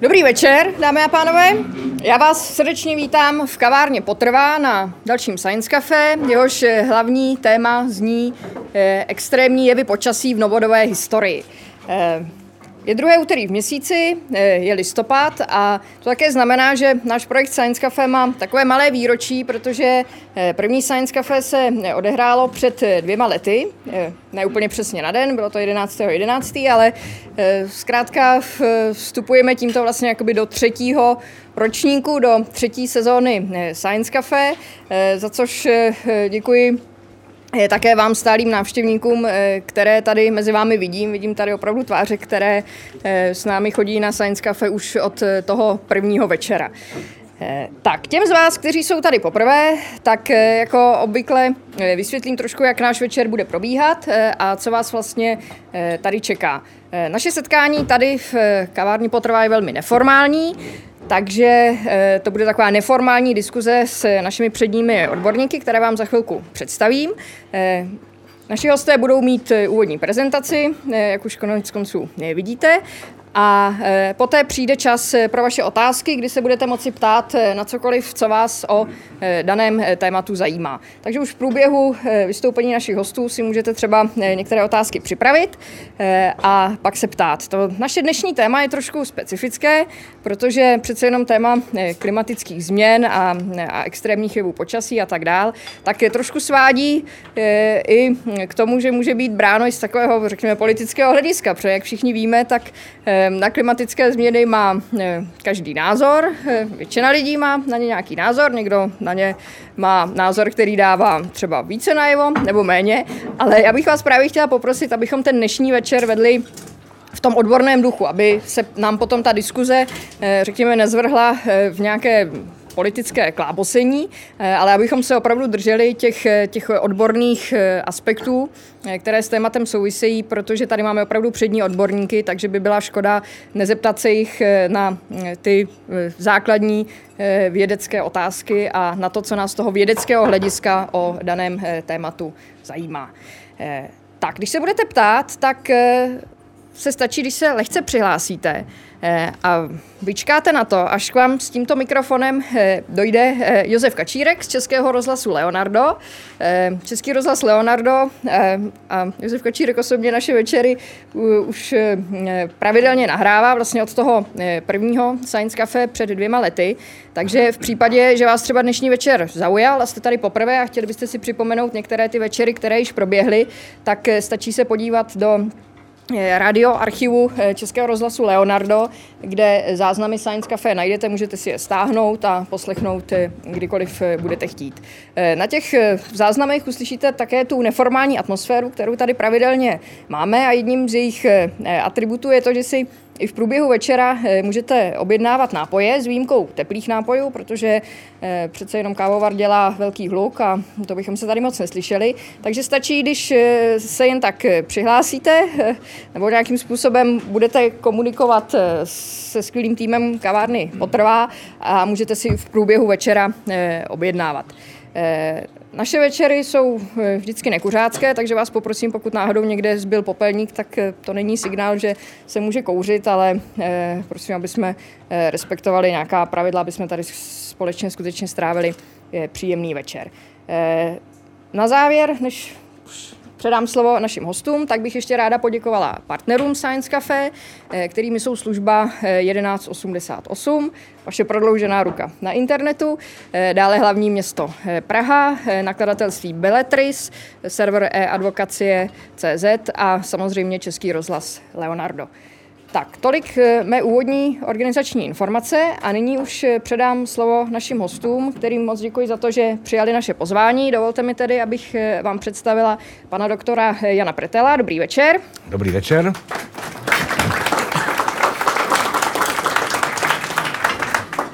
Dobrý večer, dámy a pánové. Já vás srdečně vítám v kavárně Potrvá na dalším Science Café. Jehož hlavní téma zní eh, extrémní jevy počasí v novodové historii. Je druhé úterý v měsíci, eh, je listopad a to také znamená, že náš projekt Science Cafe má takové malé výročí, protože eh, první Science Cafe se odehrálo před eh, dvěma lety, ne úplně přesně na den, bylo to 11.11., 11., ale zkrátka vstupujeme tímto vlastně jakoby do třetího ročníku, do třetí sezóny Science Cafe, za což děkuji také vám stálým návštěvníkům, eh, které tady mezi vámi vidím. Vidím tady opravdu tváře, které eh, s námi chodí na Science Cafe už od eh, toho prvního večera. Tak, těm z vás, kteří jsou tady poprvé, tak jako obvykle vysvětlím trošku, jak náš večer bude probíhat a co vás vlastně tady čeká. Naše setkání tady v kavárně potrvá je velmi neformální. Takže eh, to bude taková neformální diskuze s našimi předními odborníky, které vám za chvilku představím. Eh, naši hosté budou mít eh, úvodní prezentaci, jak už konec konců vidíte, a e, poté přijde čas e, pro vaše otázky, kdy se budete moci ptát e, na cokoliv, co vás o daném tématu zajímá. Takže už v průběhu vystoupení našich hostů si můžete třeba některé otázky připravit a pak se ptát. To naše dnešní téma je trošku specifické, protože přece jenom téma klimatických změn a, a extrémních jevů počasí a tak dál, tak je trošku svádí i k tomu, že může být bráno i z takového, řekněme, politického hlediska, protože jak všichni víme, tak na klimatické změny má eh, každý názor, eh, většina lidí má na ně nějaký názor, někdo na ně má názor, který dává třeba více najevo nebo méně, ale já bych vás právě chtěla poprosit, abychom ten dnešní večer vedli v tom odborném duchu, aby se nám potom ta diskuze, eh, řekněme, nezvrhla v nějaké politické klábosení, eh, ale abychom se opravdu drželi těch, eh, těch odborných eh, aspektů, které s tématem souvisejí, protože tady máme opravdu přední odborníky, takže by byla škoda nezeptat se jich na ty základní vědecké otázky a na to, co nás z toho vědeckého hlediska o daném tématu zajímá. Tak, když se budete ptát, tak se stačí, když se lehce přihlásíte. Eh, a vyčkáte na to, až k vám s tímto mikrofonem eh, dojde eh, Josef Kačírek z Českého rozhlasu Leonardo. Český rozhlas Leonardo a Josef Kačírek osobně naše večery už pravidelně nahrává vlastně od toho prvního Science Cafe před dvěma lety. Takže v případě, že vás třeba dnešní večer zaujal a jste tady poprvé a chtěli byste si připomenout některé ty večery, které již proběhly, tak stačí se podívat do radioarchivu eh, Českého rozhlasu Leonardo, kde záznamy Science Café najdete, můžete si je stáhnout a poslechnout eh, kdykoliv eh, budete chtít. Na těch záznamech uslyšíte také tu neformální atmosféru, kterou tady pravidelně máme a jedním z jejich atributů je to, že si i v průběhu večera eh, můžete objednávat nápoje s výjimkou teplých nápojů, protože eh, přece jenom kávovar dělá velký hluk a to bychom se tady moc neslyšeli. Takže stačí, když eh, se jen tak přihlásíte nebo nějakým způsobem budete komunikovat se skvělým týmem kavárny Potrvá a můžete si v průběhu večera objednávat. Naše večery jsou eh, vždycky nekuřácké, takže vás poprosím, pokud náhodou někde zbyl popelník, tak eh, to není signál, že se může kouřit, ale eh, prosím, aby jsme respektovali nějaká pravidla, aby jsme tady společně skutečně strávili příjemný večer. Na závěr, než předám slovo našim hostům, tak bych ještě ráda poděkovala partnerům Science Cafe, eh, kterými jsou služba 1188, eh, vaše prodloužená ruka na internetu, eh, dále hlavní město Praha, nakladatelství Beletris, server e-advokacie.cz a samozřejmě Český rozhlas Leonardo. Tak, tolik eh, mé úvodní organizační informace a nyní už eh, předám slovo našim hostům, kterým moc děkuji za to, že přijali naše pozvání. Dovolte mi tedy, abych eh, vám představila pana doktora Jana Pretela. Dobrý večer. Dobrý večer.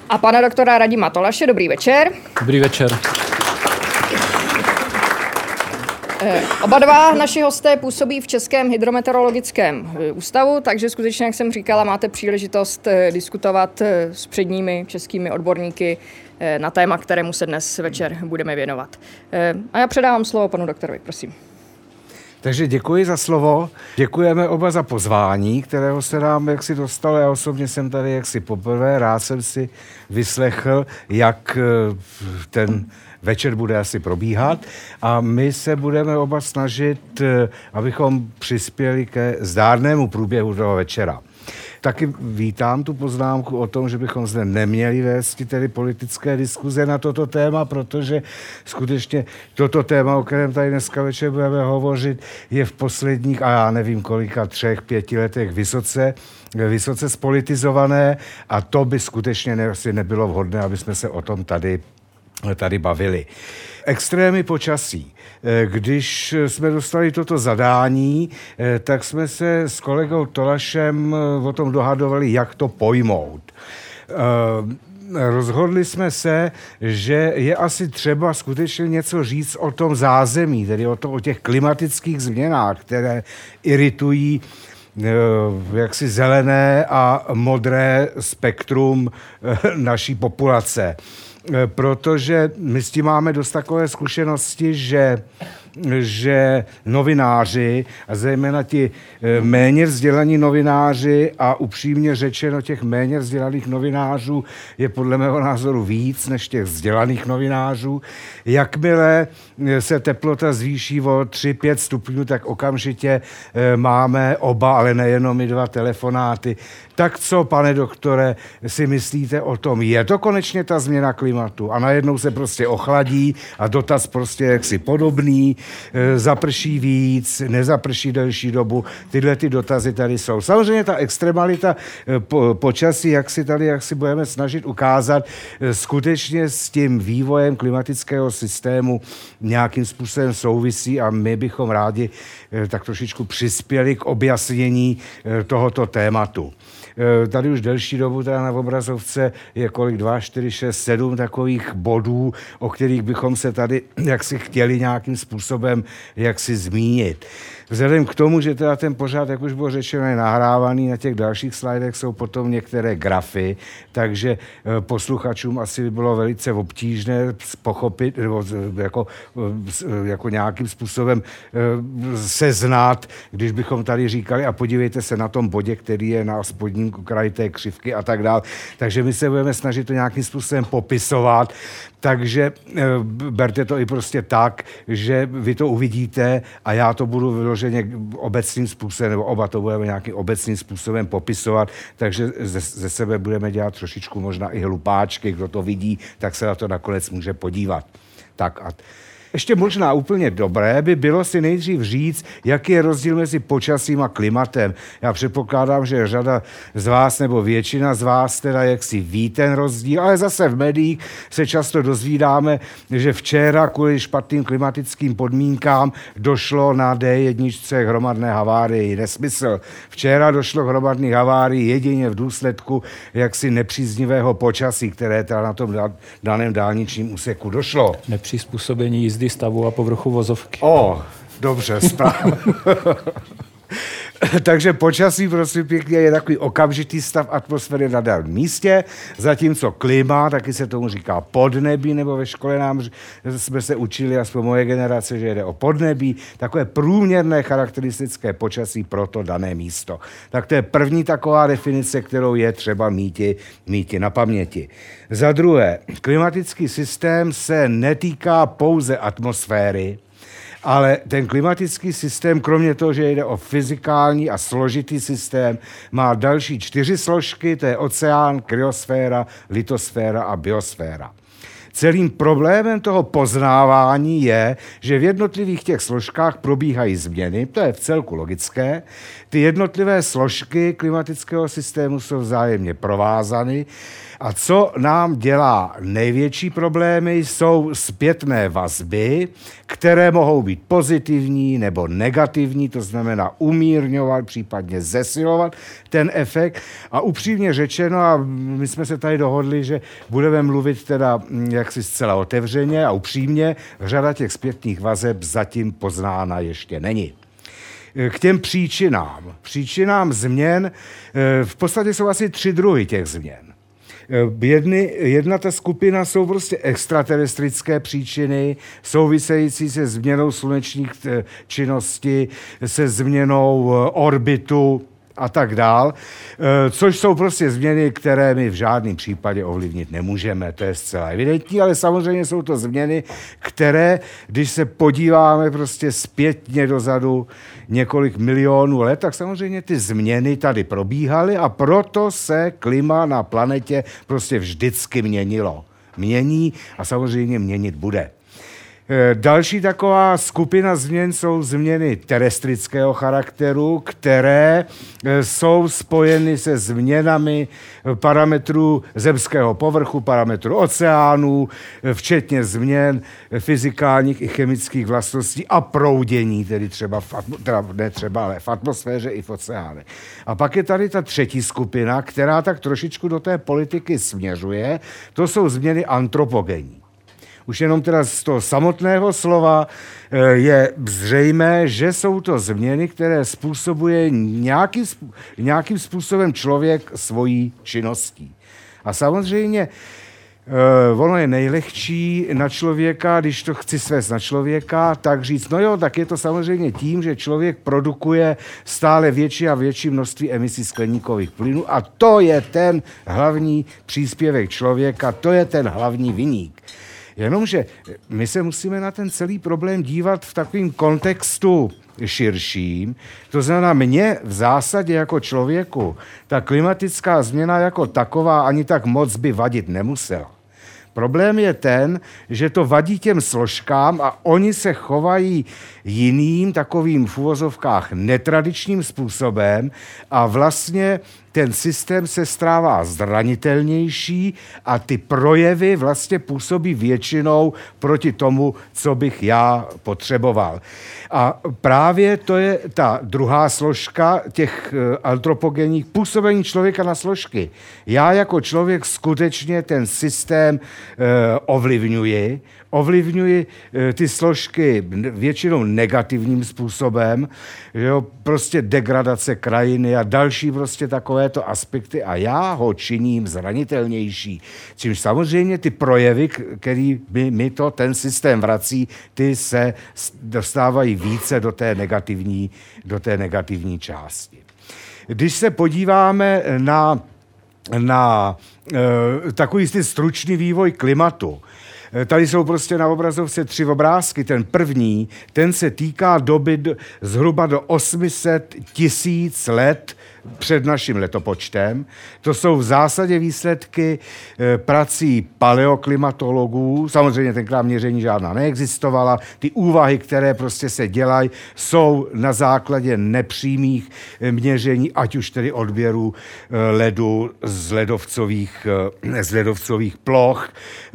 A pana doktora Radima Tolaše. Dobrý večer. Dobrý večer. Eh, oba dva naši hosté působí v Českém hydrometeorologickém eh, ústavu, takže skutečně, jak jsem říkala, máte příležitost eh, diskutovat s předními českými odborníky na téma, kterému se dnes večer budeme věnovat. A já předávám slovo panu doktorovi, prosím. Takže děkuji za slovo. Děkujeme oba za pozvání, kterého se nám jaksi dostalo. Já osobně jsem tady jaksi poprvé. Rád jsem si vyslechl, jak eh, ten večer bude asi probíhat a my se budeme oba snažit, eh, abychom přispěli ke zdárnému průběhu toho večera. Taky vítám tu poznámku o tom, že bychom zde neměli vést tedy politické diskuze na toto téma, protože skutečně toto téma, o kterém tady dneska večer budeme hovořit, je v posledních, a já nevím kolika, třech, pěti letech vysoce vysoce spolitizované a to by skutečně ne, asi nebylo vhodné, aby jsme se o tom tady, tady bavili. Extrémy počasí. Eh, když jsme dostali toto zadání, eh, tak jsme se s kolegou Tolašem eh, o tom dohadovali, jak to pojmout rozhodli jsme se, že je asi třeba skutečně něco říct o tom zázemí, tedy o, to, o těch klimatických změnách, které iritují jaksi zelené a modré spektrum naší populace. Protože my s tím máme dost takové zkušenosti, že že novináři, a zejména ti eh, méně vzdělaní novináři a upřímně řečeno těch méně vzdělaných novinářů je podle mého názoru víc než těch vzdělaných novinářů. Jakmile eh, se teplota zvýší o 3-5 stupňů, tak okamžitě eh, máme oba, ale nejenom my dva telefonáty. Tak co, pane doktore, si myslíte o tom? Je to konečně ta změna klimatu? A najednou se prostě ochladí a dotaz prostě jaksi podobný, zaprší víc, nezaprší delší dobu. Tyhle ty dotazy tady jsou. Samozřejmě ta extremalita eh, po, počasí, jak si tady, jak si budeme snažit ukázat, eh, skutečně s tím vývojem klimatického systému nějakým způsobem souvisí a my bychom rádi tak trošičku přispěli k objasnění tohoto tématu. Eh, tady už delší dobu teda na obrazovce je kolik 2, 4, 6, 7 takových bodů, o kterých bychom se tady jaksi chtěli nějakým způsobem jaksi zmínit. Vzhledem k tomu, že teda ten pořád, jak už bylo řečeno, je nahrávaný, na těch dalších slajdech jsou potom některé grafy, takže eh, posluchačům asi by bylo velice obtížné pochopit, nebo jako, eh, jako nějakým způsobem seznat, když bychom tady říkali a podívejte se na tom bodě, který je na spodní horním kraji té křivky a tak dále. Takže my se budeme snažit to nějakým způsobem popisovat, takže e, berte to i prostě tak, že vy to uvidíte a já to budu vyloženě obecným způsobem, nebo oba to budeme nějakým obecným způsobem popisovat, takže ze, ze sebe budeme dělat trošičku možná i hlupáčky, kdo to vidí, tak se na to nakonec může podívat. Tak a ještě možná úplně dobré by bylo si nejdřív říct, jaký je rozdíl mezi počasím a klimatem. Já předpokládám, že řada z vás nebo většina z vás teda jak si ví ten rozdíl, ale zase v médiích se často dozvídáme, že včera kvůli špatným klimatickým podmínkám došlo na D1 hromadné havárii. Nesmysl. Včera došlo k hromadných havárii jedině v důsledku jaksi nepříznivého počasí, které teda na tom daném dálničním úseku došlo. Nepřizpůsobení jízdy stavu a povrchu vozovky. O, dobře, správně. Takže počasí, prosím pěkně, je takový okamžitý stav atmosféry na daném místě, zatímco klima, taky se tomu říká podnebí, nebo ve škole nám jsme se učili, aspoň moje generace, že jde o podnebí, takové průměrné charakteristické počasí pro to dané místo. Tak to je první taková definice, kterou je třeba míti, míti na paměti. Za druhé, klimatický systém se netýká pouze atmosféry, ale ten klimatický systém, kromě toho, že jde o fyzikální a složitý systém, má další čtyři složky, to je oceán, kryosféra, litosféra a biosféra. Celým problémem toho poznávání je, že v jednotlivých těch složkách probíhají změny, to je v celku logické. Ty jednotlivé složky klimatického systému jsou vzájemně provázány a co nám dělá největší problémy, jsou zpětné vazby, které mohou být pozitivní nebo negativní, to znamená umírňovat, případně zesilovat ten efekt. A upřímně řečeno, a my jsme se tady dohodli, že budeme mluvit teda mm, jaksi zcela otevřeně a upřímně, řada těch zpětných vazeb zatím poznána ještě není k těm příčinám. Příčinám změn, eh, v podstatě jsou asi tři druhy těch změn. Jedny, jedna ta skupina jsou prostě extraterestrické příčiny, související se změnou slunečních činnosti, se změnou orbitu a tak dál, eh, což jsou prostě změny, které my v žádném případě ovlivnit nemůžeme, to je zcela evidentní, ale samozřejmě jsou to změny, které, když se podíváme prostě zpětně dozadu několik milionů let, tak samozřejmě ty změny tady probíhaly a proto se klima na planetě prostě vždycky měnilo. Mění a samozřejmě měnit bude. Eh, další taková skupina změn jsou změny terestrického charakteru, které eh, jsou spojeny se změnami parametrů zemského povrchu, parametrů oceánů, eh, včetně změn fyzikálních i chemických vlastností a proudění, tedy třeba, v, teda ne třeba, ale v atmosféře i v oceánech. A pak je tady ta třetí skupina, která tak trošičku do té politiky směřuje, to jsou změny antropogenní. Už jenom teda z toho samotného slova eh, je zřejmé, že jsou to změny, které způsobuje nějaký, nějakým způsobem člověk svojí činností. A samozřejmě Uh, ono je nejlehčí na člověka, když to chci svést na člověka, tak říct, no jo, tak je to samozřejmě tím, že člověk produkuje stále větší a větší množství emisí skleníkových plynů a to je ten hlavní příspěvek člověka, to je ten hlavní viník. Jenomže my se musíme na ten celý problém dívat v takovém kontextu širším. To znamená, mě v zásadě jako člověku ta klimatická změna jako taková ani tak moc by vadit nemusela. Problém je ten, že to vadí těm složkám a oni se chovají jiným takovým v uvozovkách netradičním způsobem a vlastně ten systém se strává zranitelnější a ty projevy vlastně působí většinou proti tomu, co bych já potřeboval. A právě to je ta druhá složka těch eh, antropogenních působení člověka na složky. Já jako člověk skutečně ten systém eh, ovlivňuji, ovlivňuji eh, ty složky většinou negativním způsobem, že jo, prostě degradace krajiny a další prostě takovéto aspekty a já ho činím zranitelnější. Čímž samozřejmě ty projevy, který mi, mi to ten systém vrací, ty se dostávají více do té negativní, do té negativní části. Když se podíváme na, na e, takový stručný vývoj klimatu, tady jsou prostě na obrazovce tři obrázky. Ten první, ten se týká doby zhruba do 800 tisíc let před naším letopočtem. To jsou v zásadě výsledky eh, prací paleoklimatologů. Samozřejmě tenkrát měření žádná neexistovala. Ty úvahy, které prostě se dělají, jsou na základě nepřímých eh, měření, ať už tedy odběrů ledu z ledovcových, z ledovcových ploch,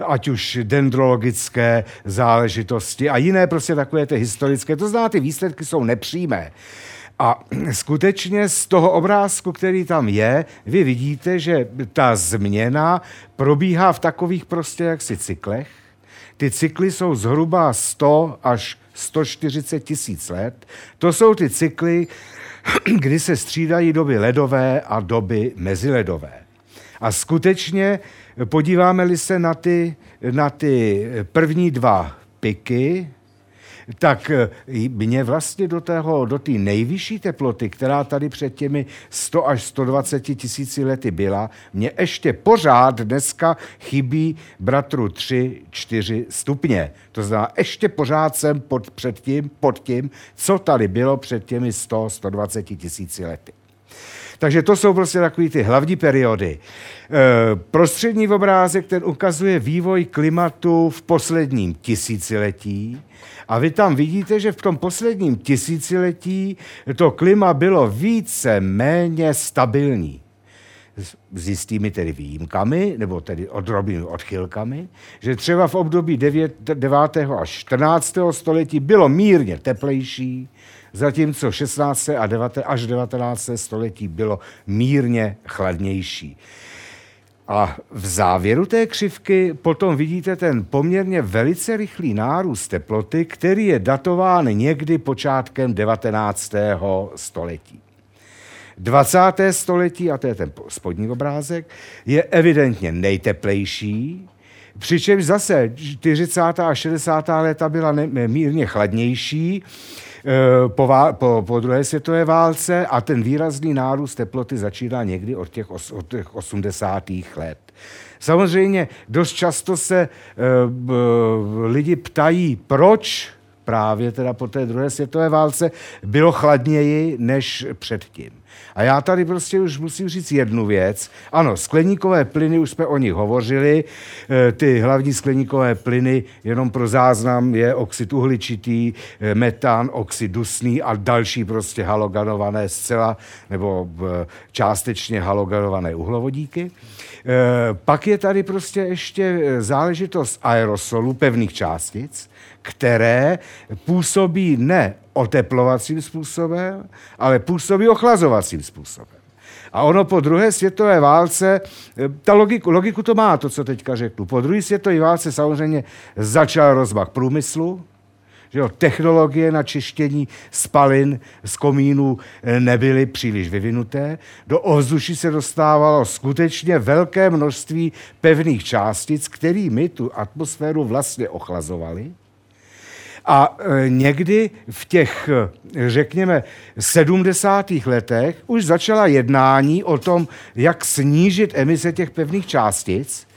ať už den dendrologické záležitosti a jiné prostě takové ty historické. To znamená, ty výsledky jsou nepřímé. A skutečně z toho obrázku, který tam je, vy vidíte, že ta změna probíhá v takových prostě jaksi cyklech. Ty cykly jsou zhruba 100 až 140 tisíc let. To jsou ty cykly, kdy se střídají doby ledové a doby meziledové. A skutečně podíváme-li se na ty, na ty první dva piky, tak eh, mě vlastně do té do nejvyšší teploty, která tady před těmi 100 až 120 tisíci lety byla, mě ještě pořád dneska chybí bratru 3-4 stupně. To znamená, ještě pořád jsem pod, před tím, pod tím, co tady bylo před těmi 100-120 tisíci lety. Takže to jsou prostě takové ty hlavní periody. E, prostřední obrázek, ten ukazuje vývoj klimatu v posledním tisíciletí. A vy tam vidíte, že v tom posledním tisíciletí to klima bylo více méně stabilní s jistými tedy výjimkami, nebo tedy odrobnými odchylkami, že třeba v období 9, 9. až 14. století bylo mírně teplejší, zatímco 16. a 19, až 19. století bylo mírně chladnější. A v závěru té křivky potom vidíte ten poměrně velice rychlý nárůst teploty, který je datován někdy počátkem 19. století. 20. století, a to je ten spodní obrázek, je evidentně nejteplejší, přičemž zase 40. a 60. léta byla mírně chladnější, Eh, po, po, po druhé světové válce a ten výrazný nárůst teploty začíná někdy od těch, os, od těch 80. let. Samozřejmě dost často se uh, lidi ptají, proč právě teda po té druhé světové válce bylo chladněji než předtím. A já tady prostě už musím říct jednu věc. Ano, skleníkové plyny, už jsme o nich hovořili. E, ty hlavní skleníkové plyny, jenom pro záznam, je oxid uhličitý, e, metan, oxid dusný a další prostě haloganované zcela nebo e, částečně haloganované uhlovodíky. Pak je tady prostě ještě záležitost aerosolu, pevných částic, které působí ne oteplovacím způsobem, ale působí ochlazovacím způsobem. A ono po druhé světové válce, ta logiku, logiku to má, to, co teďka řeknu. Po druhé světové válce samozřejmě začal rozmach průmyslu, že jo, technologie na čištění spalin z komínů eh, nebyly příliš vyvinuté. Do ovzduší se dostávalo skutečně velké množství pevných částic, kterými tu atmosféru vlastně ochlazovali. A e, někdy v těch, e, řekněme, 70. letech už začala jednání o tom, jak snížit emise těch pevných částic.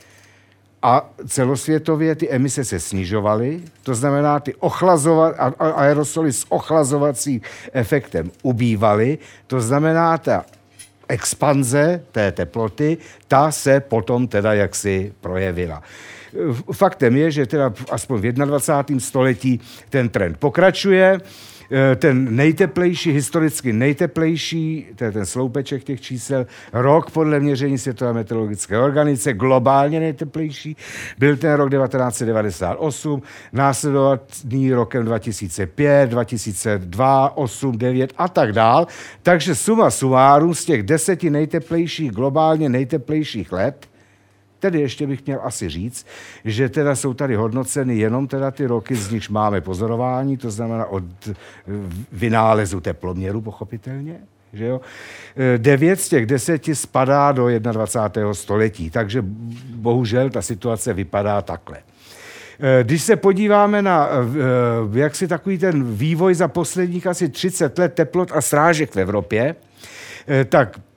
A celosvětově ty emise se snižovaly, to znamená, ty ochlazova, aerosoly s ochlazovacím efektem ubývaly, to znamená, ta expanze té teploty, ta se potom teda jaksi projevila. Faktem je, že teda aspoň v 21. století ten trend pokračuje. E, ten nejteplejší, historicky nejteplejší, to je ten sloupeček těch čísel, rok podle měření Světové meteorologické organizace, globálně nejteplejší, byl ten rok 1998, následovaný rokem 2005, 2002, 8, 9 a tak dál. Takže suma sumárum z těch deseti nejteplejších, globálně nejteplejších let Tedy ještě bych měl asi říct, že teda jsou tady hodnoceny jenom teda ty roky, z nichž máme pozorování, to znamená od vynálezu teploměru, pochopitelně. Že jo? Devět z těch deseti spadá do 21. století, takže bohužel ta situace vypadá takhle. Když se podíváme na jak si takový ten vývoj za posledních asi 30 let teplot a srážek v Evropě, tak Eh,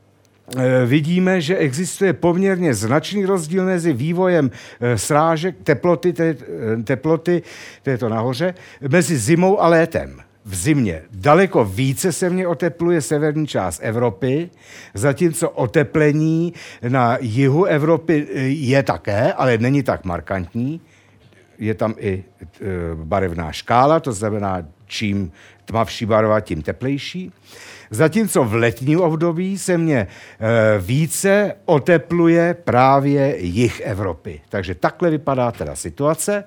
vidíme, že existuje poměrně značný rozdíl mezi vývojem eh, srážek, teploty, te, eh, teploty, to je to nahoře, mezi zimou a létem. V zimě daleko více se mě otepluje severní část Evropy, zatímco oteplení na jihu Evropy je také, ale není tak markantní. Je tam i barevná škála, to znamená, čím tmavší barva, tím teplejší. Zatímco v letním období se mě e, více otepluje právě jich Evropy. Takže takhle vypadá teda situace.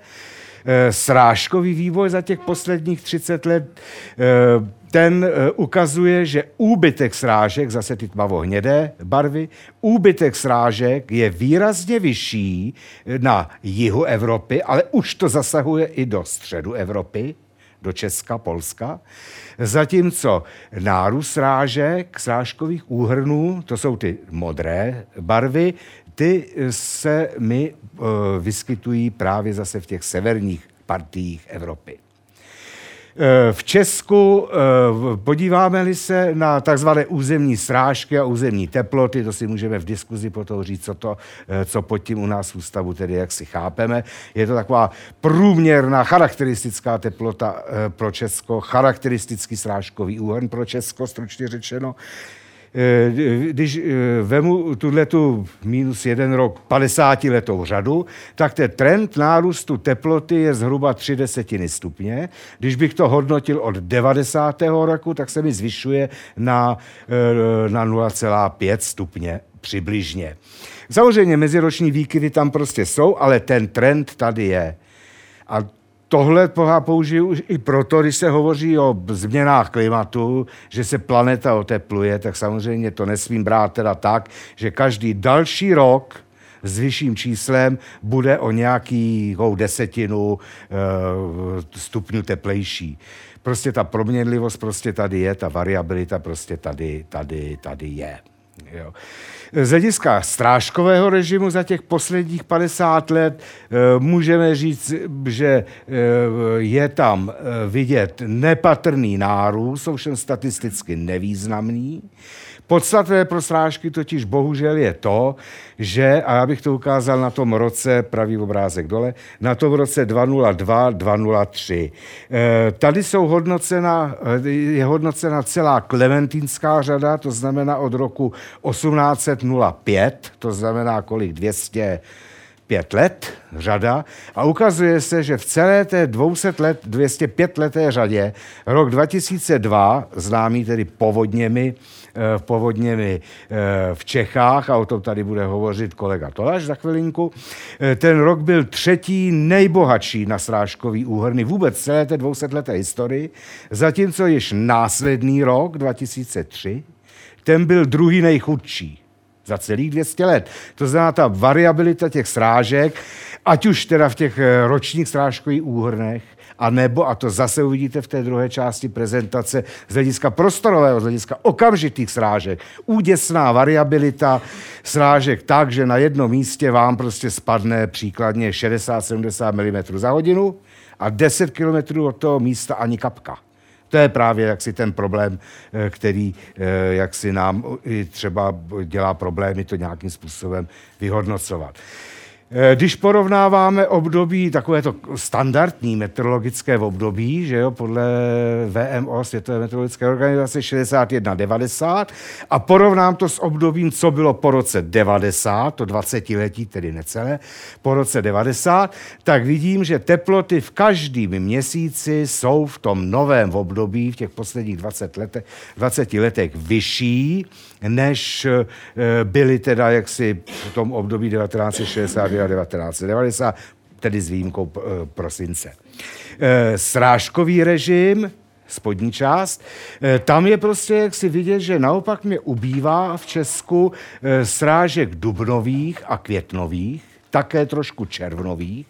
E, srážkový vývoj za těch posledních 30 let, e, ten ukazuje, že úbytek srážek, zase ty tmavo-hnědé barvy, úbytek srážek je výrazně vyšší na jihu Evropy, ale už to zasahuje i do středu Evropy, do Česka, Polska. Zatímco nárůst srážek, srážkových úhrnů, to jsou ty modré barvy, ty se mi uh, vyskytují právě zase v těch severních partiích Evropy. Eh, v Česku eh, podíváme-li se na takzvané územní srážky a územní teploty, to si můžeme v diskuzi potom říct, co, to, eh, co pod tím u nás v ústavu tedy jak si chápeme. Je to taková průměrná charakteristická teplota pro Česko, charakteristický srážkový úhrn pro Česko, stručně řečeno. Eh, když eh, vemu tuhle tu minus jeden rok 50 letou řadu, tak ten trend nárůstu teploty je zhruba 3 desetiny stupně. Když bych to hodnotil od 90. roku, tak se mi zvyšuje na, eh, na 0,5 stupně přibližně. Samozřejmě meziroční výkyvy tam prostě jsou, ale ten trend tady je. A tohle použiju i proto, když se hovoří o změnách klimatu, že se planeta otepluje, tak samozřejmě to nesmím brát teda tak, že každý další rok s vyšším číslem bude o nějakou desetinu e, stupňů teplejší. prostě ta proměnlivost prostě tady je, ta variabilita prostě tady, tady, tady je. Jo. Z hlediska strážkového režimu za těch posledních 50 let e, můžeme říct, že e, je tam e, vidět nepatrný nárůst, ovšem statisticky nevýznamný. Podstatné pro srážky totiž bohužel je to, že, a já bych to ukázal na tom roce, pravý obrázek dole, na tom roce 202, 203. E, tady jsou hodnocena, je hodnocena celá Klementínská řada, to znamená od roku 1805, to znamená kolik, 200, pět let řada a ukazuje se, že v celé té 200 let, 205 leté řadě rok 2002, známý tedy povodněmi, Eh, povodněmi eh, v Čechách, a o tom tady bude hovořit kolega Tolaš za chvilinku. Eh, ten rok byl třetí nejbohatší na srážkový úhrny vůbec celé té 200 leté historii, zatímco již následný rok, 2003, ten byl druhý nejchudší za celých 200 let. To znamená, ta variabilita těch srážek, ať už teda v těch ročních srážkových úhrnech, a nebo, a to zase uvidíte v té druhé části prezentace, z hlediska prostorového, z hlediska okamžitých srážek, úděsná variabilita srážek tak, že na jednom místě vám prostě spadne příkladně 60-70 mm za hodinu a 10 km od toho místa ani kapka. To je právě jaksi ten problém, eh, který eh, jaksi nám třeba dělá problémy to nějakým způsobem vyhodnocovat. Eh, když porovnáváme období, takové to standardní meteorologické období, že jo, podle VMO, Světové meteorologické organizace 61-90, a porovnám to s obdobím, co bylo po roce 90, to 20 letí, tedy necelé, po roce 90, tak vidím, že teploty v každém měsíci jsou v tom novém období, v těch posledních 20 letech, 20 letech vyšší, než eh, byly teda jaksi v tom období 1960 a 1990, tedy s výjimkou eh, prosince. Eh, srážkový režim, spodní část. Tam je prostě, jak si vidět, že naopak mě ubývá v Česku srážek dubnových a květnových, také trošku červnových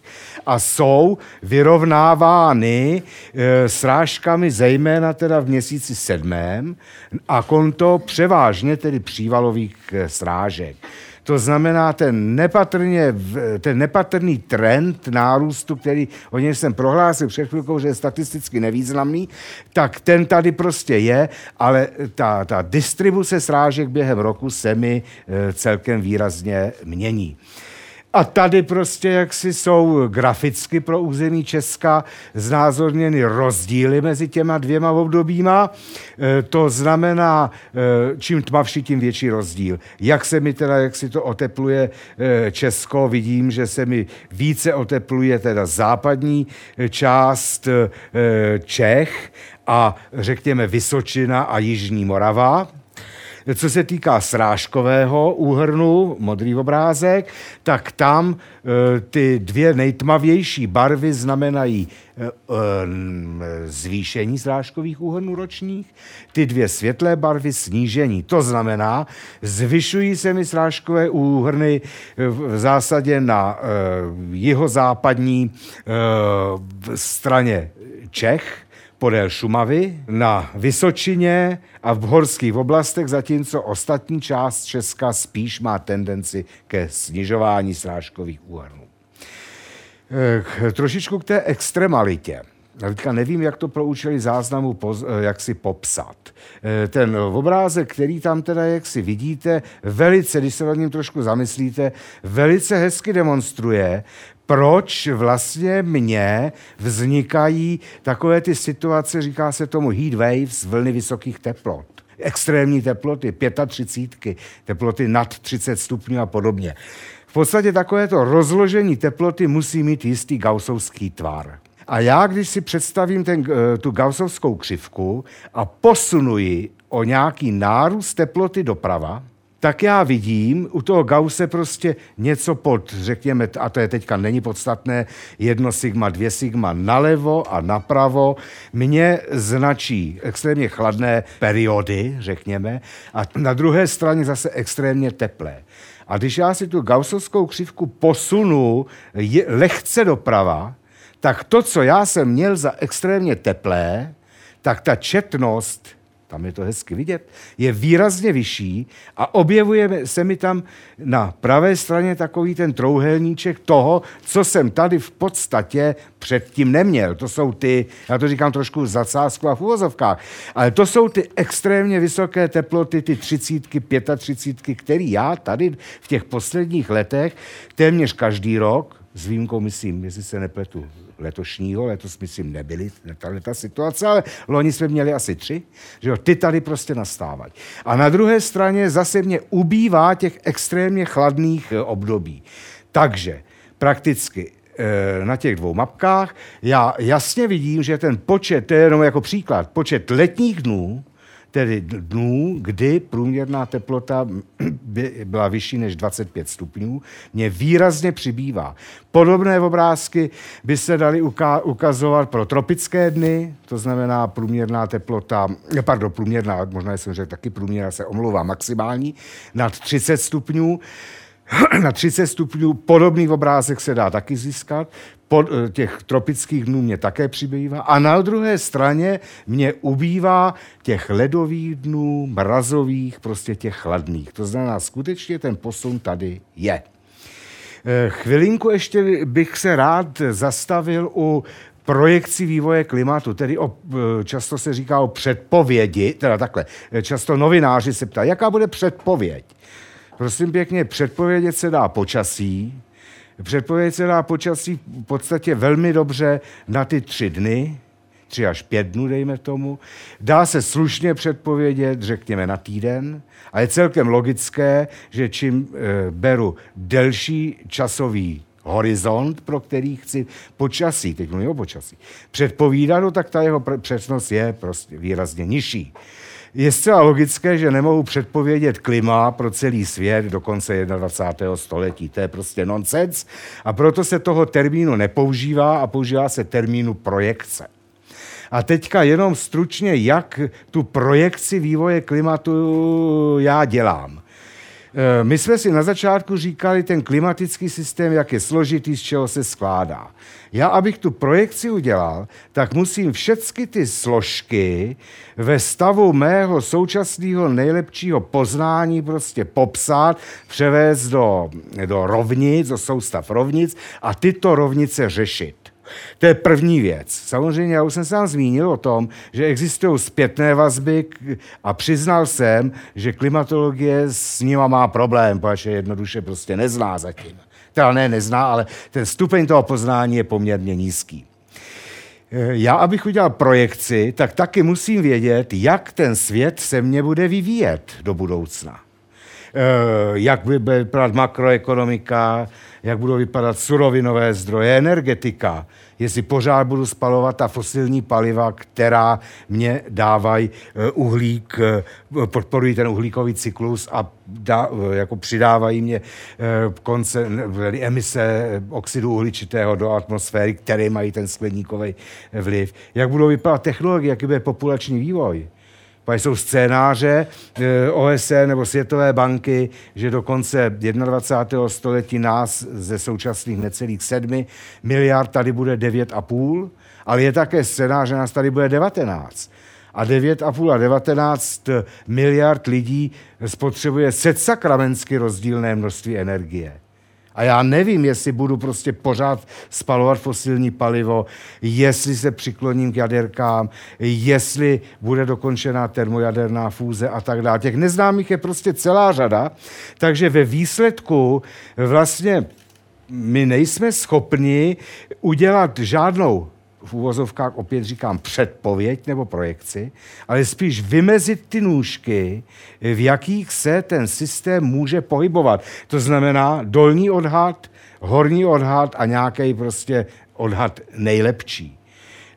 a jsou vyrovnávány e, srážkami zejména teda v měsíci sedmém a konto převážně tedy přívalových e, srážek. To znamená, ten, nepatrně, ten nepatrný trend nárůstu, který o něm jsem prohlásil před chvilkou, že je statisticky nevýznamný, tak ten tady prostě je, ale ta, ta distribuce srážek během roku se mi e, celkem výrazně mění. A tady prostě jaksi jsou graficky pro území Česka znázorněny rozdíly mezi těma dvěma obdobíma. E, to znamená, e, čím tmavší, tím větší rozdíl. Jak se mi teda, jak si to otepluje e, Česko, vidím, že se mi více otepluje teda západní část Čech a řekněme Vysočina a Jižní Morava, co se týká srážkového úhrnu, modrý obrázek, tak tam e, ty dvě nejtmavější barvy znamenají e, e, zvýšení srážkových úhrnů ročních, ty dvě světlé barvy snížení. To znamená, zvyšují se mi srážkové úhrny v zásadě na jihozápadní straně Čech, podél Šumavy, na Vysočině a v horských oblastech, zatímco ostatní část Česka spíš má tendenci ke snižování srážkových úhrnů. Eh, trošičku k té extremalitě. Já teďka nevím, jak to pro účely záznamu poz, eh, jak si popsat. Eh, ten obrázek, který tam teda, jak si vidíte, velice, když se nad ním trošku zamyslíte, velice hezky demonstruje, proč vlastně mně vznikají takové ty situace, říká se tomu heat waves, vlny vysokých teplot. Extrémní teploty, 35, teploty nad 30 stupňů a podobně. V podstatě takovéto rozložení teploty musí mít jistý gausovský tvar. A já, když si představím ten, eh, tu gausovskou křivku a posunuji o nějaký nárůst teploty doprava, tak já vidím u toho Gause prostě něco pod, řekněme, a to je teďka není podstatné, jedno sigma, dvě sigma nalevo a napravo, mě značí extrémně chladné periody, řekněme, a na druhé straně zase extrémně teplé. A když já si tu gausovskou křivku posunu je, lehce doprava, tak to, co já jsem měl za extrémně teplé, tak ta četnost tam je to hezky vidět, je výrazně vyšší a objevuje se mi tam na pravé straně takový ten trouhelníček toho, co jsem tady v podstatě předtím neměl. To jsou ty, já to říkám trošku zacásku a v uvozovkách, ale to jsou ty extrémně vysoké teploty, ty třicítky, pětatřicítky, které já tady v těch posledních letech téměř každý rok, s výjimkou, myslím, jestli se nepletu, letošního, letos myslím nebyly tahle ta situace, ale loni jsme měli asi tři, že jo, ty tady prostě nastávají. A na druhé straně zase mě ubývá těch extrémně chladných eh, období. Takže prakticky eh, na těch dvou mapkách já jasně vidím, že ten počet, to je jenom jako příklad, počet letních dnů, tedy dnů, kdy průměrná teplota by byla vyšší než 25 stupňů, mě výrazně přibývá. Podobné obrázky by se daly ukazovat pro tropické dny, to znamená průměrná teplota, pardon, průměrná, možná jsem řekl taky průměrná, se omlouvá, maximální, nad 30 stupňů. na 30 stupňů. Podobný obrázek se dá taky získat. Pod, eh, těch tropických dnů mě také přibývá. A na druhé straně mě ubývá těch ledových dnů, mrazových, prostě těch chladných. To znamená, skutečně ten posun tady je. Eh, chvilinku ještě bych se rád zastavil u projekci vývoje klimatu, tedy o, eh, často se říká o předpovědi, teda takhle, často novináři se ptají, jaká bude předpověď. Prosím pěkně, předpovědět se dá počasí. Předpovědět se dá počasí v podstatě velmi dobře na ty tři dny, tři až pět dnů, dejme tomu. Dá se slušně předpovědět, řekněme, na týden. A je celkem logické, že čím e, beru delší časový horizont, pro který chci počasí, teď mluvím o počasí, předpovídat, no, tak ta jeho přesnost je prostě výrazně nižší. Je zcela logické, že nemohu předpovědět klima pro celý svět do konce 21. století. To je prostě nonsens a proto se toho termínu nepoužívá a používá se termínu projekce. A teďka jenom stručně, jak tu projekci vývoje klimatu já dělám. Eh, my jsme si na začátku říkali ten klimatický systém, jak je složitý, z čeho se skládá. Já, abych tu projekci udělal, tak musím všechny ty složky ve stavu mého současného nejlepšího poznání prostě popsat, převést do, do rovnic, do soustav rovnic a tyto rovnice řešit. To je první věc. Samozřejmě já už jsem se vám zmínil o tom, že existují zpětné vazby a přiznal jsem, že klimatologie s nima má problém, protože jednoduše prostě nezná zatím. Teda ne, nezná, ale ten stupeň toho poznání je poměrně nízký. Eh, já, abych udělal projekci, tak taky musím vědět, jak ten svět se mně bude vyvíjet do budoucna. Eh, jak bude vypadat makroekonomika, jak budou vypadat surovinové zdroje, energetika, jestli pořád budu spalovat ta fosilní paliva, která mě dávají eh, uhlík, eh, podporují ten uhlíkový cyklus a dá, jako přidávají mě konce, emise oxidu uhličitého do atmosféry, které mají ten skleníkový vliv. Jak budou vypadat technologie, jaký bude populační vývoj. Pak jsou scénáře eh, OSN nebo Světové banky, že do konce 21. století nás ze současných necelých 7 miliard tady bude 9,5, ale je také scénář, že nás tady bude 19 a 9,5 a 19 miliard lidí spotřebuje setsakramentsky rozdílné množství energie. A já nevím, jestli budu prostě pořád spalovat fosilní palivo, jestli se přikloním k jaderkám, jestli bude dokončená termojaderná fúze a tak dále. Těch neznámých je prostě celá řada, takže ve výsledku vlastně my nejsme schopni udělat žádnou v úvozovkách opět říkám předpověď nebo projekci, ale spíš vymezit ty nůžky, v jakých se ten systém může pohybovat. To znamená dolní odhad, horní odhad a nějaký prostě odhad nejlepší.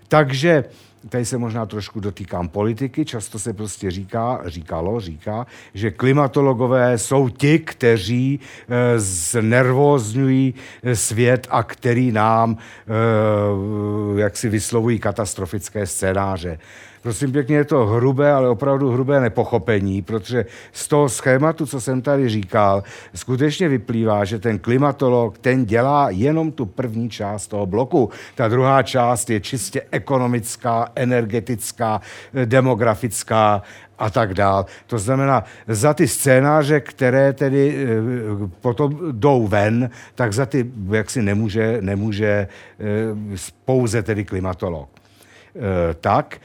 Takže tady se možná trošku dotýkám politiky, často se prostě říká, říkalo, říká, že klimatologové jsou ti, kteří e, znervózňují eh, svět a který nám, e, jak si vyslovují katastrofické scénáře. Prosím pěkně, je to hrubé, ale opravdu hrubé nepochopení, protože z toho schématu, co jsem tady říkal, skutečně vyplývá, že ten klimatolog, ten dělá jenom tu první část toho bloku. Ta druhá část je čistě ekonomická, energetická, demografická a tak dál. To znamená, za ty scénáře, které tedy eh, potom jdou ven, tak za ty jaksi nemůže, nemůže eh, pouze tedy klimatolog. Eh, tak.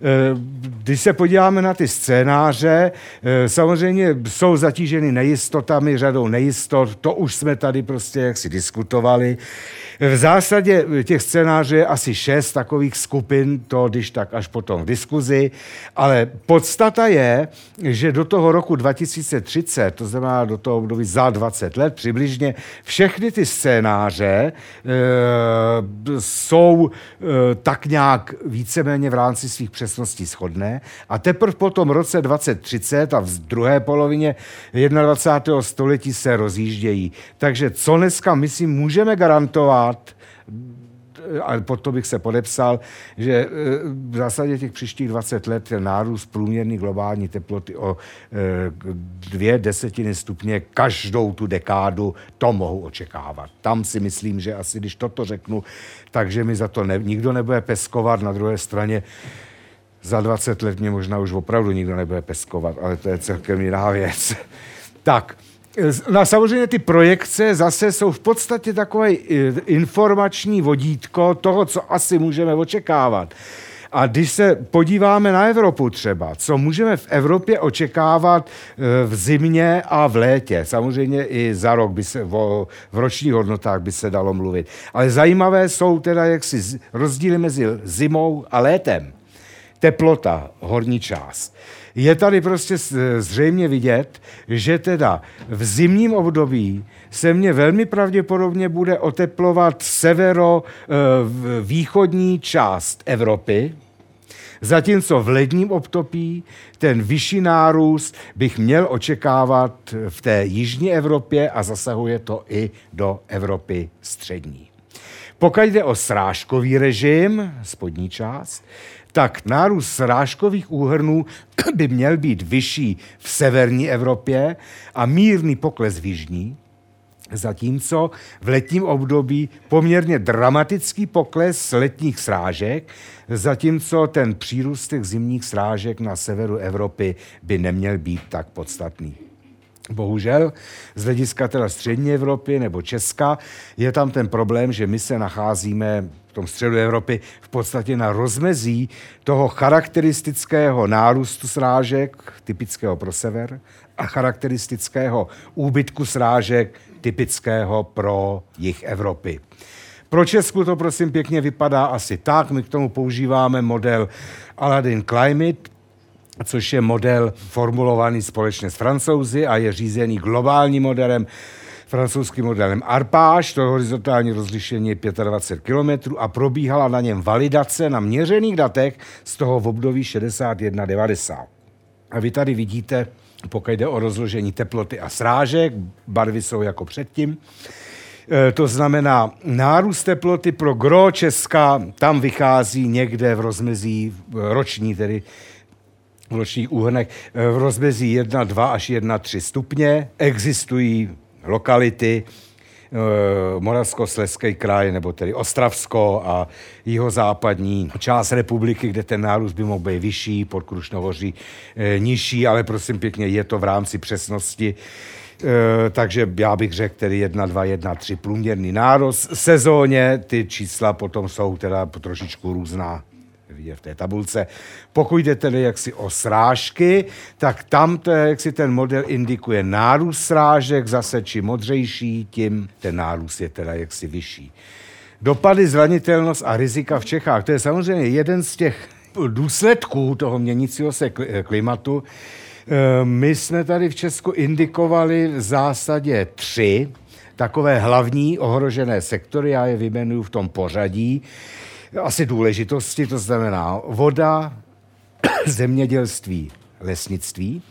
Eh, když se podíváme na ty scénáře, eh, samozřejmě jsou zatíženy nejistotami, řadou nejistot, to už jsme tady prostě jaksi diskutovali. V zásadě těch scénářů je asi šest takových skupin, to když tak až potom v diskuzi, ale podstata je, že do toho roku 2030, to znamená do toho období za 20 let přibližně, všechny ty scénáře e, jsou e, tak nějak víceméně v rámci svých přesností shodné a teprve po tom roce 2030 a v druhé polovině 21. století se rozjíždějí. Takže co dneska, myslím, můžeme garantovat, a pod to bych se podepsal, že e, v zásadě těch příštích 20 let ten nárůst průměrný globální teploty o e, dvě desetiny stupně každou tu dekádu, to mohu očekávat. Tam si myslím, že asi když toto řeknu, takže mi za to ne, nikdo nebude peskovat. Na druhé straně za 20 let mě možná už opravdu nikdo nebude peskovat, ale to je celkem jiná věc. tak, No samozřejmě ty projekce zase jsou v podstatě takové eh, informační vodítko toho, co asi můžeme očekávat. A když se podíváme na Evropu třeba, co můžeme v Evropě očekávat eh, v zimě a v létě, samozřejmě i za rok by se, v ročních hodnotách by se dalo mluvit. Ale zajímavé jsou teda jaksi rozdíly mezi zimou a létem. Teplota, horní část je tady prostě zřejmě vidět, že teda v zimním období se mně velmi pravděpodobně bude oteplovat severo-východní část Evropy, Zatímco v ledním období ten vyšší nárůst bych měl očekávat v té jižní Evropě a zasahuje to i do Evropy střední. Pokud jde o srážkový režim, spodní část, tak nárůst srážkových úhrnů by měl být vyšší v severní Evropě a mírný pokles v jižní, zatímco v letním období poměrně dramatický pokles letních srážek, zatímco ten přírůstek zimních srážek na severu Evropy by neměl být tak podstatný. Bohužel z hlediska teda střední Evropy nebo Česka je tam ten problém, že my se nacházíme tom středu Evropy v podstatě na rozmezí toho charakteristického nárůstu srážek, typického pro sever, a charakteristického úbytku srážek, typického pro jih Evropy. Pro Česku to prosím pěkně vypadá asi tak. My k tomu používáme model Aladdin Climate, což je model formulovaný společně s francouzi a je řízený globálním modelem francouzským modelem Arpáž, to horizontální rozlišení je 25 km a probíhala na něm validace na měřených datech z toho v období 61-90. A vy tady vidíte, pokud jde o rozložení teploty a srážek, barvy jsou jako předtím, e, to znamená, nárůst teploty pro gro Česka tam vychází někde v rozmezí roční, tedy v ročních úhrnech eh, v rozmezí 1, 2 až 1, 3 stupně. Existují lokality, eh, Moravskoslezský kraj, nebo tedy Ostravsko a jihozápadní část republiky, kde ten nárůst by mohl být vyšší, pod Krušnohoří eh, nižší, ale prosím pěkně, je to v rámci přesnosti. takže já bych řekl tedy 1, 2, 1, 3 průměrný nárost. Sezóně ty čísla potom jsou teda trošičku různá vidět v té tabulce. Pokud jde tedy jaksi o srážky, tak tam to je, jaksi ten model indikuje nárůst srážek, zase čím modřejší, tím ten nárůst je teda jaksi vyšší. Dopady, zranitelnost a rizika v Čechách, to je samozřejmě jeden z těch důsledků toho měnícího se klimatu. Eh, my jsme tady v Česku indikovali v zásadě tři takové hlavní ohrožené sektory, já je vyjmenuju v tom pořadí asi důležitosti, to znamená voda, zemědělství, lesnictví.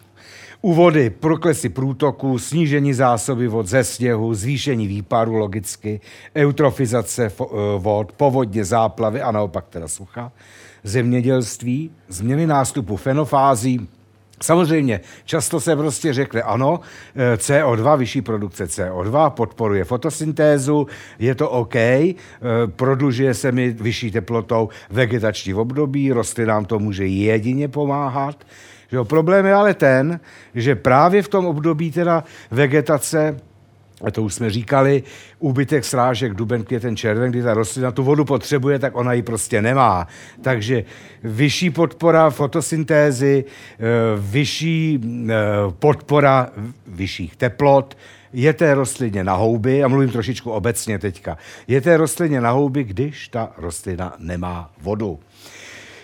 U vody proklesy průtoku, snížení zásoby vod ze sněhu, zvýšení výparu logicky, eutrofizace eh, vod, povodně záplavy a naopak teda sucha. Zemědělství, změny nástupu fenofází, Samozřejmě, často se prostě řekne, ano, eh, CO2, vyšší produkce CO2 podporuje fotosyntézu, je to OK, eh, prodlužuje se mi vyšší teplotou vegetační období, rostlinám to může jedině pomáhat. Jo, problém je ale ten, že právě v tom období teda vegetace a to už jsme říkali, úbytek srážek duben, květen, červen, kdy ta rostlina tu vodu potřebuje, tak ona ji prostě nemá. Takže vyšší podpora fotosyntézy, eh, vyšší eh, podpora vyšších teplot, je té rostlině na houby, a mluvím trošičku obecně teďka, je té rostlině na houby, když ta rostlina nemá vodu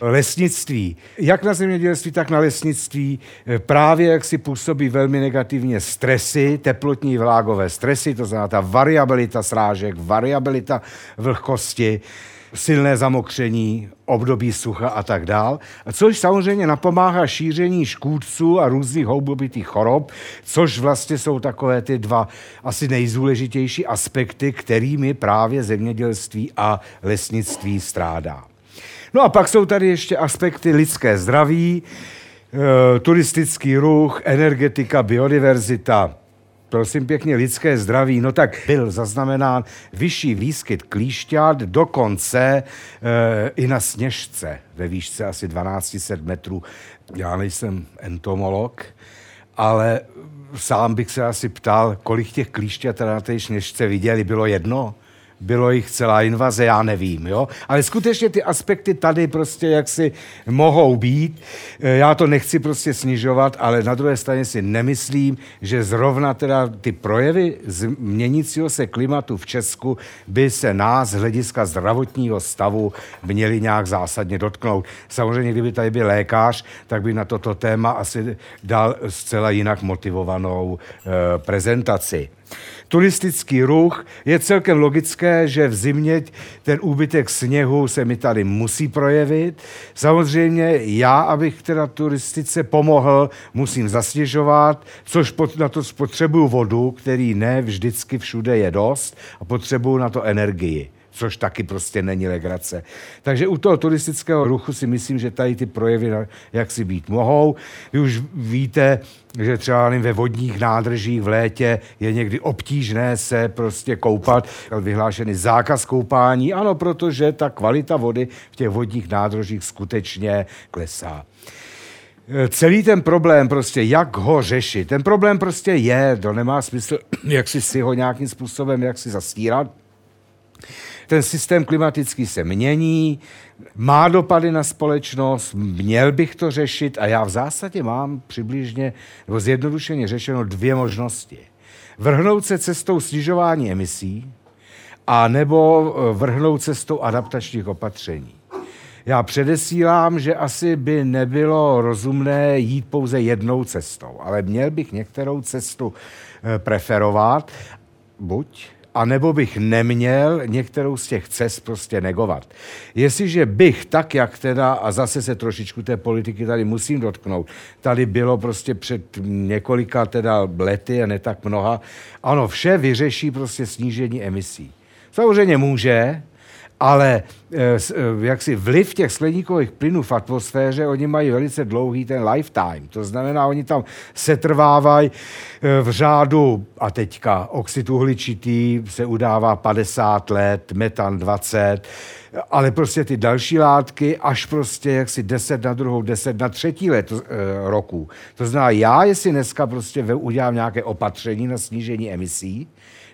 lesnictví. Jak na zemědělství, tak na lesnictví eh, právě jak si působí velmi negativně stresy, teplotní vlágové stresy, to znamená ta variabilita srážek, variabilita vlhkosti, silné zamokření, období sucha a tak dál, což samozřejmě napomáhá šíření škůdců a různých houbobitých chorob, což vlastně jsou takové ty dva asi nejzůležitější aspekty, kterými právě zemědělství a lesnictví strádá. No a pak jsou tady ještě aspekty lidské zdraví, e, turistický ruch, energetika, biodiverzita, prosím pěkně, lidské zdraví, no tak byl zaznamenán vyšší výskyt klíšťat, dokonce e, i na sněžce ve výšce asi 1200 metrů. Já nejsem entomolog, ale sám bych se asi ptal, kolik těch klíšťat na té sněžce viděli. Bylo jedno? Bylo jich celá invaze, já nevím, jo. Ale skutečně ty aspekty tady prostě jaksi mohou být. E, já to nechci prostě snižovat, ale na druhé straně si nemyslím, že zrovna teda ty projevy změnícího se klimatu v Česku by se nás z hlediska zdravotního stavu měli nějak zásadně dotknout. Samozřejmě, kdyby tady byl lékař, tak by na toto téma asi dal zcela jinak motivovanou e, prezentaci turistický ruch. Je celkem logické, že v zimě ten úbytek sněhu se mi tady musí projevit. Samozřejmě já, abych teda turistice pomohl, musím zasněžovat, což na to potřebuju vodu, který ne vždycky všude je dost a potřebuju na to energii což taky prostě není legrace. Takže u toho turistického ruchu si myslím, že tady ty projevy jak si být mohou. Vy už víte, že třeba nevím, ve vodních nádržích v létě je někdy obtížné se prostě koupat. Vyhlášený zákaz koupání, ano, protože ta kvalita vody v těch vodních nádržích skutečně klesá celý ten problém prostě, jak ho řešit, ten problém prostě je, to nemá smysl, jak si si ho nějakým způsobem, jak si zastírat. Ten systém klimatický se mění, má dopady na společnost, měl bych to řešit a já v zásadě mám přibližně, nebo zjednodušeně řešeno dvě možnosti. Vrhnout se cestou snižování emisí a nebo eh, vrhnout cestou adaptačních opatření. Já předesílám, že asi by nebylo rozumné jít pouze jednou cestou, ale měl bych některou cestu eh, preferovat, buď a nebo bych neměl některou z těch cest prostě negovat. Jestliže bych tak, jak teda, a zase se trošičku té politiky tady musím dotknout, tady bylo prostě před několika teda lety a ne tak mnoha, ano, vše vyřeší prostě snížení emisí. Samozřejmě může, ale eh, eh, jaksi vliv těch skleníkových plynů v atmosféře, oni mají velice dlouhý ten lifetime. To znamená, oni tam setrvávají eh, v řádu, a teďka oxid uhličitý se udává 50 let, metan 20, ale prostě ty další látky až prostě jaksi 10 na druhou, 10 na třetí let roku. To znamená, já, jestli dneska prostě udělám nějaké opatření na snížení emisí,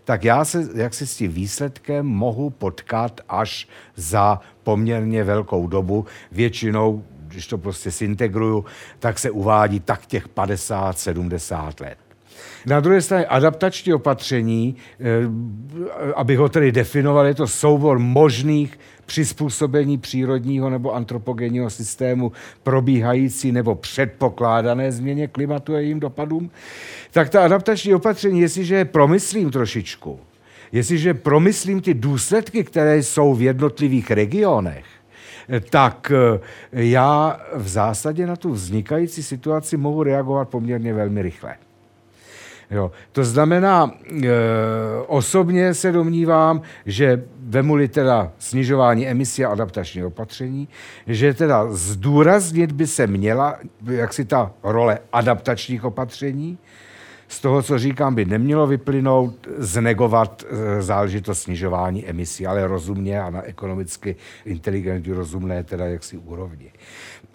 tak já se jak si s tím výsledkem mohu potkat až za poměrně velkou dobu. Většinou, když to prostě sintegruju, tak se uvádí tak těch 50-70 let. Na druhé straně adaptační opatření, eh, abych ho tedy definoval, je to soubor možných přizpůsobení přírodního nebo antropogenního systému probíhající nebo předpokládané změně klimatu a jejím dopadům, tak ta adaptační opatření, jestliže je promyslím trošičku, jestliže promyslím ty důsledky, které jsou v jednotlivých regionech, tak eh, já v zásadě na tu vznikající situaci mohu reagovat poměrně velmi rychle. Jo. To znamená, e, osobně se domnívám, že vemuli teda snižování emisí a adaptační opatření, že teda zdůraznit by se měla jaksi ta role adaptačních opatření, z toho, co říkám, by nemělo vyplynout, znegovat e, záležitost snižování emisí, ale rozumně a na ekonomicky inteligentní, rozumné teda jaksi úrovni.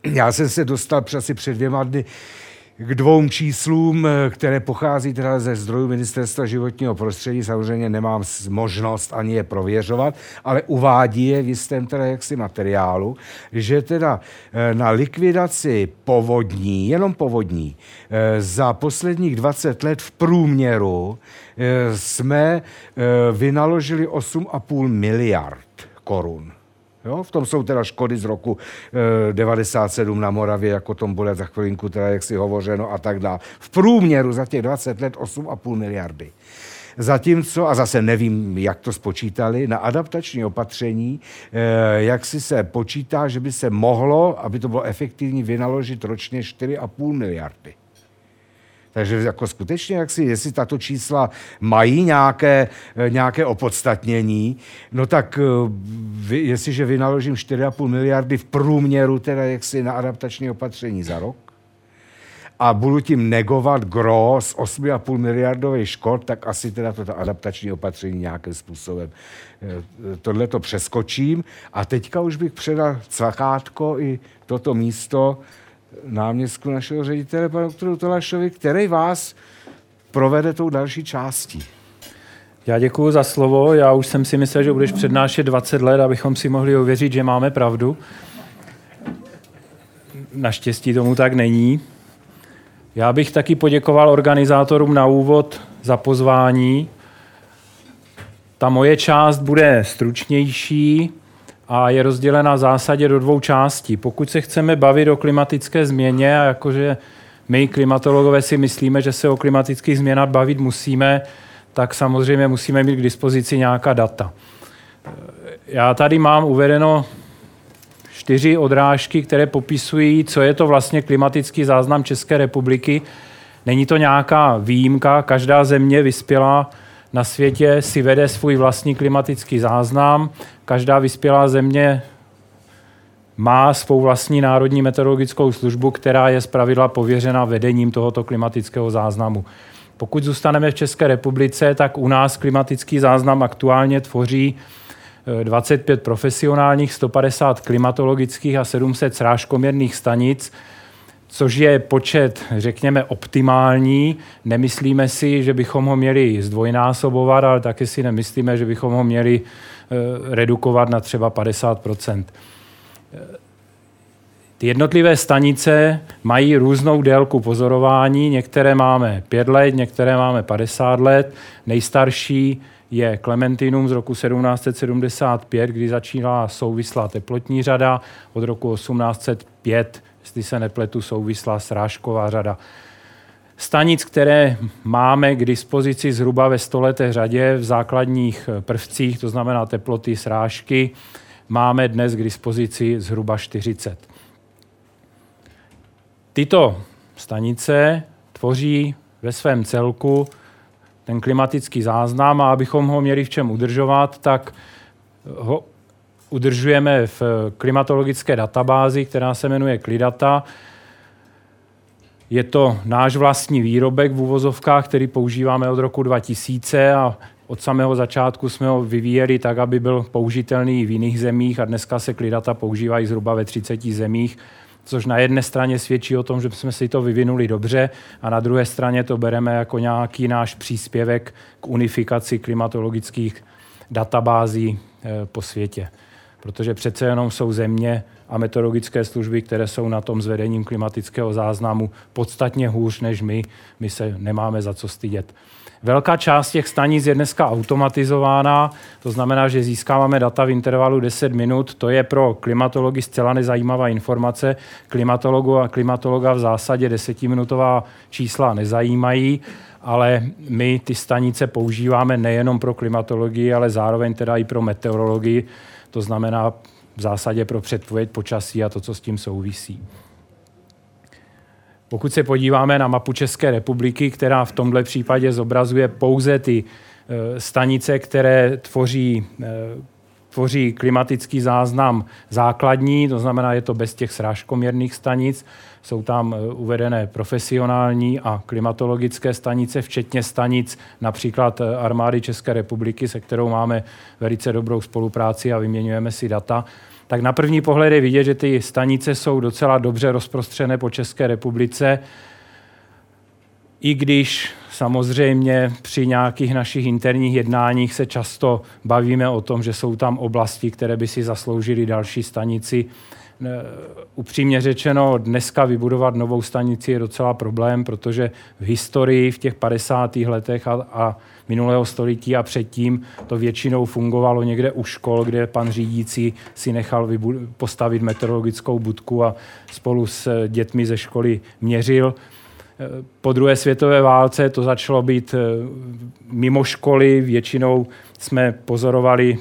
Já jsem se dostal asi před dvěma dny k dvou číslům, eh, které pochází teda ze zdrojů Ministerstva životního prostředí. Samozřejmě nemám možnost ani je prověřovat, ale uvádí je v jistém teda jaksi materiálu, že teda eh, na likvidaci povodní, jenom povodní, eh, za posledních 20 let v průměru jsme vynaložili 8,5 miliard korun. Jo? V tom jsou teda škody z roku e, 97 na Moravě, jako tom bude za chvilinku teda jak si hovořeno a tak dále. V průměru za těch 20 let 8,5 miliardy. Zatímco, a zase nevím, jak to spočítali, na adaptační opatření, e, jak si se počítá, že by se mohlo, aby to bylo efektivní, vynaložit ročně 4,5 miliardy. Takže jako skutečně, jak si, jestli tato čísla mají nějaké, eh, nějaké opodstatnění, no tak eh, vy, jestliže vynaložím 4,5 miliardy v průměru teda jaksi na adaptační opatření za rok, a budu tím negovat gro z 8,5 miliardových škod, tak asi teda toto adaptační opatření nějakým způsobem eh, tohle to přeskočím. A teďka už bych předal cvakátko i toto místo náměstku našeho ředitele, panu doktoru Tolašovi, který vás provede tou další částí. Já děkuji za slovo. Já už jsem si myslel, že budeš přednášet 20 let, abychom si mohli uvěřit, že máme pravdu. Naštěstí tomu tak není. Já bych taky poděkoval organizátorům na úvod za pozvání. Ta moje část bude stručnější, a je rozdělena v zásadě do dvou částí. Pokud se chceme bavit o klimatické změně, a jakože my klimatologové si myslíme, že se o klimatických změnách bavit musíme, tak samozřejmě musíme mít k dispozici nějaká data. Já tady mám uvedeno čtyři odrážky, které popisují, co je to vlastně klimatický záznam České republiky. Není to nějaká výjimka, každá země vyspělá na světě si vede svůj vlastní klimatický záznam. Každá vyspělá země má svou vlastní národní meteorologickou službu, která je zpravidla pověřena vedením tohoto klimatického záznamu. Pokud zůstaneme v České republice, tak u nás klimatický záznam aktuálně tvoří 25 eh, profesionálních, 150 klimatologických a 700 srážkoměrných stanic, což je počet, řekněme, optimální. Nemyslíme si, že bychom ho měli zdvojnásobovat, ale taky si nemyslíme, že bychom ho měli eh, redukovat na třeba 50% ty jednotlivé stanice mají různou délku pozorování. Některé máme 5 let, některé máme 50 let. Nejstarší je Clementinum z roku 1775, kdy začínala souvislá teplotní řada. Od roku 1805 jestli se nepletu, souvislá srážková řada. Stanic, které máme k dispozici zhruba ve stoleté řadě v základních prvcích, to znamená teploty, srážky, máme dnes k dispozici zhruba 40. Tyto stanice tvoří ve svém celku ten klimatický záznam a abychom ho měli v čem udržovat, tak ho udržujeme v klimatologické databázi, která se jmenuje Klidata. Je to náš vlastní výrobek v úvozovkách, který používáme od roku 2000 a od samého začátku jsme ho vyvíjeli tak, aby byl použitelný v jiných zemích a dneska se Klidata používají zhruba ve 30 zemích, což na jedné straně svědčí o tom, že jsme si to vyvinuli dobře a na druhé straně to bereme jako nějaký náš příspěvek k unifikaci klimatologických databází eh, po světě protože přece jenom jsou země a meteorologické služby, které jsou na tom zvedením klimatického záznamu podstatně hůř než my. My se nemáme za co stydět. Velká část těch stanic je dneska automatizována, to znamená, že získáváme data v intervalu 10 minut. To je pro klimatology zcela nezajímavá informace. Klimatologu a klimatologa v zásadě desetiminutová čísla nezajímají, ale my ty stanice používáme nejenom pro klimatologii, ale zároveň teda i pro meteorologii. To znamená, v zásadě pro předpověď počasí a to, co s tím souvisí. Pokud se podíváme na mapu České republiky, která v tomto případě zobrazuje pouze ty e, stanice, které tvoří, e, tvoří klimatický záznam základní, to znamená, je to bez těch srážkoměrných stanic, jsou tam e, uvedené profesionální a klimatologické stanice, včetně stanic například armády České republiky, se kterou máme velice dobrou spolupráci a vyměňujeme si data tak na první pohled je vidět, že ty stanice jsou docela dobře rozprostřené po České republice, i když samozřejmě při nějakých našich interních jednáních se často bavíme o tom, že jsou tam oblasti, které by si zasloužily další stanici. Upřímně řečeno, dneska vybudovat novou stanici je docela problém, protože v historii v těch 50. letech a, a minulého století a předtím to většinou fungovalo někde u škol, kde pan řídící si nechal postavit meteorologickou budku a spolu s dětmi ze školy měřil. Po druhé světové válce to začalo být eh, mimo školy, většinou jsme pozorovali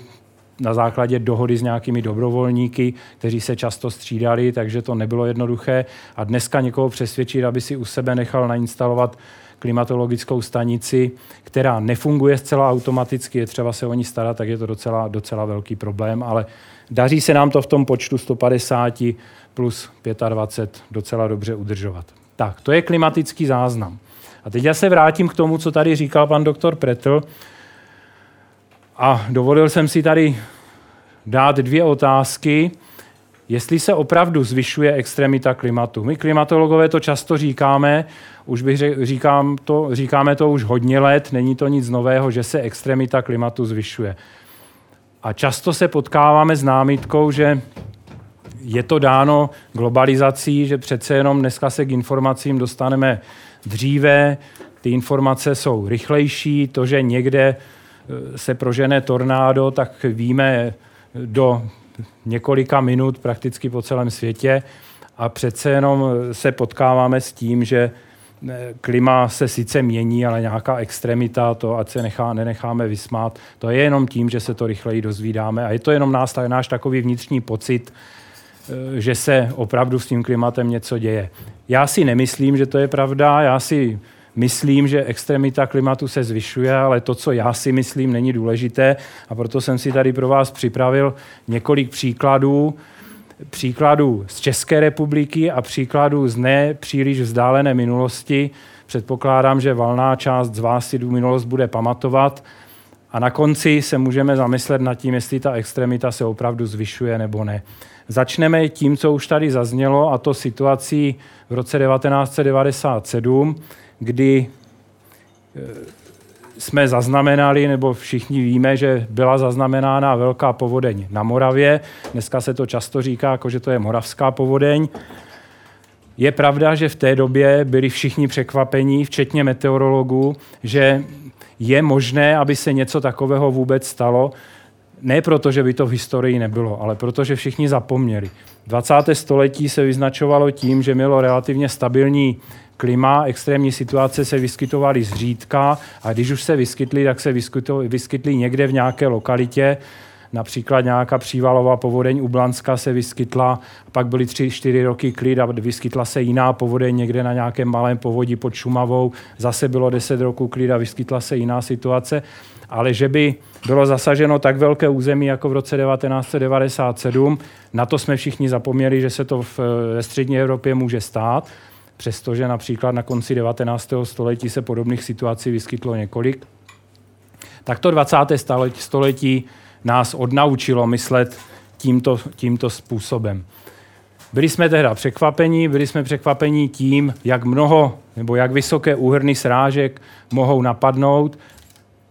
na základě dohody s nějakými dobrovolníky, kteří se často střídali, takže to nebylo jednoduché. A dneska někoho přesvědčit, aby si u sebe nechal nainstalovat klimatologickou stanici, která nefunguje zcela automaticky, je třeba se o ní starat, tak je to docela, docela velký problém, ale daří se nám to v tom počtu 150 plus 25 docela dobře udržovat. Tak, to je klimatický záznam. A teď já se vrátím k tomu, co tady říkal pan doktor Pretl. A dovolil jsem si tady dát dvě otázky jestli se opravdu zvyšuje extremita klimatu. My klimatologové to často říkáme, už bych řek, říkám to, říkáme to už hodně let, není to nic nového, že se extremita klimatu zvyšuje. A často se potkáváme s námitkou, že je to dáno globalizací, že přece jenom dneska se k informacím dostaneme dříve, ty informace jsou rychlejší, to, že někde e, se prožené tornádo, tak víme do několika minut prakticky po celém světě. A přece jenom se potkáváme s tím, že eh, klima se sice mění, ale nějaká extremita, to ať se nechá, nenecháme vysmát, to je jenom tím, že se to rychleji dozvídáme. A je to jenom nás, náš takový vnitřní pocit, eh, že se opravdu s tím klimatem něco děje. Já si nemyslím, že to je pravda, já si myslím, že extremita klimatu se zvyšuje, ale to, co já si myslím, není důležité a proto jsem si tady pro vás připravil několik příkladů, příkladů z České republiky a příkladů z ne příliš vzdálené minulosti. Předpokládám, že valná část z vás si tu minulost bude pamatovat a na konci se můžeme zamyslet nad tím, jestli ta extremita se opravdu zvyšuje nebo ne. Začneme tím, co už tady zaznělo, a to situací v roce 1997, kdy eh, jsme zaznamenali, nebo všichni víme, že byla zaznamenána velká povodeň na Moravě. Dneska se to často říká, jako že to je moravská povodeň. Je pravda, že v té době byli všichni překvapení, včetně meteorologů, že je možné, aby se něco takového vůbec stalo. Ne proto, že by to v historii nebylo, ale protože všichni zapomněli. 20. století se vyznačovalo tím, že mělo relativně stabilní klima, extrémní situace se vyskytovaly zřídka a když už se vyskytly, tak se vyskytly někde v nějaké lokalitě, Například nějaká přívalová povodeň u Blanska se vyskytla, pak byly tři, čtyři roky klid a vyskytla se jiná povodeň někde na nějakém malém povodí pod Šumavou. Zase bylo deset roků klid a vyskytla se jiná situace. Ale že by bylo zasaženo tak velké území jako v roce 1997, na to jsme všichni zapomněli, že se to v, ve střední Evropě může stát přestože například na konci 19. století se podobných situací vyskytlo několik. Tak to 20. století nás odnaučilo myslet tímto, tímto způsobem. Byli jsme tehda překvapení, byli jsme překvapení tím, jak mnoho nebo jak vysoké úhrny srážek mohou napadnout.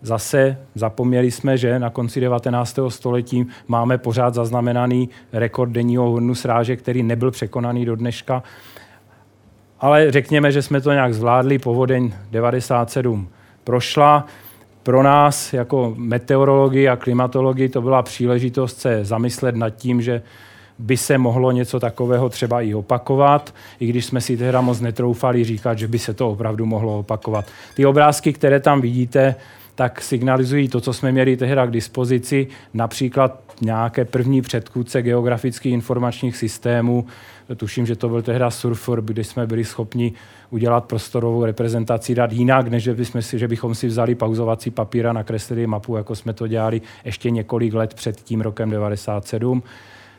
Zase zapomněli jsme, že na konci 19. století máme pořád zaznamenaný rekord denního úhrnu srážek, který nebyl překonaný do dneška ale řekněme, že jsme to nějak zvládli. Povodeň 97 prošla. Pro nás jako meteorologii a klimatologii to byla příležitost se zamyslet nad tím, že by se mohlo něco takového třeba i opakovat, i když jsme si teda moc netroufali říkat, že by se to opravdu mohlo opakovat. Ty obrázky, které tam vidíte, tak signalizují to, co jsme měli tehda k dispozici. Například nějaké první předchůdce geografických informačních systémů. Tuším, že to byl tehdy Surfer, kde jsme byli schopni udělat prostorovou reprezentaci dat jinak, než že, bychom si, že bychom si vzali pauzovací papír a nakreslili mapu, jako jsme to dělali ještě několik let před tím rokem 97.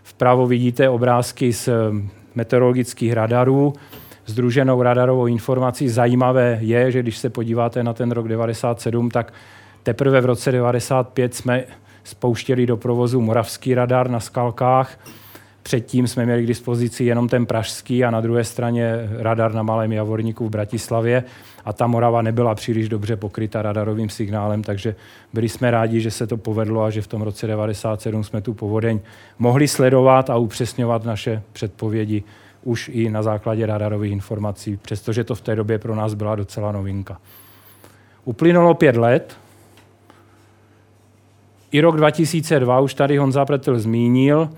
Vpravo vidíte obrázky z meteorologických radarů. Združenou radarovou informací zajímavé je, že když se podíváte na ten rok 97, tak teprve v roce 95 jsme spouštěli do provozu moravský radar na skalkách. Předtím jsme měli k dispozici jenom ten pražský a na druhé straně radar na Malém Javorníku v Bratislavě a ta Morava nebyla příliš dobře pokryta radarovým signálem, takže byli jsme rádi, že se to povedlo a že v tom roce 97 jsme tu povodeň mohli sledovat a upřesňovat naše předpovědi už i na základě radarových informací, přestože to v té době pro nás byla docela novinka. Uplynulo pět let, i rok 2002 už tady Honza Pretel zmínil.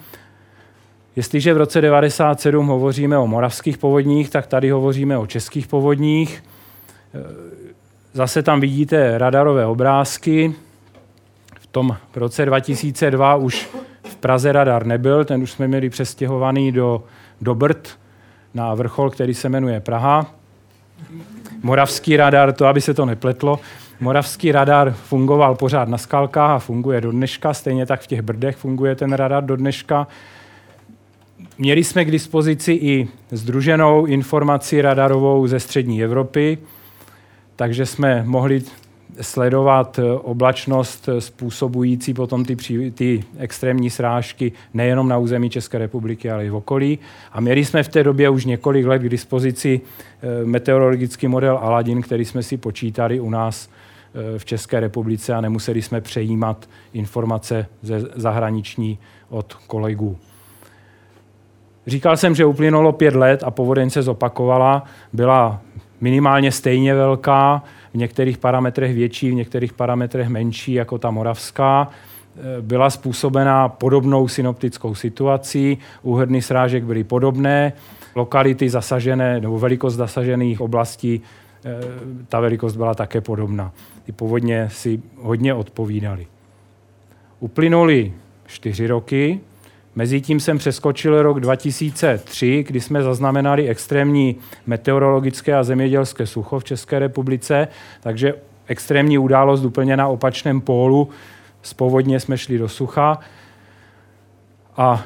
Jestliže v roce 1997 hovoříme o moravských povodních, tak tady hovoříme o českých povodních. Zase tam vidíte radarové obrázky. V tom roce 2002 už v Praze radar nebyl, ten už jsme měli přestěhovaný do, do Brd na vrchol, který se jmenuje Praha. Moravský radar, to aby se to nepletlo, Moravský radar fungoval pořád na skalkách a funguje do dneška, stejně tak v těch brdech funguje ten radar do dneška. Měli jsme k dispozici i združenou informaci radarovou ze střední Evropy, takže jsme mohli sledovat oblačnost způsobující potom ty, ty extrémní srážky nejenom na území České republiky, ale i v okolí. A měli jsme v té době už několik let k dispozici eh, meteorologický model Aladin, který jsme si počítali u nás eh, v České republice a nemuseli jsme přejímat informace ze zahraniční od kolegů. Říkal jsem, že uplynulo pět let a povodeň se zopakovala. Byla minimálně stejně velká, v některých parametrech větší, v některých parametrech menší, jako ta moravská. E, byla způsobená podobnou synoptickou situací, úhrny srážek byly podobné, lokality zasažené nebo velikost zasažených oblastí, e, ta velikost byla také podobná. Ty povodně si hodně odpovídaly. Uplynuly čtyři roky, Mezitím jsem přeskočil rok 2003, kdy jsme zaznamenali extrémní meteorologické a zemědělské sucho v České republice, takže extrémní událost úplně na opačném pólu. Z povodně jsme šli do sucha a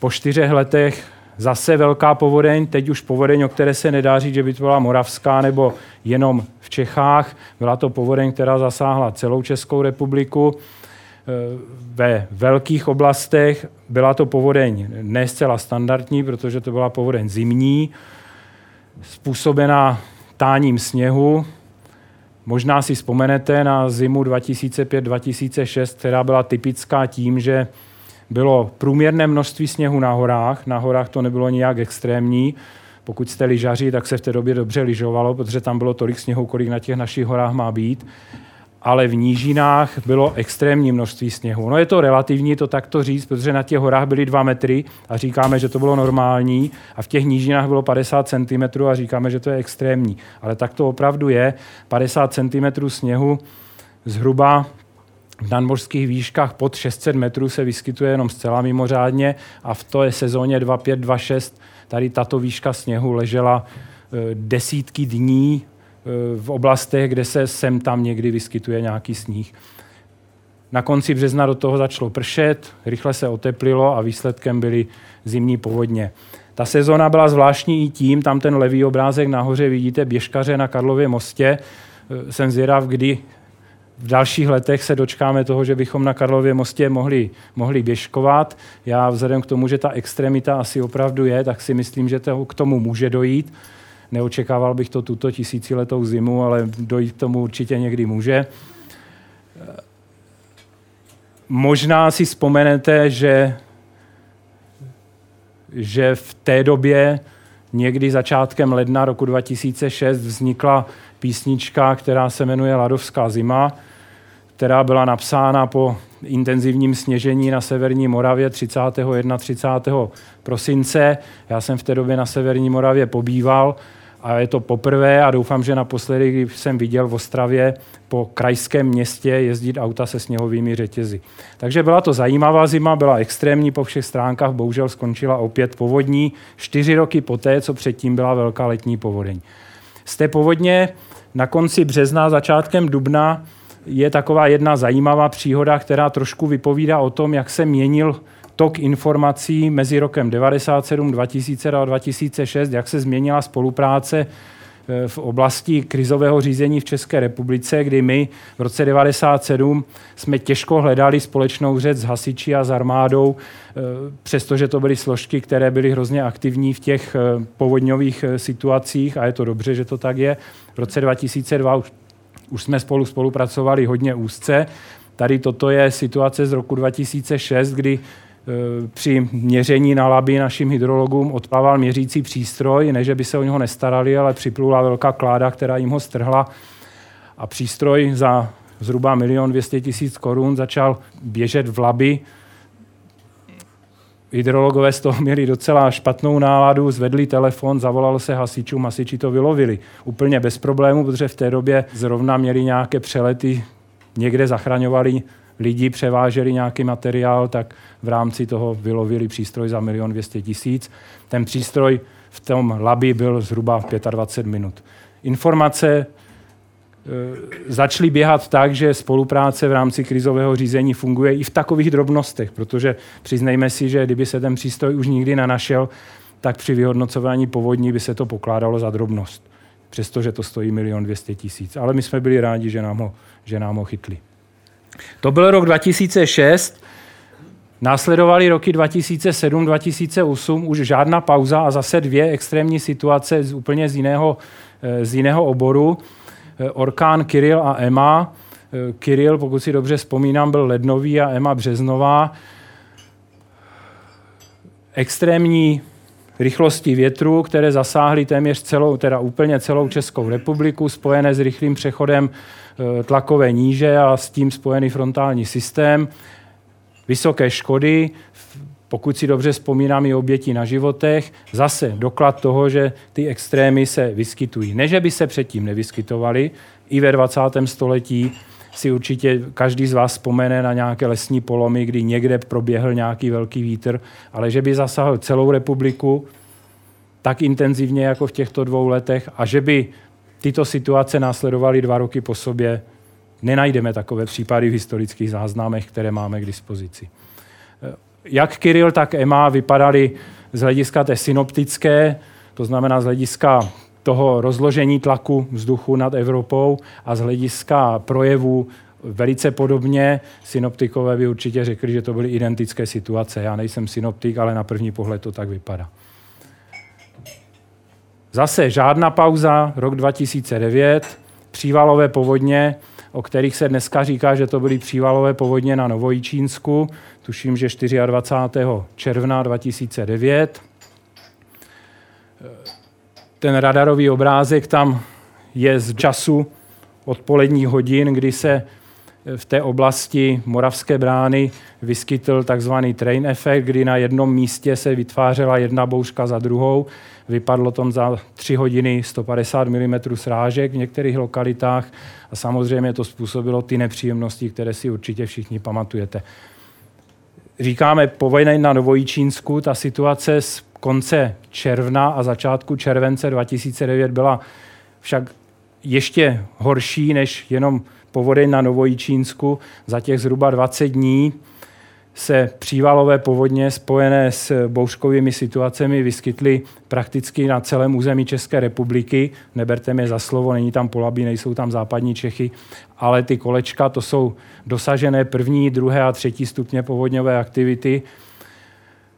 po čtyřech letech zase velká povodeň, teď už povodeň, o které se nedá říct, že by to byla moravská nebo jenom v Čechách. Byla to povodeň, která zasáhla celou Českou republiku ve velkých oblastech byla to povodeň ne zcela standardní, protože to byla povodeň zimní, způsobená táním sněhu. Možná si vzpomenete na zimu 2005-2006, která byla typická tím, že bylo průměrné množství sněhu na horách. Na horách to nebylo nijak extrémní. Pokud jste lyžaři, tak se v té době dobře lyžovalo, protože tam bylo tolik sněhu, kolik na těch našich horách má být ale v nížinách bylo extrémní množství sněhu. No je to relativní to takto říct, protože na těch horách byly dva metry a říkáme, že to bylo normální a v těch nížinách bylo 50 cm a říkáme, že to je extrémní. Ale tak to opravdu je. 50 cm sněhu zhruba v nadmořských výškách pod 600 metrů se vyskytuje jenom zcela mimořádně a v té sezóně 2.5-2.6 tady tato výška sněhu ležela e, desítky dní v oblastech, kde se sem tam někdy vyskytuje nějaký sníh. Na konci března do toho začalo pršet, rychle se oteplilo a výsledkem byly zimní povodně. Ta sezóna byla zvláštní i tím, tam ten levý obrázek nahoře vidíte běžkaře na Karlově mostě. Jsem zvědav, kdy v dalších letech se dočkáme toho, že bychom na Karlově mostě mohli, mohli běžkovat. Já vzhledem k tomu, že ta extremita asi opravdu je, tak si myslím, že to k tomu může dojít. Neočekával bych to tuto tisíciletou zimu, ale dojít k tomu určitě někdy může. Možná si vzpomenete, že, že v té době, někdy začátkem ledna roku 2006, vznikla písnička, která se jmenuje Ladovská zima, která byla napsána po intenzivním sněžení na severní Moravě 31. 30. prosince. Já jsem v té době na severní Moravě pobýval a je to poprvé a doufám, že naposledy, když jsem viděl v Ostravě po krajském městě jezdit auta se sněhovými řetězy. Takže byla to zajímavá zima, byla extrémní po všech stránkách, bohužel skončila opět povodní čtyři roky poté, co předtím byla velká letní povodeň. Z té povodně na konci března, začátkem dubna je taková jedna zajímavá příhoda, která trošku vypovídá o tom, jak se měnil tok informací mezi rokem 97, 2000 a 2006, jak se změnila spolupráce eh, v oblasti krizového řízení v České republice, kdy my v roce 97 jsme těžko hledali společnou řeč s hasiči a s armádou, eh, přestože to byly složky, které byly hrozně aktivní v těch eh, povodňových situacích a je to dobře, že to tak je. V roce 2002 už, už jsme spolu spolupracovali hodně úzce. Tady toto je situace z roku 2006, kdy při měření na labi našim hydrologům odplával měřící přístroj, ne, že by se o něho nestarali, ale připlula velká kláda, která jim ho strhla a přístroj za zhruba milion 200 tisíc korun začal běžet v labi. Hydrologové z toho měli docela špatnou náladu, zvedli telefon, zavolalo se hasičům, hasiči to vylovili. Úplně bez problému, protože v té době zrovna měli nějaké přelety, někde zachraňovali lidi převáželi nějaký materiál, tak v rámci toho vylovili přístroj za milion 200 tisíc. Ten přístroj v tom labi byl zhruba 25 minut. Informace e, začaly běhat tak, že spolupráce v rámci krizového řízení funguje i v takových drobnostech, protože přiznejme si, že kdyby se ten přístroj už nikdy nenašel, tak při vyhodnocování povodní by se to pokládalo za drobnost, přestože to stojí milion 200 tisíc. Ale my jsme byli rádi, že nám ho, že nám ho chytli. To byl rok 2006. Následovaly roky 2007, 2008, už žádná pauza a zase dvě extrémní situace z úplně z jiného, eh, z jiného oboru. Eh, orkán Kiril a Emma. Eh, Kiril, pokud si dobře vzpomínám, byl lednový a Emma březnová. Extrémní rychlosti větru, které zasáhly téměř celou, teda úplně celou Českou republiku, spojené s rychlým přechodem tlakové níže a s tím spojený frontální systém, vysoké škody, pokud si dobře vzpomínám i oběti na životech, zase doklad toho, že ty extrémy se vyskytují. Ne, že by se předtím nevyskytovaly, i ve 20. století si určitě každý z vás vzpomene na nějaké lesní polomy, kdy někde proběhl nějaký velký vítr, ale že by zasahl celou republiku tak intenzivně jako v těchto dvou letech a že by tyto situace následovaly dva roky po sobě. Nenajdeme takové případy v historických záznamech, které máme k dispozici. Jak Kiril, tak Emma vypadaly z hlediska té synoptické, to znamená z hlediska toho rozložení tlaku vzduchu nad Evropou a z hlediska projevu velice podobně. Synoptikové by určitě řekli, že to byly identické situace. Já nejsem synoptik, ale na první pohled to tak vypadá. Zase žádná pauza, rok 2009, přívalové povodně, o kterých se dneska říká, že to byly přívalové povodně na Novojičínsku, tuším, že 24. června 2009. Ten radarový obrázek tam je z času odpoledních hodin, kdy se v té oblasti Moravské brány vyskytl takzvaný train efekt, kdy na jednom místě se vytvářela jedna bouřka za druhou. Vypadlo tam za 3 hodiny 150 mm srážek v některých lokalitách a samozřejmě to způsobilo ty nepříjemnosti, které si určitě všichni pamatujete. Říkáme povojnej na Novojičínsku, ta situace z konce června a začátku července 2009 byla však ještě horší než jenom povodeň na Novojičínsku. Za těch zhruba 20 dní se přívalové povodně spojené s bouřkovými situacemi vyskytly prakticky na celém území České republiky. Neberte mě za slovo, není tam Polabí, nejsou tam západní Čechy, ale ty kolečka to jsou dosažené první, druhé a třetí stupně povodňové aktivity,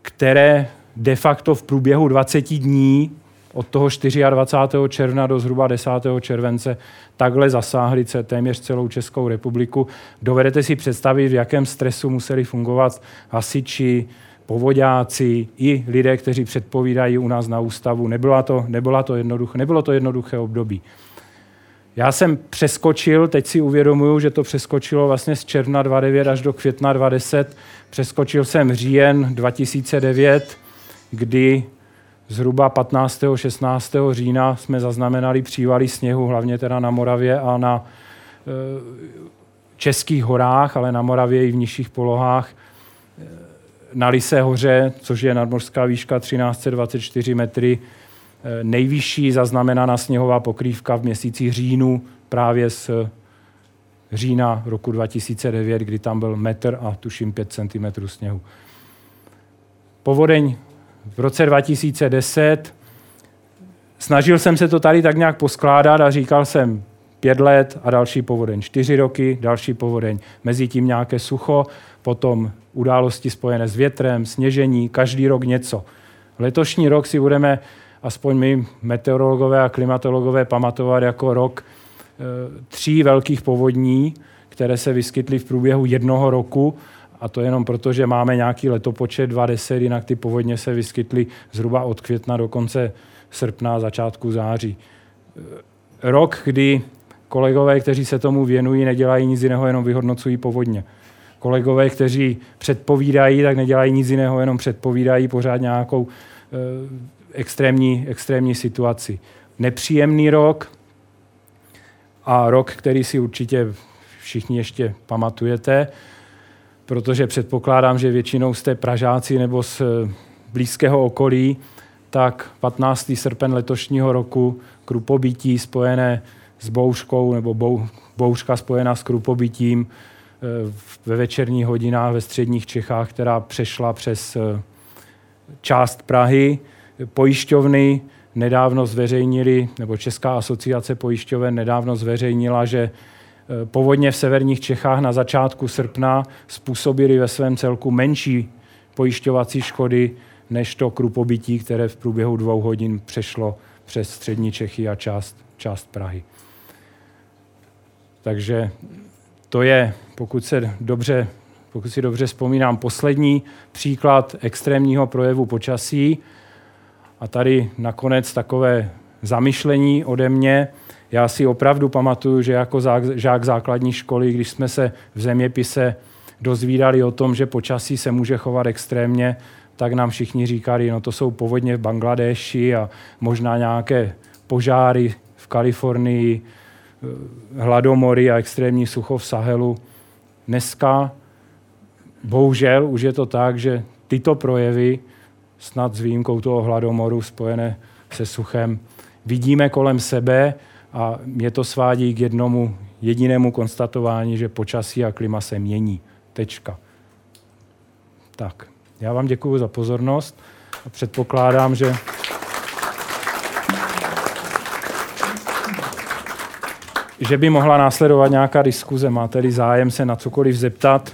které de facto v průběhu 20 dní od toho 24. června do zhruba 10. července takhle zasáhli téměř celou Českou republiku. Dovedete si představit, v jakém stresu museli fungovat hasiči, povodáci i lidé, kteří předpovídají u nás na ústavu. Nebylo to, nebylo to, jednoduché, nebylo to jednoduché období. Já jsem přeskočil, teď si uvědomuju, že to přeskočilo vlastně z června 29 až do května 2010. Přeskočil jsem říjen 2009, kdy zhruba 15. 16. října jsme zaznamenali přívaly sněhu, hlavně teda na Moravě a na českých horách, ale na Moravě i v nižších polohách. Na Lise hoře, což je nadmořská výška 1324 metry, nejvyšší zaznamenaná sněhová pokrývka v měsíci říjnu právě z října roku 2009, kdy tam byl metr a tuším 5 cm sněhu. Povodeň v roce 2010. Snažil jsem se to tady tak nějak poskládat a říkal jsem pět let a další povodeň, čtyři roky, další povodeň. Mezi tím nějaké sucho, potom události spojené s větrem, sněžení, každý rok něco. Letošní rok si budeme, aspoň my meteorologové a klimatologové, pamatovat jako rok e, tří velkých povodní, které se vyskytly v průběhu jednoho roku a to jenom proto, že máme nějaký letopočet 20, jinak ty povodně se vyskytly zhruba od května do konce srpna, začátku září. Rok, kdy kolegové, kteří se tomu věnují, nedělají nic jiného, jenom vyhodnocují povodně. Kolegové, kteří předpovídají, tak nedělají nic jiného, jenom předpovídají pořád nějakou e, extrémní, extrémní situaci. Nepříjemný rok a rok, který si určitě všichni ještě pamatujete, protože předpokládám, že většinou jste Pražáci nebo z eh, blízkého okolí, tak 15. srpen letošního roku krupobytí spojené s bouřkou nebo bou, bouřka spojená s krupobytím eh, ve večerních hodinách ve středních Čechách, která přešla přes eh, část Prahy. Pojišťovny nedávno zveřejnili, nebo Česká asociace pojišťoven nedávno zveřejnila, že povodně v severních Čechách na začátku srpna způsobily ve svém celku menší pojišťovací škody než to krupobytí, které v průběhu dvou hodin přešlo přes střední Čechy a část, část Prahy. Takže to je, pokud, se dobře, pokud si dobře vzpomínám, poslední příklad extrémního projevu počasí. A tady nakonec takové zamyšlení ode mě. Já si opravdu pamatuju, že jako žák základní školy, když jsme se v zeměpise dozvídali o tom, že počasí se může chovat extrémně, tak nám všichni říkali, no to jsou povodně v Bangladeši a možná nějaké požáry v Kalifornii, eh, hladomory a extrémní sucho v Sahelu. Dneska bohužel už je to tak, že tyto projevy, snad s výjimkou toho hladomoru spojené se suchem, vidíme kolem sebe a mě to svádí k jednomu jedinému konstatování, že počasí a klima se mění. Tečka. Tak, já vám děkuji za pozornost a předpokládám, že že by mohla následovat nějaká diskuze. Máte-li zájem se na cokoliv zeptat,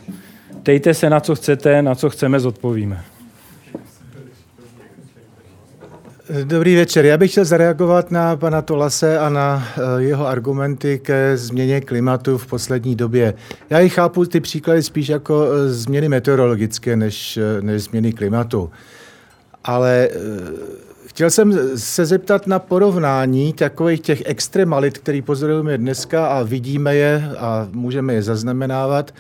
tejte se na co chcete, na co chceme, zodpovíme. Dobrý večer. Já bych chtěl zareagovat na pana Tolase a na eh, jeho argumenty ke změně klimatu v poslední době. Já ji chápu ty příklady spíš jako eh, změny meteorologické než, eh, než změny klimatu. Ale chtěl jsem se zeptat na porovnání takových těch extremalit, které pozorujeme dneska a vidíme je a můžeme je zaznamenávat,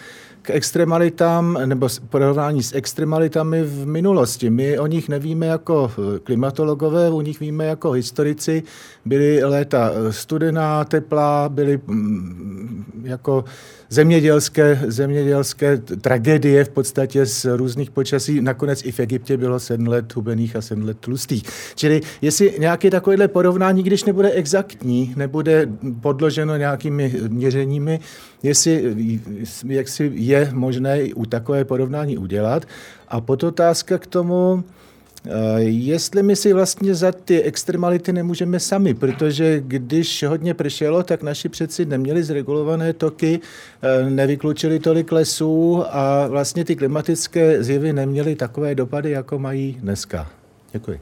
k extremalitám nebo porovnání s extremalitami v minulosti. My o nich nevíme jako klimatologové, o nich víme jako historici. Byly léta studená, teplá, byly mm, jako zemědělské, zemědělské tragédie v podstatě z různých počasí. Nakonec i v Egyptě bylo sedm let hubených a sedm let tlustých. Čili jestli nějaké takovéhle porovnání, když nebude exaktní, nebude podloženo nějakými měřeními, jestli jak si je možné u takové porovnání udělat. A podotázka k tomu, jestli my si vlastně za ty extremality nemůžeme sami, protože když hodně pršelo, tak naši přeci neměli zregulované toky, eh, nevyklučili tolik lesů a vlastně ty klimatické zjevy neměly takové dopady, jako mají dneska. Děkuji.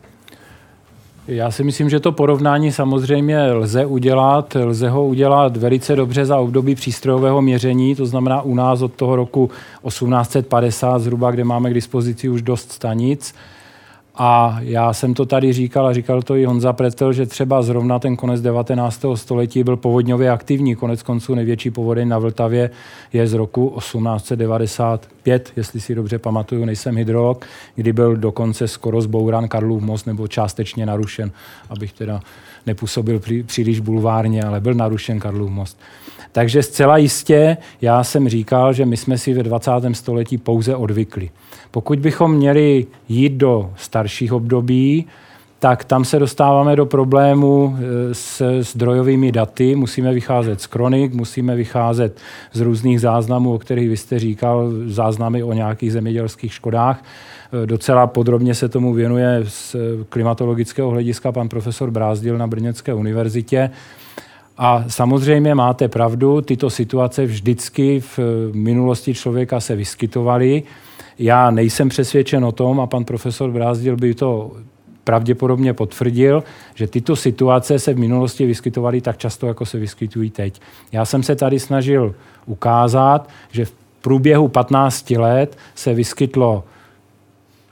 Já si myslím, že to porovnání samozřejmě lze udělat. Lze ho udělat velice dobře za období přístrojového měření, to znamená u nás od toho roku 1850 zhruba, kde máme k dispozici už dost stanic. A já jsem to tady říkal a říkal to i Honza Pretel, že třeba zrovna ten konec 19. století byl povodňově aktivní. Konec konců největší povodeň na Vltavě je z roku 1890 2005, jestli si dobře pamatuju, nejsem hydrolog, kdy byl dokonce skoro zbourán Karlův most nebo částečně narušen, abych teda nepůsobil příliš bulvárně, ale byl narušen Karlův most. Takže zcela jistě já jsem říkal, že my jsme si ve 20. století pouze odvykli. Pokud bychom měli jít do starších období, tak tam se dostáváme do problému e, s zdrojovými daty. Musíme vycházet z kronik, musíme vycházet z různých záznamů, o kterých vy jste říkal, záznamy o nějakých zemědělských škodách. E, docela podrobně se tomu věnuje z klimatologického hlediska pan profesor Brázdil na Brněnské univerzitě. A samozřejmě máte pravdu, tyto situace vždycky v minulosti člověka se vyskytovaly. Já nejsem přesvědčen o tom, a pan profesor Brázdil by to pravděpodobně potvrdil, že tyto situace se v minulosti vyskytovaly tak často, jako se vyskytují teď. Já jsem se tady snažil ukázat, že v průběhu 15 let se vyskytlo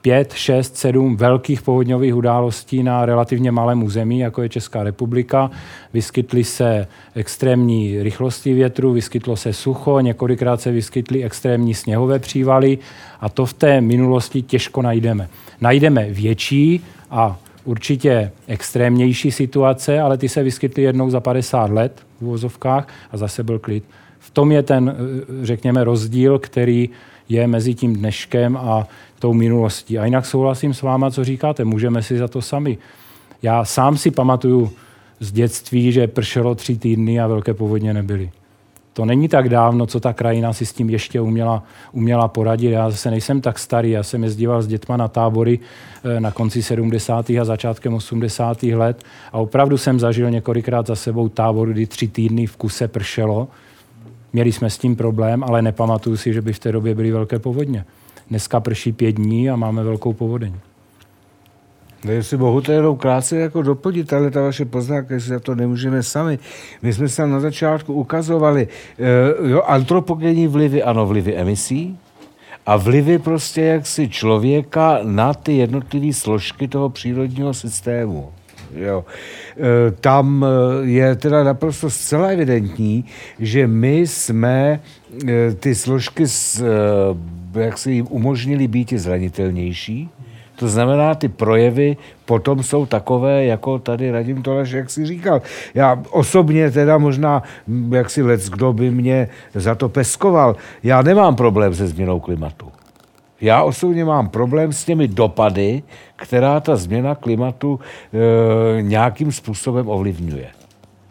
pět, šest, sedm velkých povodňových událostí na relativně malém území, jako je Česká republika. Vyskytly se extrémní rychlosti větru, vyskytlo se sucho, několikrát se vyskytly extrémní sněhové přívaly a to v té minulosti těžko najdeme. Najdeme větší a určitě extrémnější situace, ale ty se vyskytly jednou za 50 let v uvozovkách a zase byl klid. V tom je ten, řekněme, rozdíl, který je mezi tím dneškem a tou minulostí. A jinak souhlasím s váma, co říkáte, můžeme si za to sami. Já sám si pamatuju z dětství, že pršelo tři týdny a velké povodně nebyly. To není tak dávno, co ta krajina si s tím ještě uměla, uměla poradit. Já zase nejsem tak starý, já jsem jezdíval s dětma na tábory eh, na konci 70. a začátkem 80. let a opravdu jsem zažil několikrát za sebou tábor, kdy tři týdny v kuse pršelo. Měli jsme s tím problém, ale nepamatuju si, že by v té době byly velké povodně. Dneska prší pět dní a máme velkou povodeň. No jestli mohu to jenom krátce jako doplnit, ale ta vaše poznámka, jestli za to nemůžeme sami. My jsme se na začátku ukazovali, uh, jo, antropogenní vlivy, ano, vlivy emisí, a vlivy prostě jaksi člověka na ty jednotlivé složky toho přírodního systému. Jo. E, tam e, je teda naprosto zcela evidentní, že my jsme ty složky, jak si jim umožnili být zranitelnější, to znamená, ty projevy potom jsou takové, jako tady Radim Tolaš, jak si říkal. Já osobně teda možná, jak si lec, kdo by mě za to peskoval, já nemám problém se změnou klimatu. Já osobně mám problém s těmi dopady, která ta změna klimatu e, nějakým způsobem ovlivňuje.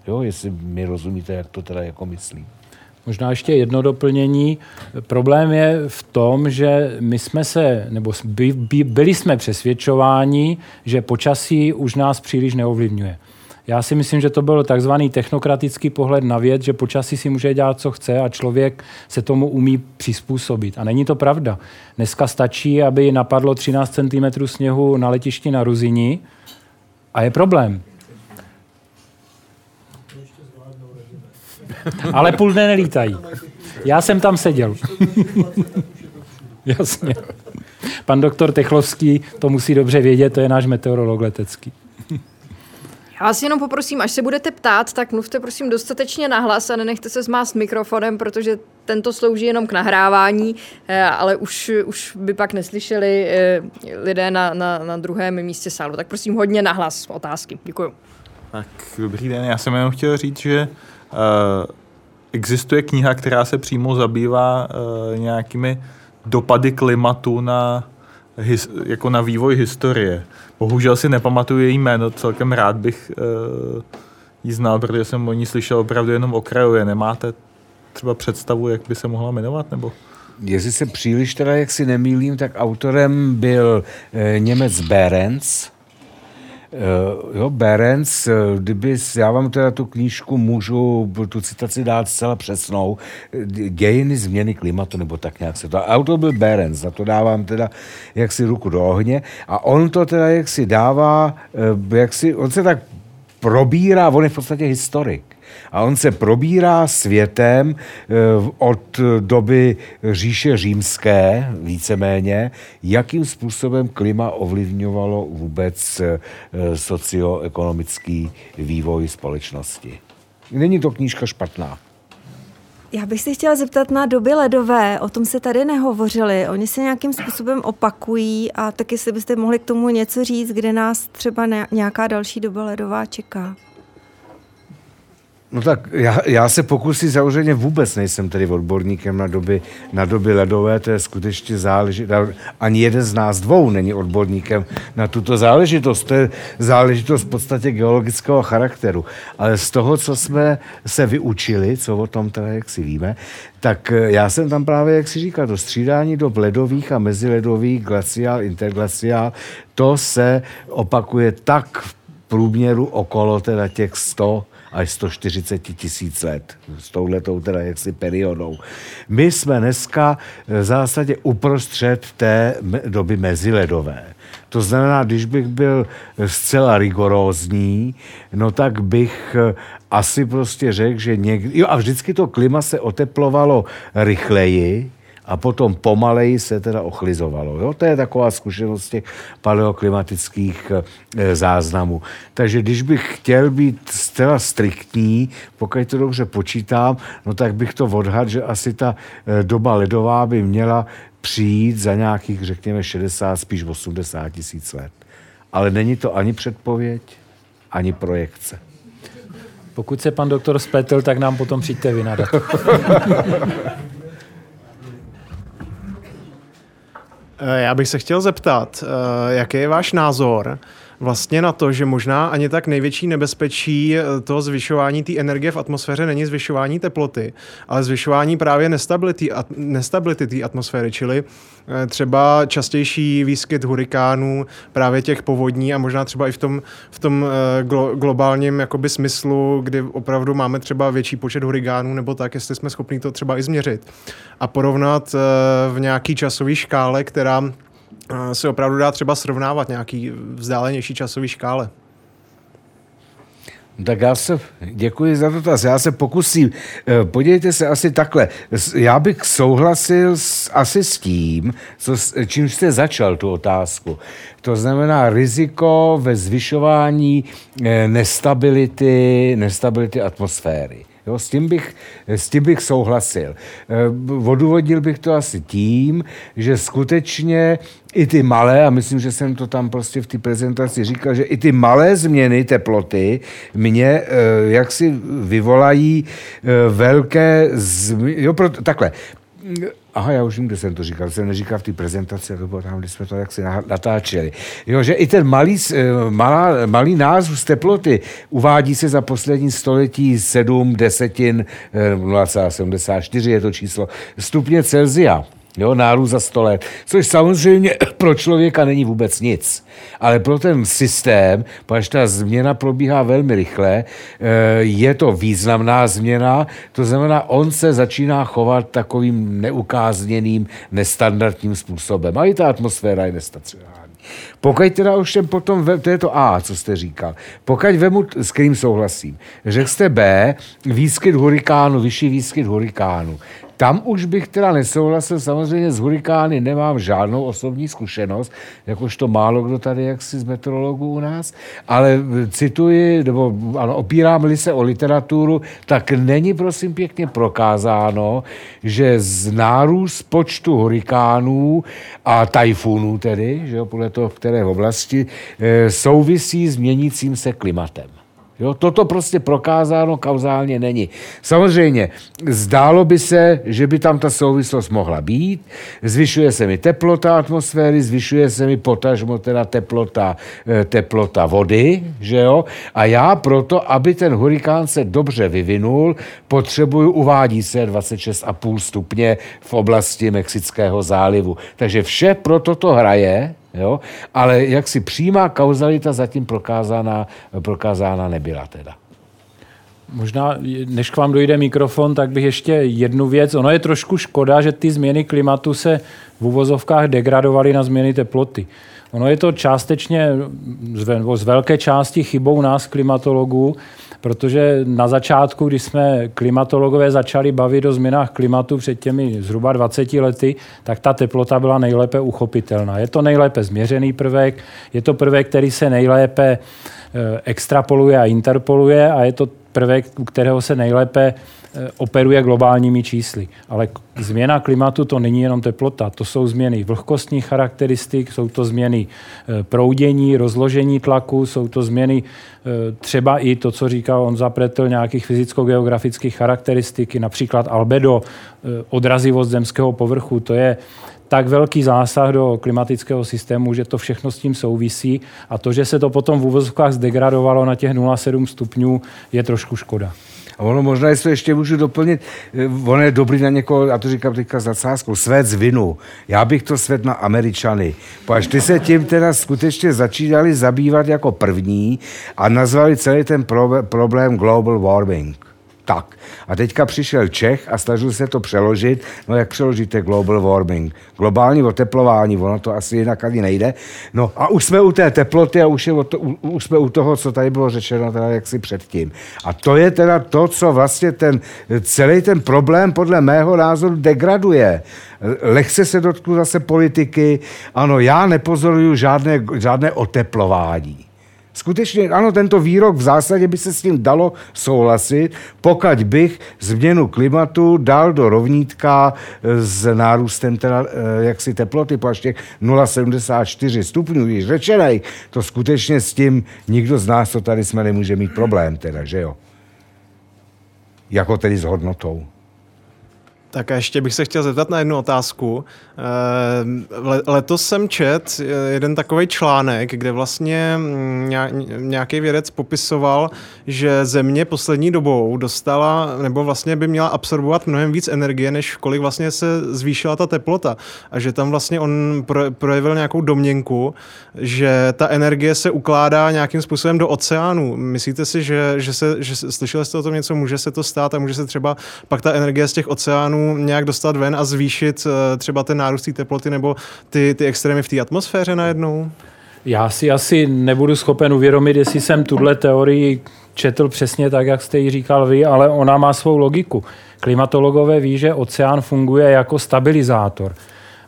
Jo, jestli mi rozumíte, jak to teda jako myslím. Možná ještě jedno doplnění. Problém je v tom, že my jsme se, nebo by, by, byli jsme přesvědčováni, že počasí už nás příliš neovlivňuje. Já si myslím, že to byl takzvaný technokratický pohled na věc, že počasí si může dělat, co chce a člověk se tomu umí přizpůsobit. A není to pravda. Dneska stačí, aby napadlo 13 cm sněhu na letišti na Ruzini a je problém. Ale půl dne nelítají. Já jsem tam seděl. Jasně. Pan doktor Techlovský to musí dobře vědět, to je náš meteorolog letecký. Já vás jenom poprosím, až se budete ptát, tak mluvte prosím dostatečně nahlas a nenechte se zmást mikrofonem, protože tento slouží jenom k nahrávání, eh, ale už, už by pak neslyšeli eh, lidé na, na, na druhém místě sálu. Tak prosím hodně nahlas otázky. Děkuji. Tak dobrý den, já jsem jenom chtěl říct, že existuje kniha, která se přímo zabývá uh, nějakými dopady klimatu na, his, jako na vývoj historie. Bohužel si nepamatuju její jméno, celkem rád bych uh, ji znal, protože jsem o ní slyšel opravdu jenom okrajově. Nemáte třeba představu, jak by se mohla jmenovat? Nebo? Jestli se příliš teda, jak si nemýlím, tak autorem byl e, Němec Berenc, Uh, jo, Berenc, kdyby, já vám teda tu knížku můžu, tu citaci dát zcela přesnou, dějiny změny klimatu, nebo tak nějak se to. Autor byl Berenc, za to dávám teda jaksi ruku do ohně a on to teda jaksi dává, jaksi, on se tak probírá, on je v podstatě historik. A on se probírá světem eh, od doby říše římské, víceméně, jakým způsobem klima ovlivňovalo vůbec eh, socioekonomický vývoj společnosti. Není to knížka špatná. Já bych se chtěla zeptat na doby ledové, o tom se tady nehovořili. Oni se nějakým způsobem opakují a tak jestli byste mohli k tomu něco říct, kde nás třeba nějaká další doba ledová čeká. No tak já, já se pokusím, samozřejmě vůbec nejsem tedy odborníkem na doby, na doby ledové, to je skutečně záležitost, ani jeden z nás dvou není odborníkem na tuto záležitost, to je záležitost v podstatě geologického charakteru. Ale z toho, co jsme se vyučili, co o tom teda, jak si víme, tak já jsem tam právě, jak si říkal, to střídání dob ledových a meziledových, glaciál, interglaciál, to se opakuje tak v průměru okolo teda těch 100 až 140 tisíc let s touhletou teda jaksi periodou. My jsme dneska v zásadě uprostřed té doby meziledové. To znamená, když bych byl zcela rigorózní, no tak bych eh, asi prostě řekl, že někdy... Jo, a vždycky to klima se oteplovalo rychleji, a potom pomaleji se teda ochlizovalo. Jo? To je taková zkušenost těch paleoklimatických e, záznamů. Takže když bych chtěl být zcela striktní, pokud to dobře počítám, no tak bych to odhad, že asi ta e, doba ledová by měla přijít za nějakých, řekněme, 60, spíš 80 tisíc let. Ale není to ani předpověď, ani projekce. Pokud se pan doktor spletl, tak nám potom přijďte vynadat. Eh, já bych se chtěl zeptat, eh, jaký je váš názor vlastně na to, že možná ani tak největší nebezpečí eh, toho zvyšování té energie v atmosféře není zvyšování teploty, ale zvyšování právě nestability, nestability té atmosféry, čili eh, třeba častější výskyt hurikánů, právě těch povodní a možná třeba i v tom, v tom eh, glo, globálním jakoby smyslu, kdy opravdu máme třeba větší počet hurikánů nebo tak, jestli jsme schopni to třeba i změřit a porovnat v nějaký časové škále, která se opravdu dá třeba srovnávat nějaký vzdálenější časový škále. Tak já se, děkuji za dotaz, já se pokusím. Eh, podívejte se asi takhle. Já bych souhlasil s, asi s tím, co, čím jste začal tu otázku. To znamená riziko ve zvyšování eh, nestability, nestability atmosféry. Jo, s, tím bych, s tím bych souhlasil. Eh, odůvodnil bych to asi tím, že skutečně i ty malé, a myslím, že jsem to tam prostě v té prezentaci říkal, že i ty malé změny teploty mě eh, jaksi vyvolají eh, velké změny. Jo, proto, takhle. Aha, já už vím, kde jsem to říkal. Jsem neříkal v té prezentaci, bylo tam, kde jsme to jaksi natáčeli. Jo, že i ten malý, eh, malá, malý názv teploty uvádí se za poslední století 7 desetin 0,74 je to číslo stupně Celzia. Jo, nárůst za 100 let. Což samozřejmě pro člověka není vůbec nic. Ale pro ten systém, protože ta změna probíhá velmi rychle, eh, je to významná změna, to znamená, on se začíná chovat takovým neukázněným, nestandardním způsobem. A i ta atmosféra je nestacionální. Pokud teda už jsem potom, ve, to je to A, co jste říkal, pokud vemu, s kterým souhlasím, řekl jste B, výskyt hurikánu, vyšší výskyt hurikánu. Tam už bych teda nesouhlasil, samozřejmě z hurikány nemám žádnou osobní zkušenost, jakož to málo kdo tady jaksi z meteorologů u nás, ale cituji, nebo ano, opírám-li se o literaturu, tak není prosím pěkně prokázáno, že z nárůst počtu hurikánů a tajfunů tedy, že jo, podle toho, v které oblasti, eh, souvisí s měnícím se klimatem. Jo, toto prostě prokázáno kauzálně není. Samozřejmě, zdálo by se, že by tam ta souvislost mohla být. Zvyšuje se mi teplota atmosféry, zvyšuje se mi potažmo teda teplota, eh, teplota vody, že jo? A já proto, aby ten hurikán se dobře vyvinul, potřebuju, uvádí se 26,5 stupně v oblasti Mexického zálivu. Takže vše pro toto hraje, Jo? Ale jak si přímá kauzalita zatím prokázána, prokázána nebyla teda. Možná, než k vám dojde mikrofon, tak bych ještě jednu věc. Ono je trošku škoda, že ty změny klimatu se v uvozovkách degradovaly na změny teploty. Ono je to částečně z velké části chybou nás, klimatologů, protože na začátku, když jsme klimatologové začali bavit o změnách klimatu před těmi zhruba 20 lety, tak ta teplota byla nejlépe uchopitelná. Je to nejlépe změřený prvek, je to prvek, který se nejlépe eh, extrapoluje a interpoluje a je to prvek, u kterého se nejlépe operuje globálními čísly. Ale změna klimatu to není jenom teplota, to jsou změny vlhkostních charakteristik, jsou to změny eh, proudění, rozložení tlaku, jsou to změny třeba i to, co říkal on zapretl, nějakých fyzicko-geografických charakteristik, například albedo, odrazivost zemského povrchu, to je tak velký zásah do klimatického systému, že to všechno s tím souvisí a to, že se to potom v úvozovkách zdegradovalo na těch 0,7 stupňů, je trošku škoda. A ono možná, jestli to ještě můžu doplnit, eh, ono je dobrý na někoho, a to říkám teďka s nadsázkou, svět z vinu. Já bych to svět na Američany. Až ty se tím teda skutečně začínali zabývat jako první a nazvali celý ten problém global warming tak. A teďka přišel Čech a snažil se to přeložit. No jak přeložíte global warming? Globální oteplování, ono to asi jinak ani nejde. No a už jsme u té teploty a už, je to, už jsme u toho, co tady bylo řečeno teda jaksi předtím. A to je teda to, co vlastně ten celý ten problém podle mého názoru degraduje. Lehce se dotknu zase politiky. Ano, já nepozoruju žádné, žádné oteplování. Skutečně, ano, tento výrok v zásadě by se s tím dalo souhlasit, pokud bych změnu klimatu dal do rovnítka eh, s nárůstem teda, eh, jaksi teploty po až těch 0,74 stupňů, již řečenej, to skutečně s tím nikdo z nás, co tady jsme, nemůže mít problém, teda, že jo? Jako tedy s hodnotou. Tak a ještě bych se chtěl zeptat na jednu otázku. Eh, letos jsem čet eh, jeden takový článek, kde vlastně mm, nějaký vědec popisoval, že Země poslední dobou dostala, nebo vlastně by měla absorbovat mnohem víc energie, než kolik vlastně se zvýšila ta teplota. A že tam vlastně on projevil nějakou domněnku, že ta energie se ukládá nějakým způsobem do oceánu. Myslíte si, že, že, se, že slyšeli jste o tom něco, může se to stát a může se třeba pak ta energie z těch oceánů nějak dostat ven a zvýšit eh, třeba ten nárůst té teploty nebo ty, ty extrémy v té atmosféře najednou? Já si asi nebudu schopen uvědomit, jestli jsem tuhle teorii četl přesně tak, jak jste ji říkal vy, ale ona má svou logiku. Klimatologové ví, že oceán funguje jako stabilizátor.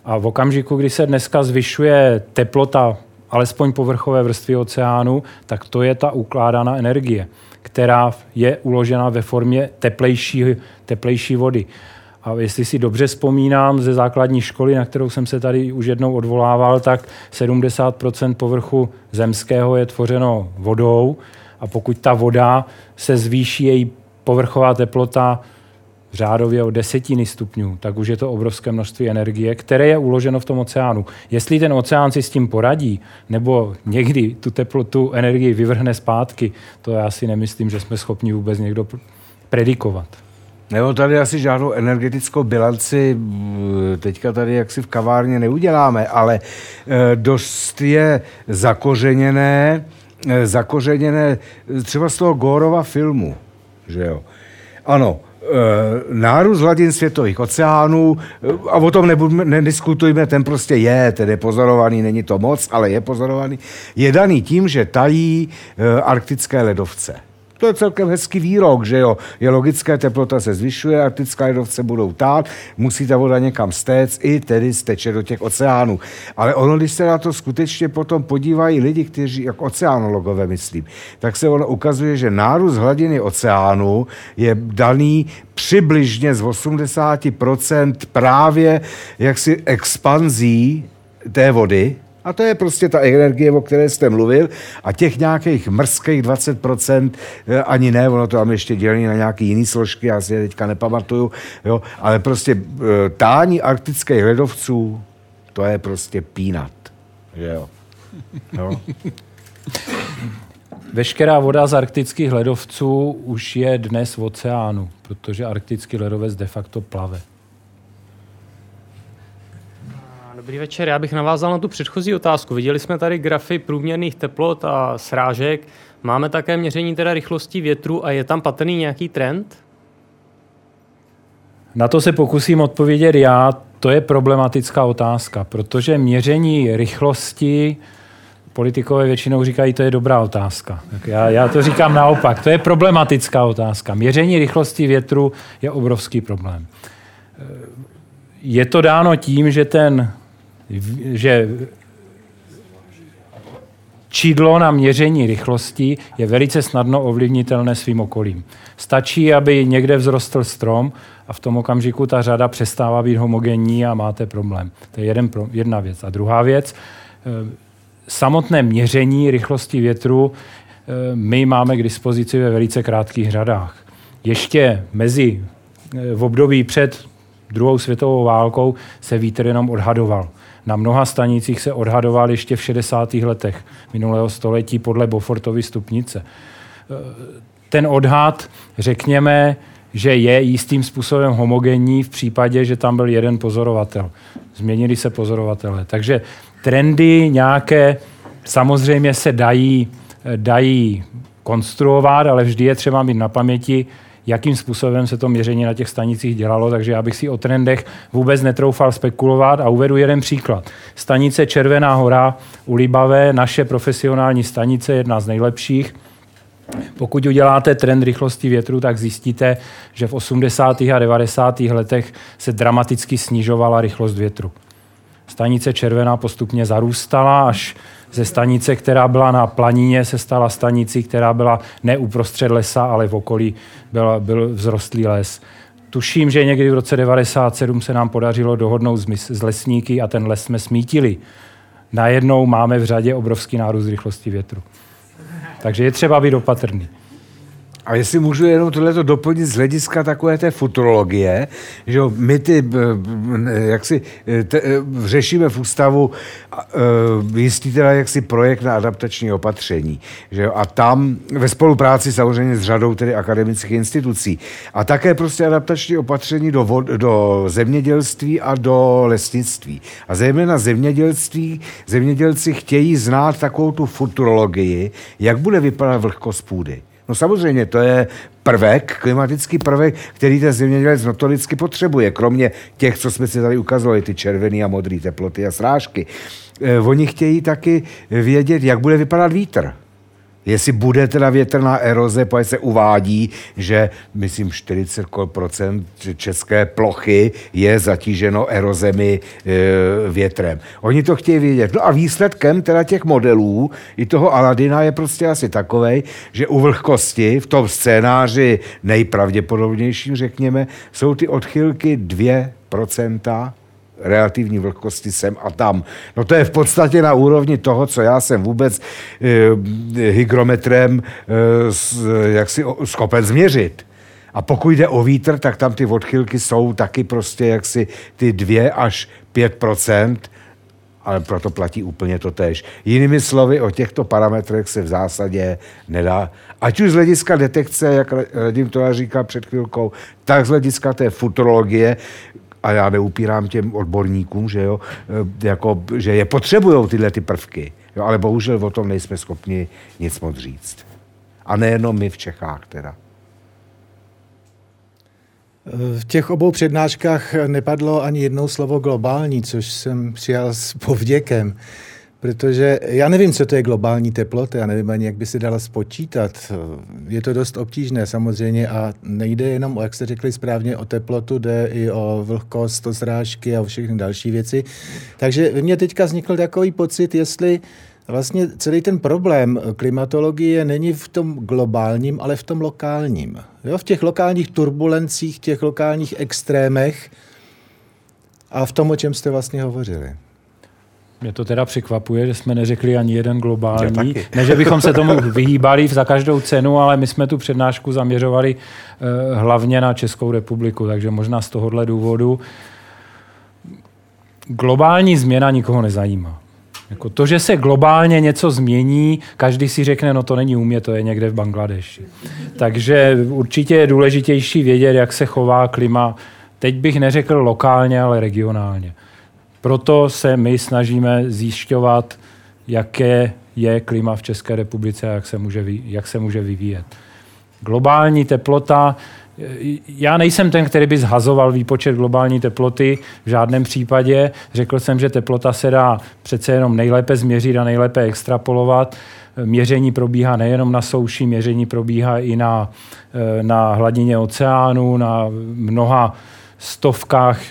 A v okamžiku, kdy se dneska zvyšuje teplota alespoň povrchové vrstvy oceánu, tak to je ta ukládaná energie, která je uložena ve formě teplejší, teplejší vody. A jestli si dobře vzpomínám ze základní školy, na kterou jsem se tady už jednou odvolával, tak 70% povrchu zemského je tvořeno vodou a pokud ta voda se zvýší její povrchová teplota řádově o desetiny stupňů, tak už je to obrovské množství energie, které je uloženo v tom oceánu. Jestli ten oceán si s tím poradí, nebo někdy tu teplotu energii vyvrhne zpátky, to já si nemyslím, že jsme schopni vůbec někdo predikovat. Nebo tady asi žádnou energetickou bilanci teďka tady jaksi v kavárně neuděláme, ale e, dost je zakořeněné, e, zakořeněné třeba z toho Górova filmu, že jo. Ano, nárůst hladin světových oceánů, a o tom nebudeme, nediskutujme, ten prostě je, je pozorovaný, není to moc, ale je pozorovaný, je daný tím, že tají arktické ledovce. To je celkem hezký výrok, že jo. Je logické, teplota se zvyšuje, arktická ledovce budou tát, musí ta voda někam stéct, i tedy steče do těch oceánů. Ale ono, když se na to skutečně potom podívají lidi, kteří, jako oceánologové myslím, tak se ono ukazuje, že nárůst hladiny oceánu je daný přibližně z 80% právě jaksi expanzí té vody, a to je prostě ta energie, o které jste mluvil. A těch nějakých mrzkých 20% eh, ani ne, ono to tam ještě dělí na nějaké jiné složky, já si je teďka nepamatuju, jo, ale prostě eh, tání arktických ledovců, to je prostě pínat. Jo. jo. Veškerá voda z arktických ledovců už je dnes v oceánu, protože arktický ledovec de facto plave. Dobrý večer, já bych navázal na tu předchozí otázku. Viděli jsme tady grafy průměrných teplot a srážek. Máme také měření teda rychlosti větru a je tam patrný nějaký trend? Na to se pokusím odpovědět já. To je problematická otázka, protože měření rychlosti politikové většinou říkají, to je dobrá otázka. Tak já, já to říkám naopak, to je problematická otázka. Měření rychlosti větru je obrovský problém. Je to dáno tím, že ten že čidlo na měření rychlosti je velice snadno ovlivnitelné svým okolím. Stačí, aby někde vzrostl strom a v tom okamžiku ta řada přestává být homogenní a máte problém. To je jeden, jedna věc. A druhá věc, eh, samotné měření rychlosti větru eh, my máme k dispozici ve velice krátkých řadách. Ještě mezi eh, v období před druhou světovou válkou se vítr jenom odhadoval. Na mnoha stanicích se odhadoval ještě v 60. letech minulého století podle Beaufortovy stupnice. Ten odhad, řekněme, že je jistým způsobem homogenní v případě, že tam byl jeden pozorovatel. Změnili se pozorovatelé. Takže trendy nějaké samozřejmě se dají, dají konstruovat, ale vždy je třeba mít na paměti, jakým způsobem se to měření na těch stanicích dělalo, takže já bych si o trendech vůbec netroufal spekulovat a uvedu jeden příklad. Stanice Červená hora u Libavé, naše profesionální stanice, jedna z nejlepších, pokud uděláte trend rychlosti větru, tak zjistíte, že v 80. a 90. letech se dramaticky snižovala rychlost větru. Stanice Červená postupně zarůstala, až ze stanice, která byla na planině, se stala stanicí, která byla ne uprostřed lesa, ale v okolí byl, byl vzrostlý les. Tuším, že někdy v roce 97 se nám podařilo dohodnout s lesníky a ten les jsme smítili. Najednou máme v řadě obrovský nárůst rychlosti větru. Takže je třeba být opatrný. A jestli můžu jenom tohleto doplnit z hlediska takové té futurologie, že my ty, jak si te, řešíme v ústavu jistý teda jaksi projekt na adaptační opatření. Že a tam ve spolupráci samozřejmě s řadou tedy akademických institucí. A také prostě adaptační opatření do, vod, do zemědělství a do lesnictví. A zejména zemědělství, zemědělci chtějí znát takovou tu futurologii, jak bude vypadat vlhkost půdy. No samozřejmě, to je prvek, klimatický prvek, který ten zemědělec notoricky potřebuje, kromě těch, co jsme si tady ukazovali, ty červené a modré teploty a srážky. Eh, oni chtějí taky vědět, jak bude vypadat vítr. Jestli bude teda větrná eroze, protože se uvádí, že myslím 40% české plochy je zatíženo erozemi e, větrem. Oni to chtějí vědět. No a výsledkem teda těch modelů i toho Aladina je prostě asi takový, že u vlhkosti v tom scénáři nejpravděpodobnějším, řekněme, jsou ty odchylky 2% relativní vlhkosti sem a tam. No to je v podstatě na úrovni toho, co já jsem vůbec e, hygrometrem e, jak si schopen změřit. A pokud jde o vítr, tak tam ty odchylky jsou taky prostě jaksi ty 2 až 5% ale proto platí úplně to tež. Jinými slovy, o těchto parametrech se v zásadě nedá, ať už z hlediska detekce, jak Radim to říkal před chvilkou, tak z hlediska té futurologie, a já neupírám těm odborníkům, že, jo, eh, jako, že je potřebují tyhle ty prvky, jo, ale bohužel o tom nejsme schopni nic moc říct. A nejenom my v Čechách teda. V těch obou přednáškách nepadlo ani jednou slovo globální, což jsem přijal s povděkem. Protože já nevím, co to je globální teplota, já nevím ani, jak by se dala spočítat. Je to dost obtížné samozřejmě a nejde jenom, jak jste řekli správně, o teplotu, jde i o vlhkost, o zrážky a o všechny další věci. Takže ve mně teďka vznikl takový pocit, jestli vlastně celý ten problém klimatologie není v tom globálním, ale v tom lokálním. Jo? V těch lokálních turbulencích, těch lokálních extrémech a v tom, o čem jste vlastně hovořili. Mě to teda překvapuje, že jsme neřekli ani jeden globální. Ne, že bychom se tomu vyhýbali za každou cenu, ale my jsme tu přednášku zaměřovali eh, hlavně na Českou republiku, takže možná z tohohle důvodu globální změna nikoho nezajímá. Jako to, že se globálně něco změní, každý si řekne, no to není u mě, to je někde v Bangladeši. Takže určitě je důležitější vědět, jak se chová klima, teď bych neřekl lokálně, ale regionálně. Proto se my snažíme zjišťovat, jaké je klima v České republice a jak se může, jak se může vyvíjet. Globální teplota, já nejsem ten, který by zhazoval výpočet globální teploty v žádném případě. Řekl jsem, že teplota se dá přece jenom nejlépe změřit a nejlépe extrapolovat. Měření probíhá nejenom na souši, měření probíhá i na, na hladině oceánu, na mnoha stovkách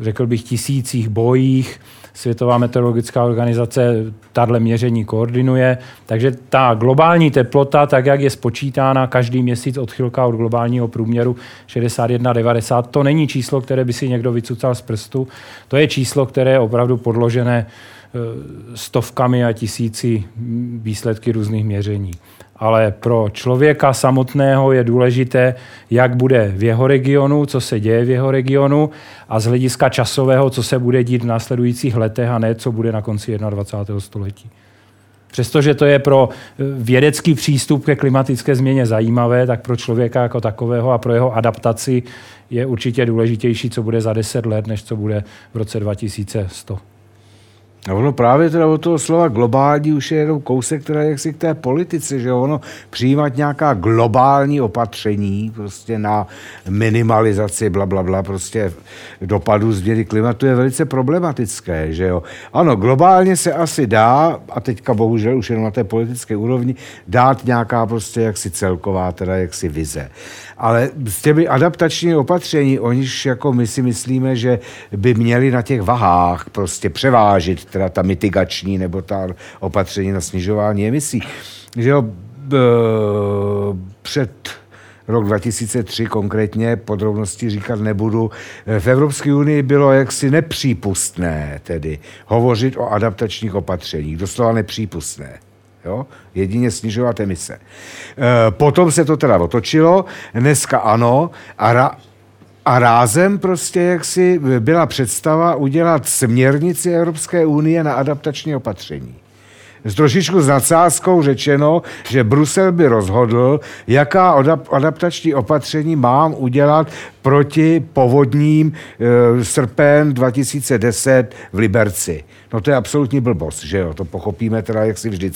řekl bych, tisících bojích. Světová meteorologická organizace tahle měření koordinuje. Takže ta globální teplota, tak jak je spočítána každý měsíc odchylka od globálního průměru 61-90, to není číslo, které by si někdo vycucal z prstu. To je číslo, které je opravdu podložené eh, stovkami a tisíci výsledky různých měření ale pro člověka samotného je důležité, jak bude v jeho regionu, co se děje v jeho regionu a z hlediska časového, co se bude dít v následujících letech a ne, co bude na konci 21. století. Přestože to je pro eh, vědecký přístup ke klimatické změně zajímavé, tak pro člověka jako takového a pro jeho adaptaci je určitě důležitější, co bude za 10 let, než co bude v roce 2100. A ono právě teda od toho slova globální už je jenom kousek teda jaksi k té politice, že ono přijímat nějaká globální opatření prostě na minimalizaci bla, bla, bla, prostě dopadu změny klimatu je velice problematické, že jo. Ano, globálně se asi dá, a teďka bohužel už jenom na té politické úrovni, dát nějaká prostě jaksi celková teda jaksi vize. Ale s těmi adaptační opatření, oniž jako my si myslíme, že by měli na těch vahách prostě převážit teda ta mitigační nebo ta opatření na snižování emisí. Že jo, před rok 2003 konkrétně, podrobnosti říkat nebudu, v Evropské unii bylo jaksi nepřípustné tedy hovořit o adaptačních opatřeních, doslova nepřípustné. Jo? Jedině snižovat emise. E, potom se to teda otočilo, dneska ano, a, ra, a rázem prostě jaksi byla představa udělat směrnici Evropské unie na adaptační opatření. S trošičku s nadsázkou řečeno, že Brusel by rozhodl, jaká adaptační opatření mám udělat proti povodním e, srpen 2010 v Liberci. No to je absolutní blbost, že jo, to pochopíme teda jak si vždy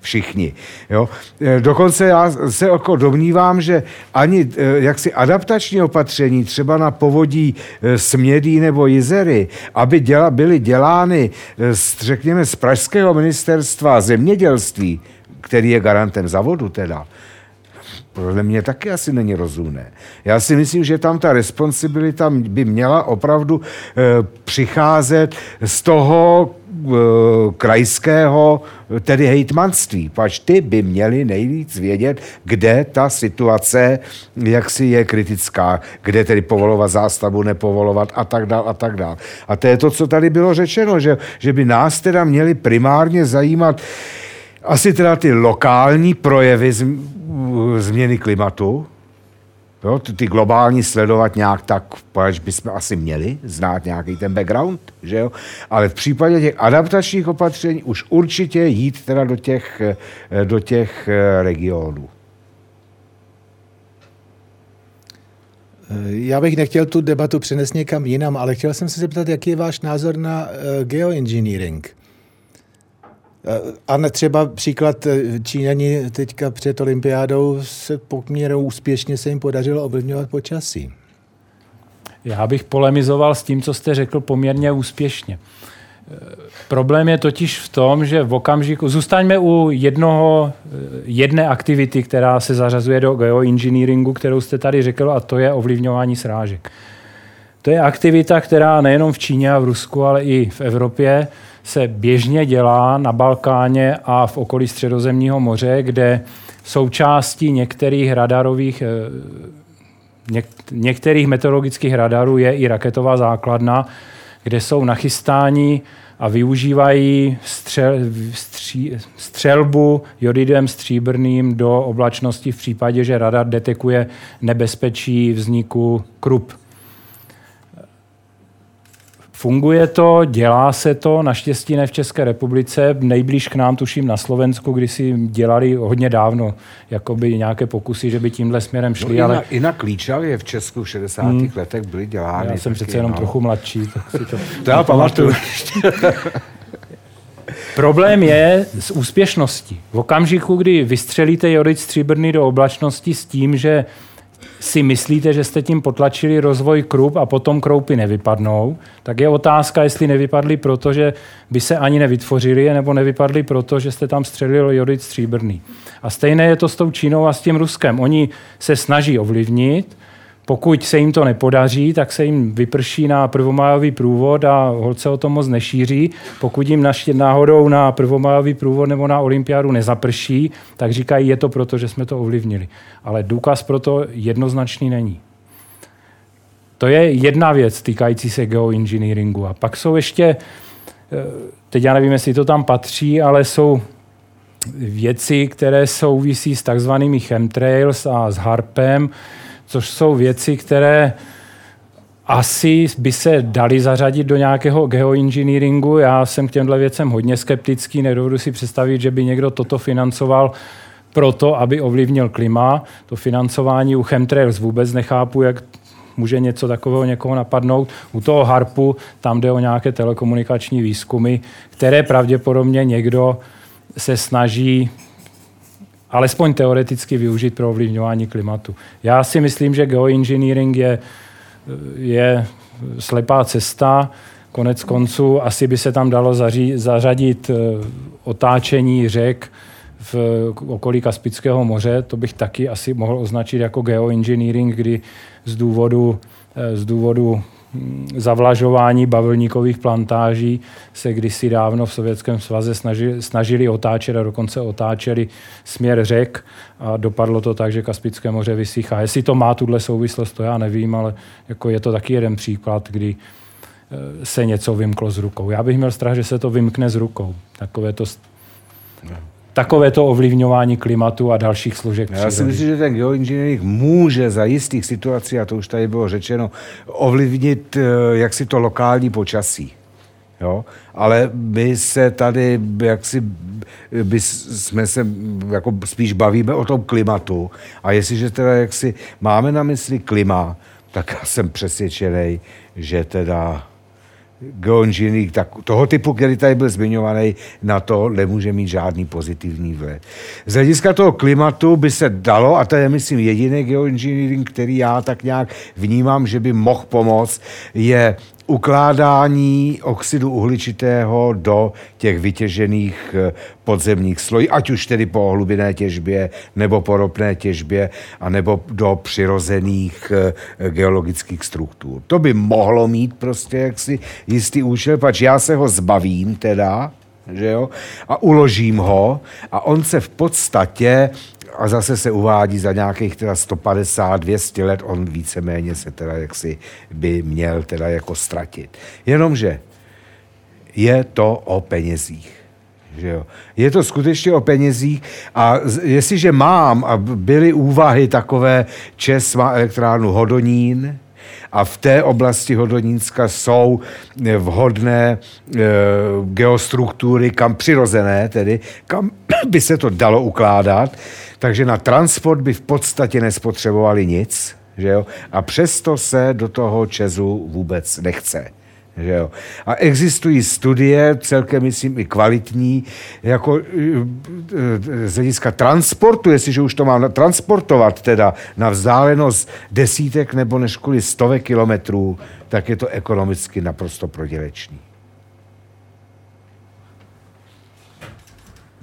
všichni. Jo? E, dokonce já se jako domnívám, že ani e, jaksi adaptační opatření třeba na povodí e, Smědí nebo Jizery, aby děla, byly dělány, řekněme, z Pražského ministerstva zemědělství, který je garantem zavodu teda, podle mě taky asi není rozumné. Já si myslím, že tam ta responsibilita by měla opravdu e, přicházet z toho krajského, tedy hejtmanství. Pač ty by měli nejvíc vědět, kde ta situace jaksi je kritická, kde tedy povolovat zástavu, nepovolovat a tak dál a tak dál. A to je to, co tady bylo řečeno, že, že by nás teda měli primárně zajímat asi teda ty lokální projevy změny klimatu, jo, ty, ty globální sledovat nějak tak, proč bychom asi měli znát nějaký ten background, že jo? ale v případě těch adaptačních opatření už určitě jít teda do těch, eh, do těch eh, regionů. Eh, já bych nechtěl tu debatu přenést někam jinam, ale chtěl jsem se zeptat, jaký je váš názor na geoengineering. A třeba příklad eh, Číňani teďka před olympiádou se poměrou úspěšně se jim podařilo ovlivňovat počasí. Já bych polemizoval s tím, co jste řekl poměrně úspěšně. Eh, problém je totiž v tom, že v okamžiku, zůstaňme u jednoho, eh, jedné aktivity, která se zařazuje do geoengineeringu, kterou jste tady řekl, a to je ovlivňování srážek. To je aktivita, která nejenom v Číně a v Rusku, ale i v Evropě se běžně dělá na Balkáně a v okolí Středozemního moře, kde součástí některých radarových eh, některých meteorologických radarů je i raketová základna, kde jsou nachystáni a využívají střel, stří, střelbu jodidem stříbrným do oblačnosti v případě, že radar detekuje nebezpečí vzniku krup. Funguje to, dělá se to, naštěstí ne v České republice, nejblíž k nám tuším na Slovensku, kdy si dělali hodně dávno jakoby nějaké pokusy, že by tímhle směrem šli. No, ale... I na, Klíčavě v Česku v 60. Hmm. letech byly dělány. Já jsem přece jenom no. trochu mladší, tak si to, to já pamatuju. Problém je s úspěšností. V okamžiku, kdy vystřelíte jodid stříbrný do oblačnosti s tím, že si myslíte, že jste tím potlačili rozvoj krup a potom kroupy nevypadnou, tak je otázka, jestli nevypadly proto, že by se ani nevytvořili, nebo nevypadly proto, že jste tam střelili jodid stříbrný. A stejné je to s tou Čínou a s tím Ruskem. Oni se snaží ovlivnit, Pokud se jim to nepodaří, tak se jim vyprší na prvomájový průvod a holce o tom moc nešíří. Pokud jim naště náhodou na prvomájový průvod nebo na olympiádu nezaprší, tak říkají, je to proto, že jsme to ovlivnili. Ale důkaz pro to jednoznačný není. To je jedna věc týkající se geoengineeringu. A pak jsou ještě, eh, teď já nevím, jestli to tam patří, ale jsou věci, které souvisí s takzvanými chemtrails a s HARPem, což jsou věci, které asi by se dali zařadit do nějakého geoengineeringu. Já jsem k těmhle věcem hodně skeptický, nedovedu si představit, že by někdo toto financoval proto, aby ovlivnil klima. To financování u chemtrails vůbec nechápu, jak může něco takového někoho napadnout. U toho HARPu tam jde o nějaké telekomunikační výzkumy, které pravděpodobně někdo se snaží alespoň teoreticky využít pro ovlivňování klimatu. Já si myslím, že geoengineering je, je slepá cesta. Konec konců asi by se tam dalo zaří, zařadit eh, otáčení řek v okolí Kaspického moře. To bych taky asi mohl označit jako geoengineering, kdy z důvodu, eh, z důvodu zavlažování bavlníkových plantáží se kdysi dávno v Sovětském svaze snažili, snažili otáčet a dokonce otáčeli směr řek a dopadlo to tak, že Kaspické moře vysychá. Jestli to má tuhle souvislost, to já nevím, ale jako je to taky jeden příklad, kdy e, se něco vymklo z rukou. Já bych měl strach, že se to vymkne z rukou. Takové to takovéto ovlivňování klimatu a dalších složek Já si myslím, že ten geoengineering může za jistých situací, a to už tady bylo řečeno, ovlivnit eh, jaksi to lokální počasí. Jo? Ale my se tady, jak si, by jsme se jako spíš bavíme o tom klimatu a jestliže teda jak si máme na mysli klima, tak já jsem přesvědčený, že teda geoengineering tak, toho typu, který tady byl zmiňovaný, na to nemůže mít žádný pozitivní vliv. Z hlediska toho klimatu by se dalo, a to je, myslím, jediný geoengineering, který já tak nějak vnímám, že by mohl pomoct, je ukládání oxidu uhličitého do těch vytěžených eh, podzemních slojí, ať už tedy po hlubiné těžbě, nebo po ropné těžbě, a nebo do přirozených eh, geologických struktur. To by mohlo mít prostě jaksi jistý účel, pač já se ho zbavím teda, že jo, a uložím ho a on se v podstatě a zase se uvádí za nějakých teda 150, 200 let, on víceméně se teda jaksi by měl teda jako ztratit. Jenomže je to o penězích. Že jo. Je to skutečně o penězích a jestliže mám a byly úvahy takové, Čes má elektrárnu Hodonín, a v té oblasti Hodonínska jsou vhodné e, geostruktury, kam přirozené tedy, kam by se to dalo ukládat, takže na transport by v podstatě nespotřebovali nic, že jo? a přesto se do toho Česu vůbec nechce. Že jo? A existují studie, celkem myslím i kvalitní, jako e, e, z hlediska transportu, jestliže už to mám transportovat teda na vzdálenost desítek nebo než kvůli stovek kilometrů, tak je to ekonomicky naprosto prodělečný.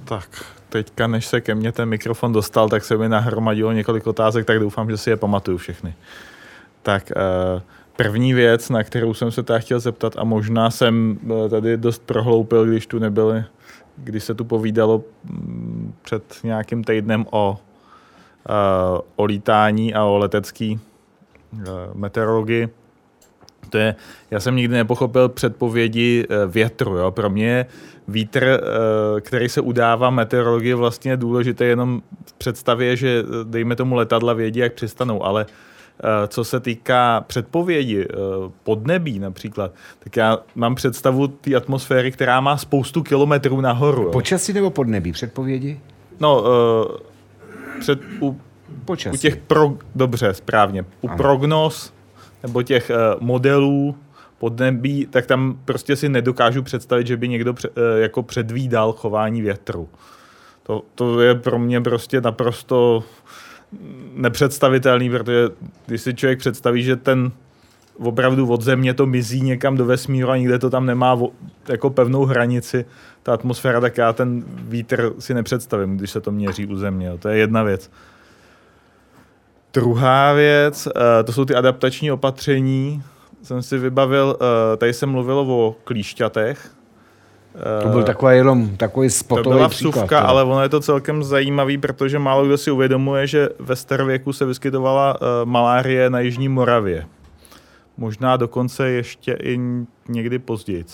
Tak, teďka, než se ke mně ten mikrofon dostal, tak se mi nahromadilo několik otázek, tak doufám, že si je pamatuju všechny. Tak uh, první věc, na kterou jsem se teda chtěl zeptat a možná jsem eh, tady dost prohloupil, když tu nebyli, když se tu povídalo mm, před nějakým týdnem o, uh, o lítání a o letecký meteorologii. To je, já jsem nikdy nepochopil předpovědi větru. Jo. Pro mě vítr, který se udává meteorologie, vlastně je důležité jenom v představě, že dejme tomu letadla vědí, jak přistanou, ale Eh, co se týká předpovědi eh, podnebí například, tak já mám představu té atmosféry, která má spoustu kilometrů nahoru. Počasí nebo podnebí předpovědi? No, eh, před, u, Počasí. u těch, pro, dobře, správně, u ano. prognóz nebo těch modelů podnebí, tak tam prostě si nedokážu představit, že by někdo pře, jako předvídal chování větru. To, to je pro mě prostě naprosto nepředstavitelný, protože když si člověk představí, že ten opravdu od země to mizí někam do vesmíru a nikde to tam nemá jako pevnou hranici, ta atmosféra, tak já ten vítr si nepředstavím, když se to měří u země. To je jedna věc. Druhá věc, eh, to jsou ty adaptační opatření. Jsem si vybavil, eh, tady jsem mluvil o klíšťatech. To byl takový jenom takový spotový To byla příklad. vsuvka, teda. ale ono je to celkem zajímavý, protože málo kdo si uvědomuje, že ve starověku se vyskytovala malárie na Jižní Moravě. Možná dokonce ještě i někdy později.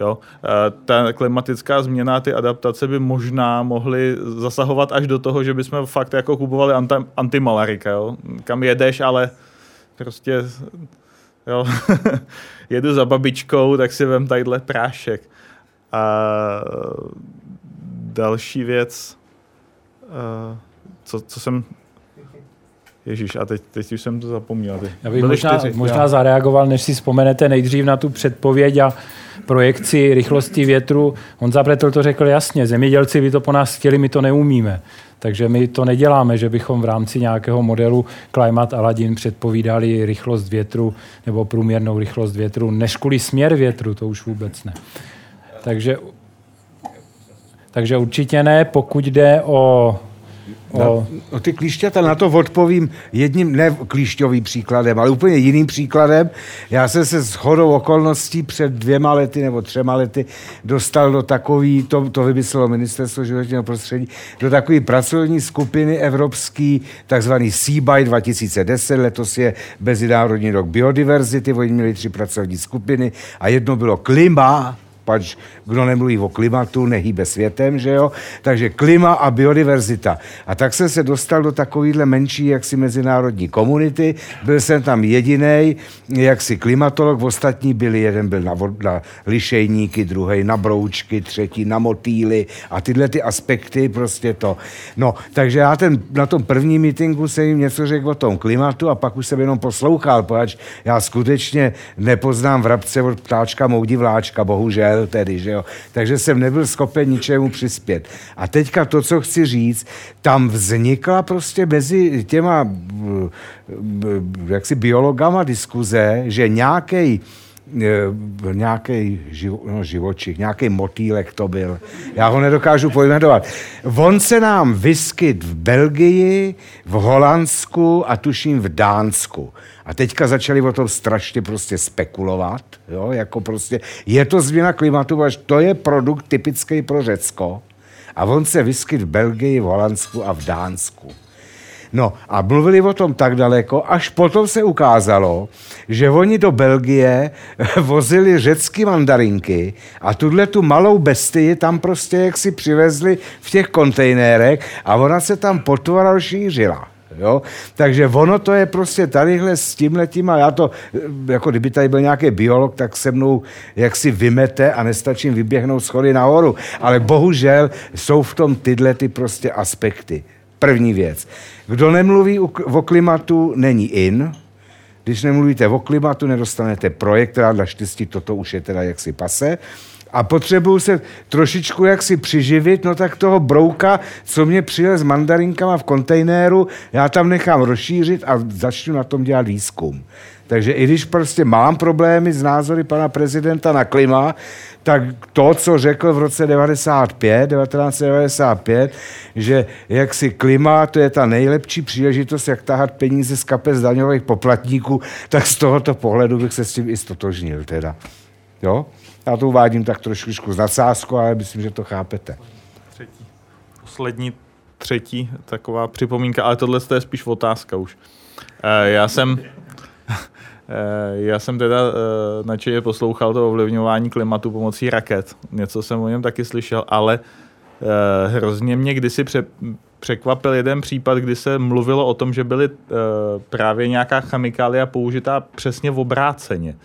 Jo? Uh, ta klimatická změna, ty adaptace by možná mohly zasahovat až do toho, že bychom fakt jako kupovali anti- antimalarika. Jo? Kam jedeš, ale prostě jo, jedu za babičkou, tak si vem tadyhle prášek. A další věc, uh, co, co jsem... Ježíš, a teď, teď už jsem to zapomněl. Ty. Já bych Byly možná, čtyři, možná jo. zareagoval, než si vzpomenete nejdřív na tu předpověď a projekci rychlosti větru. Honza Bretl to řekl jasně, zemědělci by to po nás chtěli, my to neumíme. Takže my to neděláme, že bychom v rámci nějakého modelu Climate Aladin předpovídali rychlost větru nebo průměrnou rychlost větru, než kvůli směr větru, to už vůbec ne. Takže, takže určitě ne, pokud jde o, o. No ty klíšťata, na to odpovím jedním, ne klíšťovým příkladem, ale úplně jiným příkladem. Já jsem se s chodou okolností před dvěma lety nebo třema lety dostal do takový, to, to vymyslelo Ministerstvo životního prostředí, do takové pracovní skupiny evropský, takzvaný CBY 2010, letos je Mezinárodní rok biodiverzity, oni měli tři pracovní skupiny a jedno bylo klima, pač kdo nemluví o klimatu, nehýbe světem, že jo? Takže klima a biodiverzita. A tak jsem se dostal do takovýhle menší jaksi mezinárodní komunity. Byl jsem tam jediný, jaksi klimatolog, ostatní byli, jeden byl na, na lišejníky, druhý na broučky, třetí na motýly a tyhle ty aspekty prostě to. No, takže já ten, na tom prvním meetingu jsem jim něco řekl o tom klimatu a pak už jsem jenom poslouchal, protože já skutečně nepoznám vrabce od ptáčka moudí vláčka, bohužel tedy, že jo. Takže jsem nebyl schopen ničemu přispět. A teďka to, co chci říct, tam vznikla prostě mezi těma b- b- jaksi biologama diskuze, že nějaký nějaký živo, no, živočich, nějaký motýlek to byl. Já ho nedokážu pojmenovat. On se nám vyskyt v Belgii, v Holandsku a tuším v Dánsku. A teďka začali o tom strašně prostě spekulovat, jo, jako prostě, je to změna klimatu, až to je produkt typický pro Řecko. A on se vyskyt v Belgii, v Holandsku a v Dánsku. No a mluvili o tom tak daleko, až potom se ukázalo, že oni do Belgie vozili řecky mandarinky a tuhle tu malou bestii tam prostě jak si přivezli v těch kontejnerech a ona se tam potvora rozšířila. Jo? Takže ono to je prostě tadyhle s tímhletím a já to, jako kdyby tady byl nějaký biolog, tak se mnou jak si vymete a nestačím vyběhnout schody nahoru. Ale bohužel jsou v tom tyhle ty prostě aspekty. První věc. Kdo nemluví o klimatu, není in. Když nemluvíte o klimatu, nedostanete projekt, a naštěstí toto už je teda jaksi pase. A potřebuju se trošičku jaksi přiživit, no tak toho brouka, co mě přijel s mandarinkama v kontejneru, já tam nechám rozšířit a začnu na tom dělat výzkum. Takže i když prostě mám problémy s názory pana prezidenta na klima, tak to, co řekl v roce 95, 1995, že jak si klima, to je ta nejlepší příležitost, jak tahat peníze z kapes daňových poplatníků, tak z tohoto pohledu bych se s tím i stotožnil teda. Jo? Já to uvádím tak trošku s nadsázkou, ale myslím, že to chápete. poslední, třetí taková připomínka, ale tohle je spíš otázka už. Eh, Já jsem, já jsem teda eh, nadšeně poslouchal to ovlivňování klimatu pomocí raket. Něco jsem o něm taky slyšel, ale eh, hrozně mě kdysi pře, překvapil jeden případ, kdy se mluvilo o tom, že byly eh, právě nějaká chemikália použitá přesně v obráceně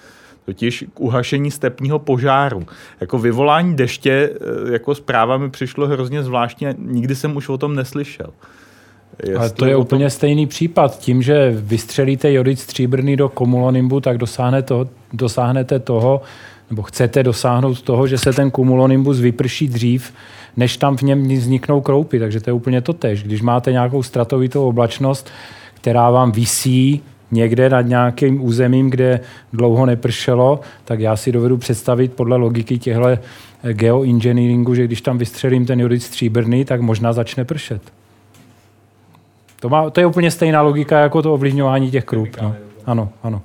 totiž k uhašení stepního požáru. Jako vyvolání deště, eh, jako zpráva mi přišlo hrozně zvláštně, nikdy jsem už o tom neslyšel. Ale to je tom- úplně stejný případ. Tím, že vystřelíte jodid stříbrný do kumulonimbu, tak dosáhne toho, dosáhnete toho, nebo chcete dosáhnout toho, že se ten kumulonimbus vyprší dřív, než tam v něm vzniknou kroupy. Takže to je úplně to tež. Když máte nějakou stratovitou oblačnost, která vám visí někde nad nějakým územím, kde dlouho nepršelo, tak já si dovedu představit podle logiky těchto geoengineeringu, že když tam vystřelím ten jodid stříbrný, tak možná začne pršet. To, má, to je úplně stejná logika jako to ovlivňování těch krup. No. Ano, ano.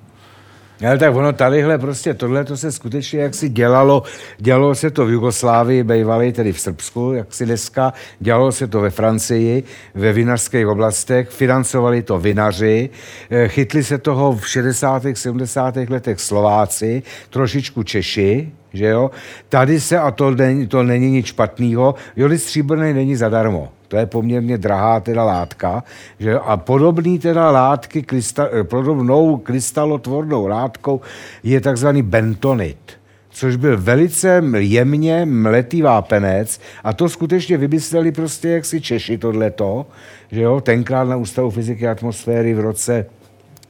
Ale tak ono tadyhle prostě tohle to se skutečně jak si dělalo, dělalo se to v Jugoslávii, bejvali tedy v Srbsku, jak si dneska, dělalo se to ve Francii, ve vinařských oblastech, financovali to vinaři, eh, chytli se toho v 60. 70. letech Slováci, trošičku Češi, že jo? Tady se, a to není, to není nic špatného, jodid stříbrný není zadarmo. To je poměrně drahá teda látka. Že? A podobný teda látky, krysta, eh, podobnou krystalotvornou látkou je takzvaný bentonit což byl velice jemně mletý vápenec a to skutečně vymysleli prostě jaksi Češi tohleto, že jo, tenkrát na Ústavu fyziky a atmosféry v roce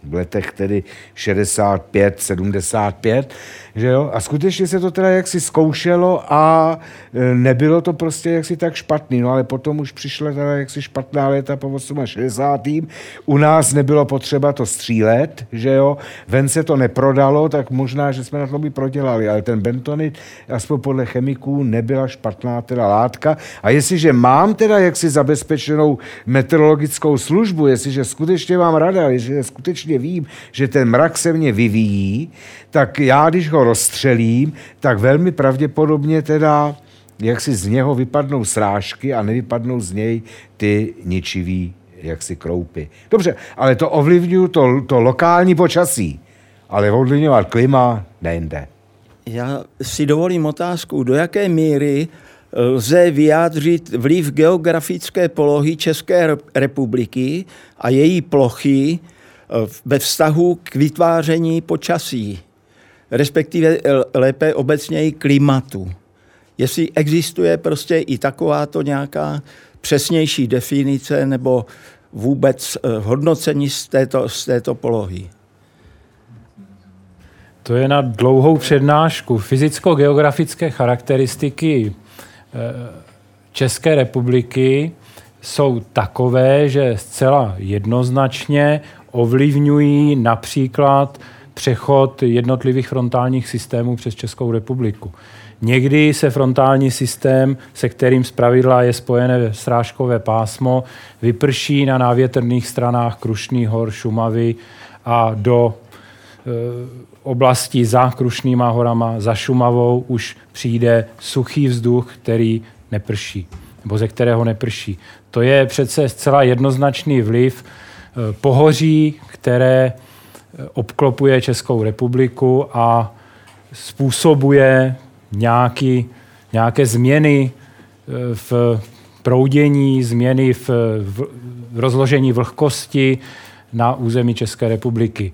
v letech tedy 65, 75, že jo? A skutečně se to teda jaksi zkoušelo a e, nebylo to prostě jaksi tak špatný, no ale potom už přišla teda jaksi špatná léta po 68. U nás nebylo potřeba to střílet, že jo? Ven se to neprodalo, tak možná, že jsme na to by prodělali, ale ten bentonit, aspoň podle chemiků, nebyla špatná teda látka. A jestliže mám teda jaksi zabezpečenou meteorologickou službu, jestliže skutečně mám rada, jestliže skutečně vím, že ten mrak se mě vyvíjí, tak já, když ho rozstřelím, tak velmi pravděpodobně teda jak si z něho vypadnou srážky a nevypadnou z něj ty ničivý jaksi kroupy. Dobře, ale to ovlivňuje to, to lokální počasí, ale ovlivňovat klima nejde. Já si dovolím otázku, do jaké míry lze vyjádřit vliv geografické polohy České republiky a její plochy ve vztahu k vytváření počasí respektive lépe obecněji klimatu. Jestli existuje prostě i takováto nějaká přesnější definice nebo vůbec eh, hodnocení z této, z této polohy. To je na dlouhou přednášku. Fyzicko-geografické charakteristiky eh, České republiky jsou takové, že zcela jednoznačně ovlivňují například přechod jednotlivých frontálních systémů přes Českou republiku. Někdy se frontální systém, se kterým zpravidla je spojené srážkové pásmo, vyprší na návětrných stranách Krušných hor, Šumavy a do e, oblasti za Krušnýma horama, za Šumavou už přijde suchý vzduch, který neprší, nebo ze kterého neprší. To je přece zcela jednoznačný vliv e, pohoří, které obklopuje Českou republiku a způsobuje nějaký, nějaké změny eh, v proudění, změny v, v rozložení vlhkosti na území České republiky.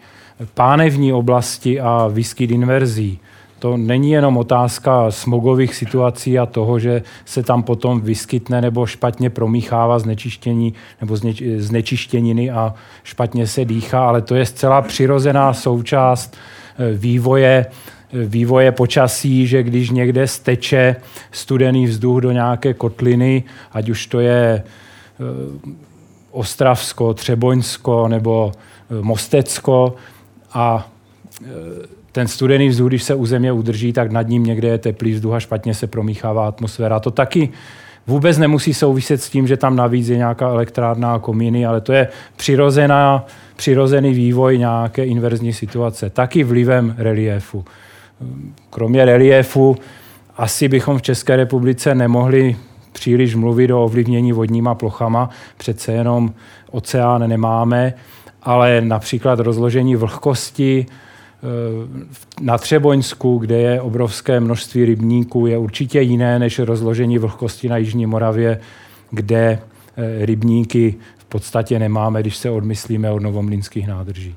Pánevní oblasti a výskyt inverzí to není jenom otázka smogových situací a toho, že se tam potom vyskytne nebo špatně promíchává znečištění nebo znečištěniny a špatně se dýchá, ale to je zcela přirozená součást eh, vývoje eh, vývoje počasí, že když někde steče studený vzduch do nějaké kotliny, ať už to je eh, Ostravsko, Třeboňsko nebo Mostecko a ten studený vzduch, když se u země udrží, tak nad ním někde je teplý vzduch a špatně se promíchává atmosféra. To taky vůbec nemusí souviset s tím, že tam navíc je nějaká elektrárna a komíny, ale to je přirozená, přirozený vývoj nějaké inverzní situace. Taky vlivem reliéfu. Kromě reliéfu asi bychom v České republice nemohli příliš mluvit o ovlivnění vodníma plochama, přece jenom oceán nemáme, ale například rozložení vlhkosti, na Třeboňsku, kde je obrovské množství rybníků, je určitě jiné než rozložení vlhkosti na Jižní Moravě, kde eh, rybníky v podstatě nemáme, když se odmyslíme od novomlínských nádrží.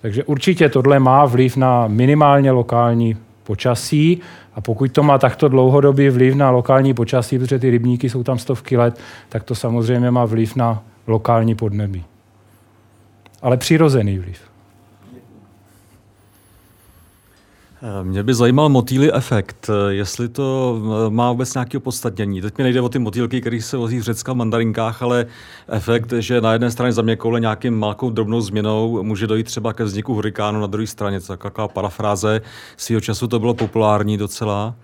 Takže určitě tohle má vliv na minimálně lokální počasí a pokud to má takto dlouhodobý vliv na lokální počasí, protože ty rybníky jsou tam stovky let, tak to samozřejmě má vliv na lokální podnebí. Ale přirozený vliv. Mě by zajímal motýlý efekt, jestli to eh, má vůbec nějaké opodstatnění. Teď mi nejde o ty motýlky, které se vozí v Řecka v mandarinkách, ale efekt, že na jedné straně zaměkoule nějakým malkou drobnou změnou může dojít třeba ke vzniku hurikánu, na druhé straně to taková parafráze. Svýho času to bylo populární docela.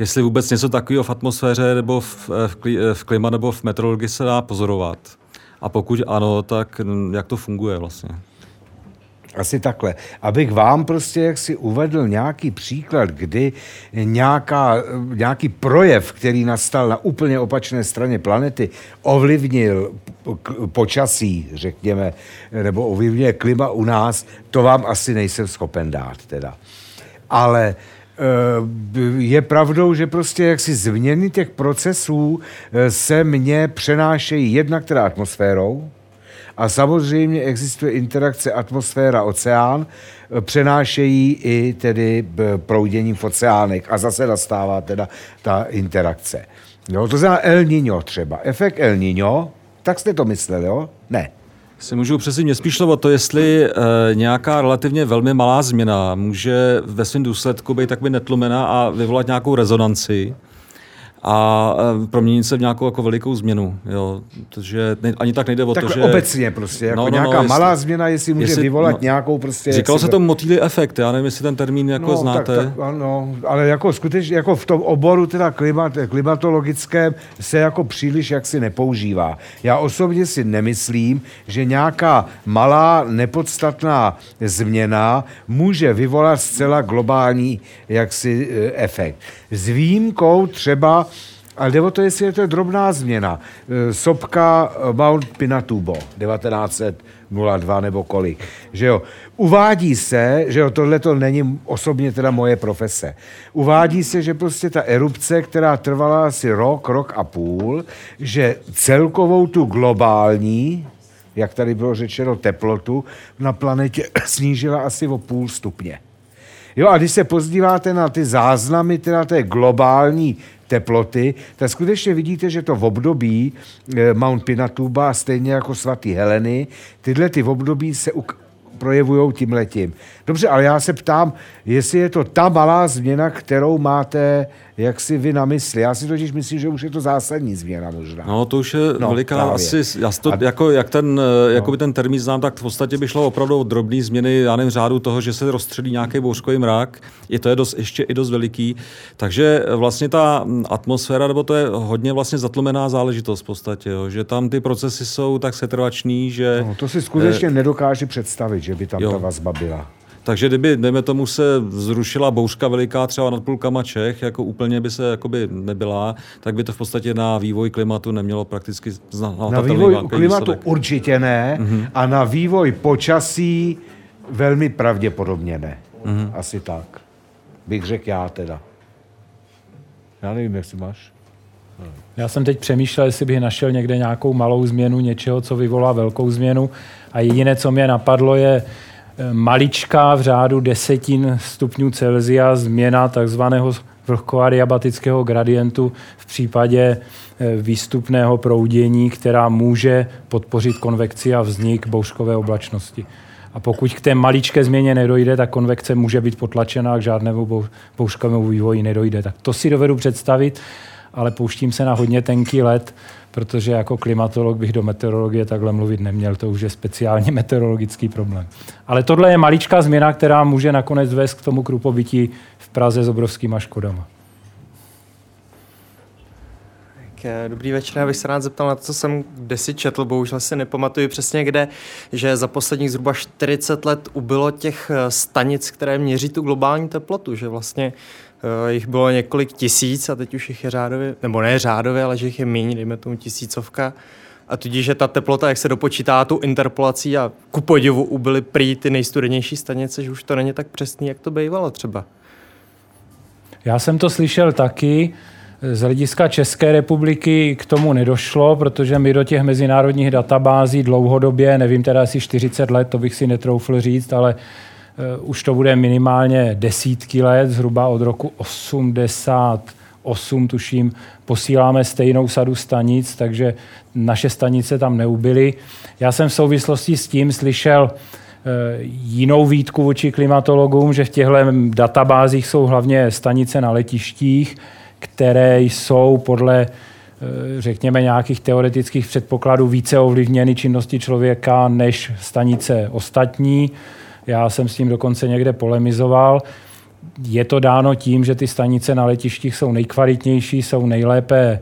Jestli vůbec něco takového v atmosféře nebo v, v, v klima nebo v meteorologii se dá pozorovat. A pokud ano, tak jak to funguje vlastně? Asi takhle. Abych vám prostě jaksi uvedl nějaký příklad, kdy nějaká, nějaký projev, který nastal na úplně opačné straně planety, ovlivnil počasí, řekněme, nebo ovlivňuje klima u nás, to vám asi nejsem schopen dát teda. Ale eh, je pravdou, že prostě jaksi změny těch procesů eh, se mně přenášejí jednak teda atmosférou, a samozřejmě existuje interakce atmosféra-oceán, přenášejí i tedy prouděním v oceánech a zase nastává teda ta interakce. Jo, to znamená El Niño třeba. Efekt El Niño, tak jste to mysleli, jo? Ne. Si můžu přesně mě spíš o to, jestli e, nějaká relativně velmi malá změna může ve svém důsledku být takhle netlumená a vyvolat nějakou rezonanci a e, proměnit se v nějakou jako velikou změnu. Jo. Takže ne, ani tak nejde o Takhle to, že... obecně prostě, jako no, no, nějaká no, malá jestli, změna, jestli může jestli, vyvolat no, nějakou prostě... Říkalo se to motýlý efekt, já nevím, jestli ten termín jako no, znáte. Tak, tak, ano, ale jako skutečně jako v tom oboru teda klimat, klimatologickém se jako příliš jaksi nepoužívá. Já osobně si nemyslím, že nějaká malá nepodstatná změna může vyvolat zcela globální jaksi e, efekt. S výjimkou třeba ale jde o to, jestli je to drobná změna. E, sopka e, Mount Pinatubo, 1902 nebo kolik. Že jo. Uvádí se, že jo, tohle to není osobně teda moje profese. Uvádí se, že prostě ta erupce, která trvala asi rok, rok a půl, že celkovou tu globální, jak tady bylo řečeno, teplotu na planetě snížila asi o půl stupně. Jo, a když se pozdíváte na ty záznamy teda té globální teploty, tak skutečně vidíte, že to v období eh, Mount Pinatuba, stejně jako svatý Heleny, tyhle ty v období se projevují tím letím. Dobře, ale já se ptám, jestli je to ta malá změna, kterou máte jak si vy na mysli. Já si totiž myslím, že už je to zásadní změna možná. No to už je no, veliká právě. asi, já to, a... jako, jak ten, no. jakoby ten termín znám, tak v podstatě by šlo opravdu o drobné změny, já nevím, řádu toho, že se rozstředí nějaký bouřkový mrak, je to je dost, ještě i dost veliký, takže vlastně ta atmosféra, nebo to je hodně vlastně zatlumená záležitost v podstatě, jo, že tam ty procesy jsou tak setrvační, že... No, to si skutečně eh, nedokáže představit, že by tam jo. ta vazba byla. Takže kdyby, dejme tomu, se zrušila bouřka veliká třeba nad půlkama Čech, jako úplně by se jakoby nebyla, tak by to v podstatě na vývoj klimatu nemělo prakticky Na vývoj klimatu výsledek. určitě ne mm-hmm. a na vývoj počasí velmi pravděpodobně ne. Mm-hmm. Asi tak. Bych řekl já teda. Já nevím, jak si máš. Já jsem teď přemýšlel, jestli bych našel někde nějakou malou změnu něčeho, co vyvolá velkou změnu. A jediné, co mě napadlo, je maličká v řádu desetin stupňů Celzia změna takzvaného vlhkoadiabatického gradientu v případě eh, výstupného proudění, která může podpořit konvekci a vznik bouřkové oblačnosti. A pokud k té maličké změně nedojde, tak konvekce může být potlačena a k žádnému bouřkovému vývoji nedojde. Tak to si dovedu představit, ale pouštím se na hodně tenký let, protože jako klimatolog bych do meteorologie takhle mluvit neměl, to už je speciálně meteorologický problém. Ale tohle je maličká změna, která může nakonec vést k tomu krupobytí v Praze s obrovskýma škodama. Eh, dobrý večer, já bych se rád zeptal na to, co jsem si četl, bohužel si nepamatuju přesně kde, že za posledních zhruba 40 let ubylo těch eh, stanic, které měří tu globální teplotu, že vlastně jich bylo několik tisíc a teď už jich je řádově, nebo ne řádově, ale že jich je méně, dejme tomu tisícovka. A tudíž, že ta teplota, jak se dopočítá tu interpolací a ku podivu ubyly prý ty nejstudenější stanice, že už to není tak přesný, jak to bývalo třeba. Já jsem to slyšel taky. Z hlediska České republiky k tomu nedošlo, protože my do těch mezinárodních databází dlouhodobě, nevím teda asi 40 let, to bych si netroufl říct, ale Eh, už to bude minimálně desítky let, zhruba od roku 88, tuším, posíláme stejnou sadu stanic, takže naše stanice tam neubyly. Já jsem v souvislosti s tím slyšel eh, jinou výtku vůči klimatologům, že v těchto databázích jsou hlavně stanice na letištích, které jsou podle eh, řekněme nějakých teoretických předpokladů více ovlivněny činnosti člověka než stanice ostatní. Já jsem s tím dokonce někde polemizoval. je to dáno tím, že ty stanice na letištích jsou nejkvalitnější, jsou nejlépe e,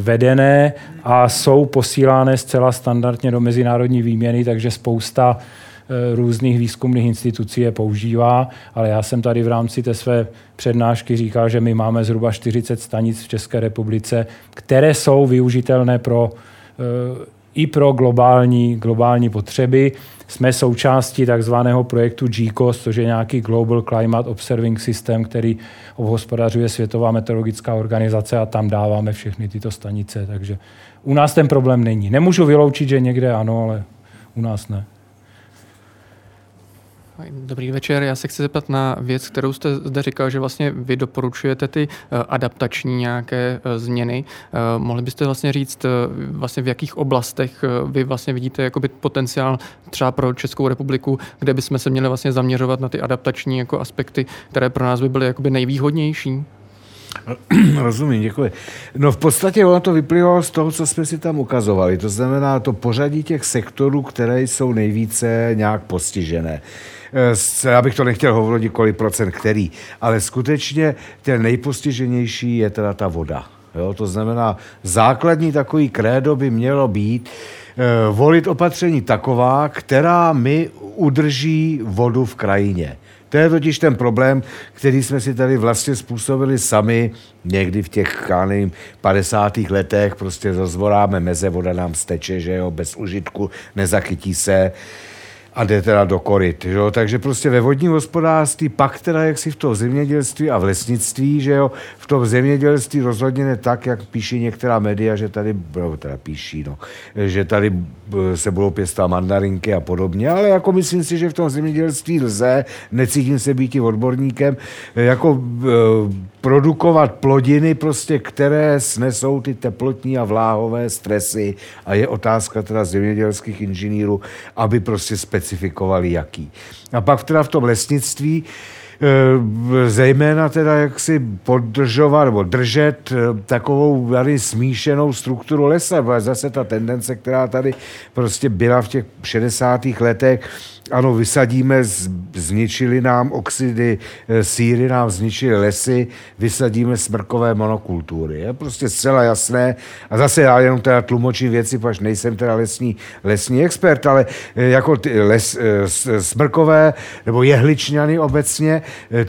vedené a jsou posílány zcela standardně do mezinárodní výměny, takže spousta e, různých výzkumných institucí je používá, ale já jsem tady v rámci té své přednášky říkal, že my máme zhruba 40 stanic v České republice, které jsou využitelné pro, e, i pro globální, globální potřeby. Jsme součástí takzvaného projektu GCOS, což je nějaký Global Climate Observing System, který obhospodařuje Světová meteorologická organizace a tam dáváme všechny tyto stanice. Takže u nás ten problém není. Nemůžu vyloučit, že někde ano, ale u nás ne. Dobrý večer, já se chci zeptat na věc, kterou jste zde říkal, že vlastně vy doporučujete ty eh, adaptační nějaké eh, změny. Eh, mohli byste vlastně říct, vlastně v jakých oblastech vy vlastně vidíte jakoby potenciál třeba pro Českou republiku, kde bychom se měli vlastně zaměřovat na ty adaptační jako aspekty, které pro nás by byly jakoby nejvýhodnější? Rozumím, děkuji. No v podstatě ono to vyplývalo z toho, co jsme si tam ukazovali. To znamená to pořadí těch sektorů, které jsou nejvíce nějak postižené. Eh, já bych to nechtěl hovořit kolik procent který, ale skutečně ten nejpostiženější je teda ta voda. Jo? To znamená, základní takový krédo by mělo být eh, volit opatření taková, která mi udrží vodu v krajině. To je totiž ten problém, který jsme si tady vlastně způsobili sami někdy v těch, já nevím, 50. letech, prostě rozvoráme meze, voda nám steče, že jo, bez užitku, nezachytí se a jde teda do koryt. Že jo? Takže prostě ve vodním hospodářství, pak teda jak si v tom zemědělství a v lesnictví, že jo, v tom zemědělství rozhodně ne tak, jak píší některá média, že tady, no, teda píší, no, že tady eh, se budou pěstovat mandarinky a podobně, ale jako myslím si, že v tom zemědělství lze, necítím se být odborníkem, eh, jako eh, produkovat plodiny, prostě, které snesou ty teplotní a vláhové stresy a je otázka teda zemědělských inženýrů, aby prostě specifikovali jaký. A pak teda v tom lesnictví eh, zejména teda jak si podržovat nebo držet eh, takovou tady smíšenou strukturu lesa. Zase ta tendence, která tady prostě byla v těch 60. letech, ano, vysadíme, zničili nám oxidy eh, síry, nám zničili lesy, vysadíme smrkové monokultury. Je prostě zcela jasné. A zase já jenom teda tlumočím věci, pač nejsem teda lesní, lesní expert, ale eh, jako ty les, eh, smrkové nebo jehličňany obecně,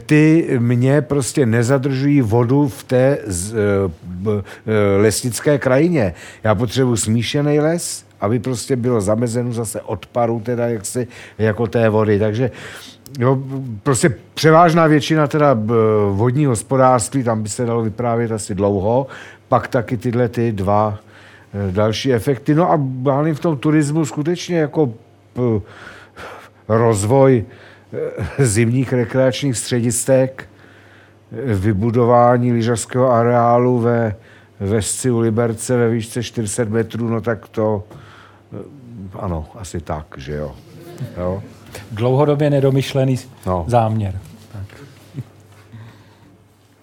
ty mě prostě nezadržují vodu v té lesnické krajině. Já potřebuji smíšený les, aby prostě bylo zamezeno zase odparu teda jaksi, jako té vody. Takže jo, prostě převážná většina teda vodní hospodářství, tam by se dalo vyprávět asi dlouho, pak taky tyhle ty dva e, další efekty. No a hlavně v tom turismu skutečně jako rozvoj e, zimních rekreačních středistek, vybudování lyžařského areálu ve Vesci u Liberce ve výšce 400 metrů, no tak to, Eh, ano, asi tak, že jo. jo? Dlouhodobě nedomyšlený no. záměr.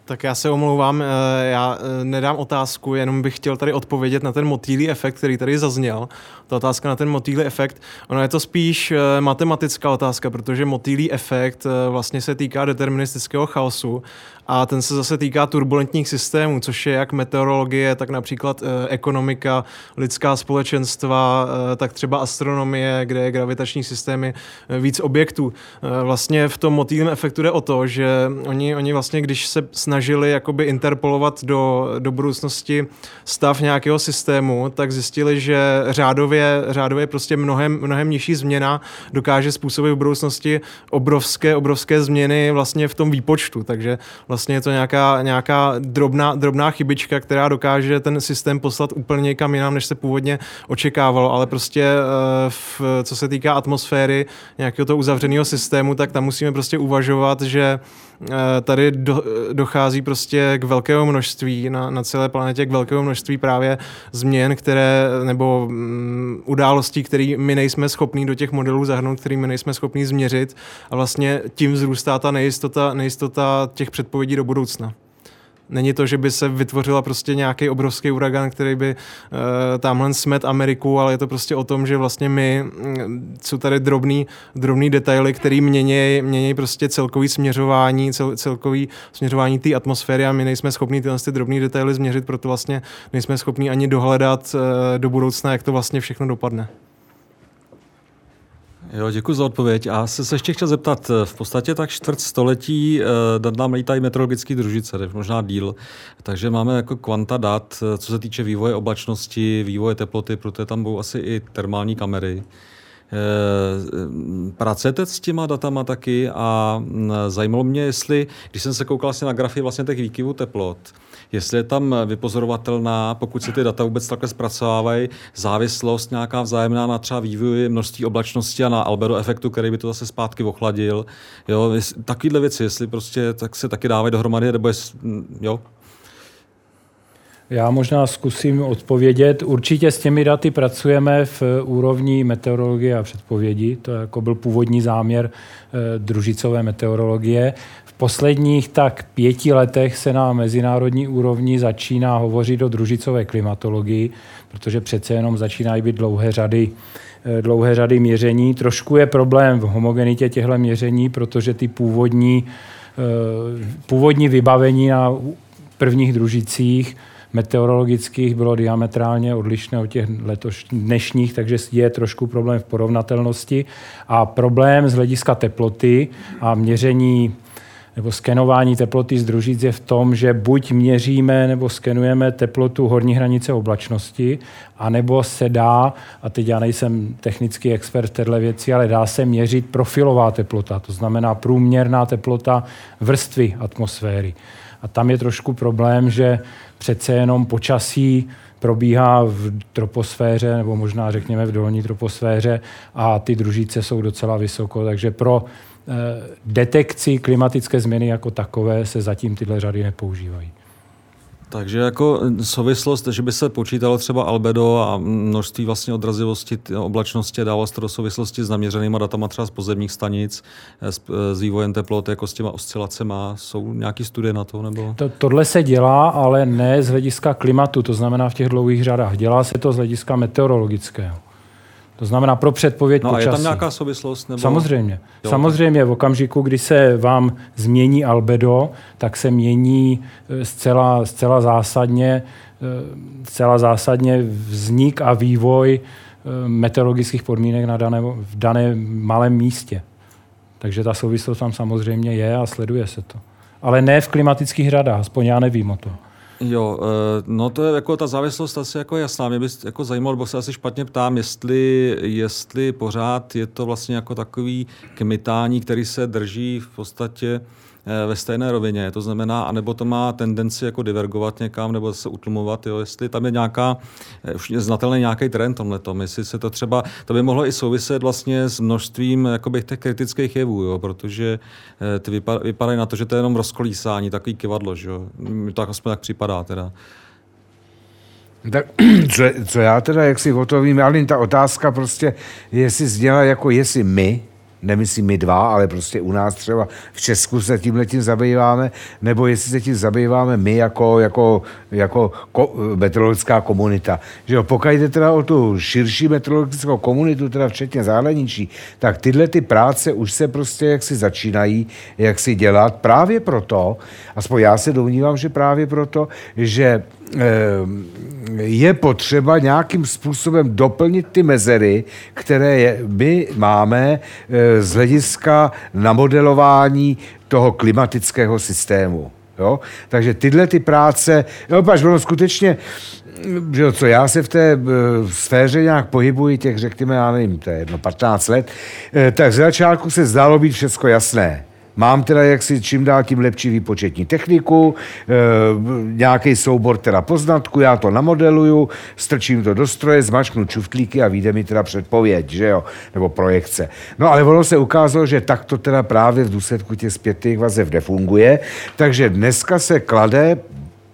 Tak já se omlouvám, eh, já eh, nedám otázku, jenom bych chtěl tady odpovědět na ten motýlý efekt, který tady zazněl. Ta otázka na ten motýlý efekt, ono je to spíš matematická otázka, protože motýlý efekt vlastně se týká deterministického chaosu a ten se zase týká turbulentních systémů, což je jak meteorologie, tak například e, ekonomika, lidská společenstva, e, tak třeba astronomie, kde je gravitační systémy, e, víc objektů. E, vlastně v tom motýlním efektu jde o to, že oni, oni vlastně, když se snažili jakoby interpolovat do, do budoucnosti stav nějakého systému, tak zjistili, že řádově, řádově prostě mnohem, mnohem nižší změna dokáže způsobit v budoucnosti obrovské, obrovské změny vlastně v tom výpočtu. Takže vlastně Vlastně je to nějaká, nějaká drobná, drobná chybička, která dokáže ten systém poslat úplně někam jinam, než se původně očekávalo, ale prostě eh, v, co se týká atmosféry nějakého toho uzavřeného systému, tak tam musíme prostě uvažovat, že tady do, dochází prostě k velkému množství na, na celé planetě, k velkému množství právě změn, které, nebo um, událostí, které my nejsme schopní do těch modelů zahrnout, který my nejsme schopní změřit a vlastně tím vzrůstá ta nejistota, nejistota těch předpovědí do budoucna. Není to, že by se vytvořila prostě nějaký obrovský uragan, který by uh, tamhle smet Ameriku, ale je to prostě o tom, že vlastně my, mm, jsou tady drobný, drobný detaily, které mění, mění prostě celkový směřování, cel, celkový směřování té atmosféry a my nejsme schopni tyhle ty drobné detaily změřit, proto vlastně nejsme schopni ani dohledat uh, do budoucna, jak to vlastně všechno dopadne. Jo, děkuji za odpověď. A se, se ještě chtěl zeptat, v podstatě tak čtvrt století nad nám lítají meteorologické družice, možná díl. Takže máme jako kvanta dat, co se týče vývoje oblačnosti, vývoje teploty, protože tam budou asi i termální kamery. Pracujete s těma datama taky a zajímalo mě, jestli, když jsem se koukal na grafy vlastně těch výkyvů teplot, jestli je tam vypozorovatelná, pokud se ty data vůbec takhle zpracovávají, závislost nějaká vzájemná na třeba vývoji množství oblačnosti a na albedo efektu, který by to zase zpátky ochladil. Jo, takovýhle věci, jestli prostě tak se taky dávají dohromady, nebo jest, jo, já možná zkusím odpovědět. Určitě s těmi daty pracujeme v úrovni meteorologie a předpovědi. To jako byl původní záměr e, družicové meteorologie posledních tak pěti letech se na mezinárodní úrovni začíná hovořit o družicové klimatologii, protože přece jenom začínají být dlouhé řady, eh, dlouhé řady měření. Trošku je problém v homogenitě těchto měření, protože ty původní, eh, původní vybavení na prvních družicích meteorologických bylo diametrálně odlišné od těch letoš, dnešních, takže je trošku problém v porovnatelnosti. A problém z hlediska teploty a měření nebo skenování teploty z družic je v tom, že buď měříme nebo skenujeme teplotu horní hranice oblačnosti, anebo se dá, a teď já nejsem technický expert v této věci, ale dá se měřit profilová teplota, to znamená průměrná teplota vrstvy atmosféry. A tam je trošku problém, že přece jenom počasí probíhá v troposféře, nebo možná řekněme v dolní troposféře a ty družice jsou docela vysoko, takže pro Eh, detekci klimatické změny jako takové se zatím tyhle řady nepoužívají. Takže jako souvislost, že by se počítalo třeba albedo a množství vlastně odrazivosti oblačnosti dávalo se do souvislosti s naměřenýma datama třeba z pozemních stanic, eh, s, eh, s vývojem teploty, jako s těma oscilacema. Jsou nějaké studie na to? Nebo? To, tohle se dělá, ale ne z hlediska klimatu, to znamená v těch dlouhých řadách. Dělá se to z hlediska meteorologického. To znamená pro předpověď no počasí. a je tam nějaká souvislost? Nebo... Samozřejmě. Jo, Samozřejmě v okamžiku, kdy se vám změní albedo, tak se mění eh, zcela, zcela zásadně eh, zcela zásadně vznik a vývoj eh, meteorologických podmínek na dané, v daném malém místě. Takže ta souvislost tam samozřejmě je a sleduje se to. Ale ne v klimatických hradách, aspoň já nevím o to. Jo, eh, no to je jako ta závislost asi jako jasná. Mě by jako zajímalo, nebo se asi špatně ptám, jestli, jestli pořád je to vlastně jako takový kmitání, který se drží v podstatě ve stejné rovině. To znamená, anebo to má tendenci jako divergovat někam, nebo se utlumovat, jo, jestli tam je nějaká, eh, už je znatelný nějaký trend tomhle tom, jestli se to třeba, to by mohlo i souviset vlastně s množstvím jakoby, těch kritických jevů, jo, protože eh, ty vypadají na to, že to je jenom rozkolísání, takový kivadlo, že jo. To aspoň tak připadá teda. Tak co, co já teda, jak si o to vím, ale ta otázka prostě, jestli zdělá jako jestli my, nemyslím my dva, ale prostě u nás třeba v Česku se tím zabýváme, nebo jestli se tím zabýváme my jako, jako, jako ko, meteorologická komunita. Že jo, pokud jde teda o tu širší meteorologickou komunitu, teda včetně zahraničí, tak tyhle ty práce už se prostě jak si začínají, jak si dělat právě proto, aspoň já se domnívám, že právě proto, že je potřeba nějakým způsobem doplnit ty mezery, které my máme eh, z hlediska namodelování toho klimatického systému. Jo? Takže tyhle ty práce, jo, paž, ono skutečně, že jo, co já se v té uh, sféře nějak pohybuji, těch řekněme, já nevím, to je jedno 15 let, tak z začátku se zdálo být všechno jasné. Mám teda jaksi čím dál tím lepší výpočetní techniku, e, nějaký soubor teda poznatku, já to namodeluju, strčím to do stroje, zmačknu čuftlíky a vyjde mi teda předpověď, že jo, nebo projekce. No ale ono se ukázalo, že tak to teda právě v důsledku těch zpětných vazeb nefunguje, takže dneska se klade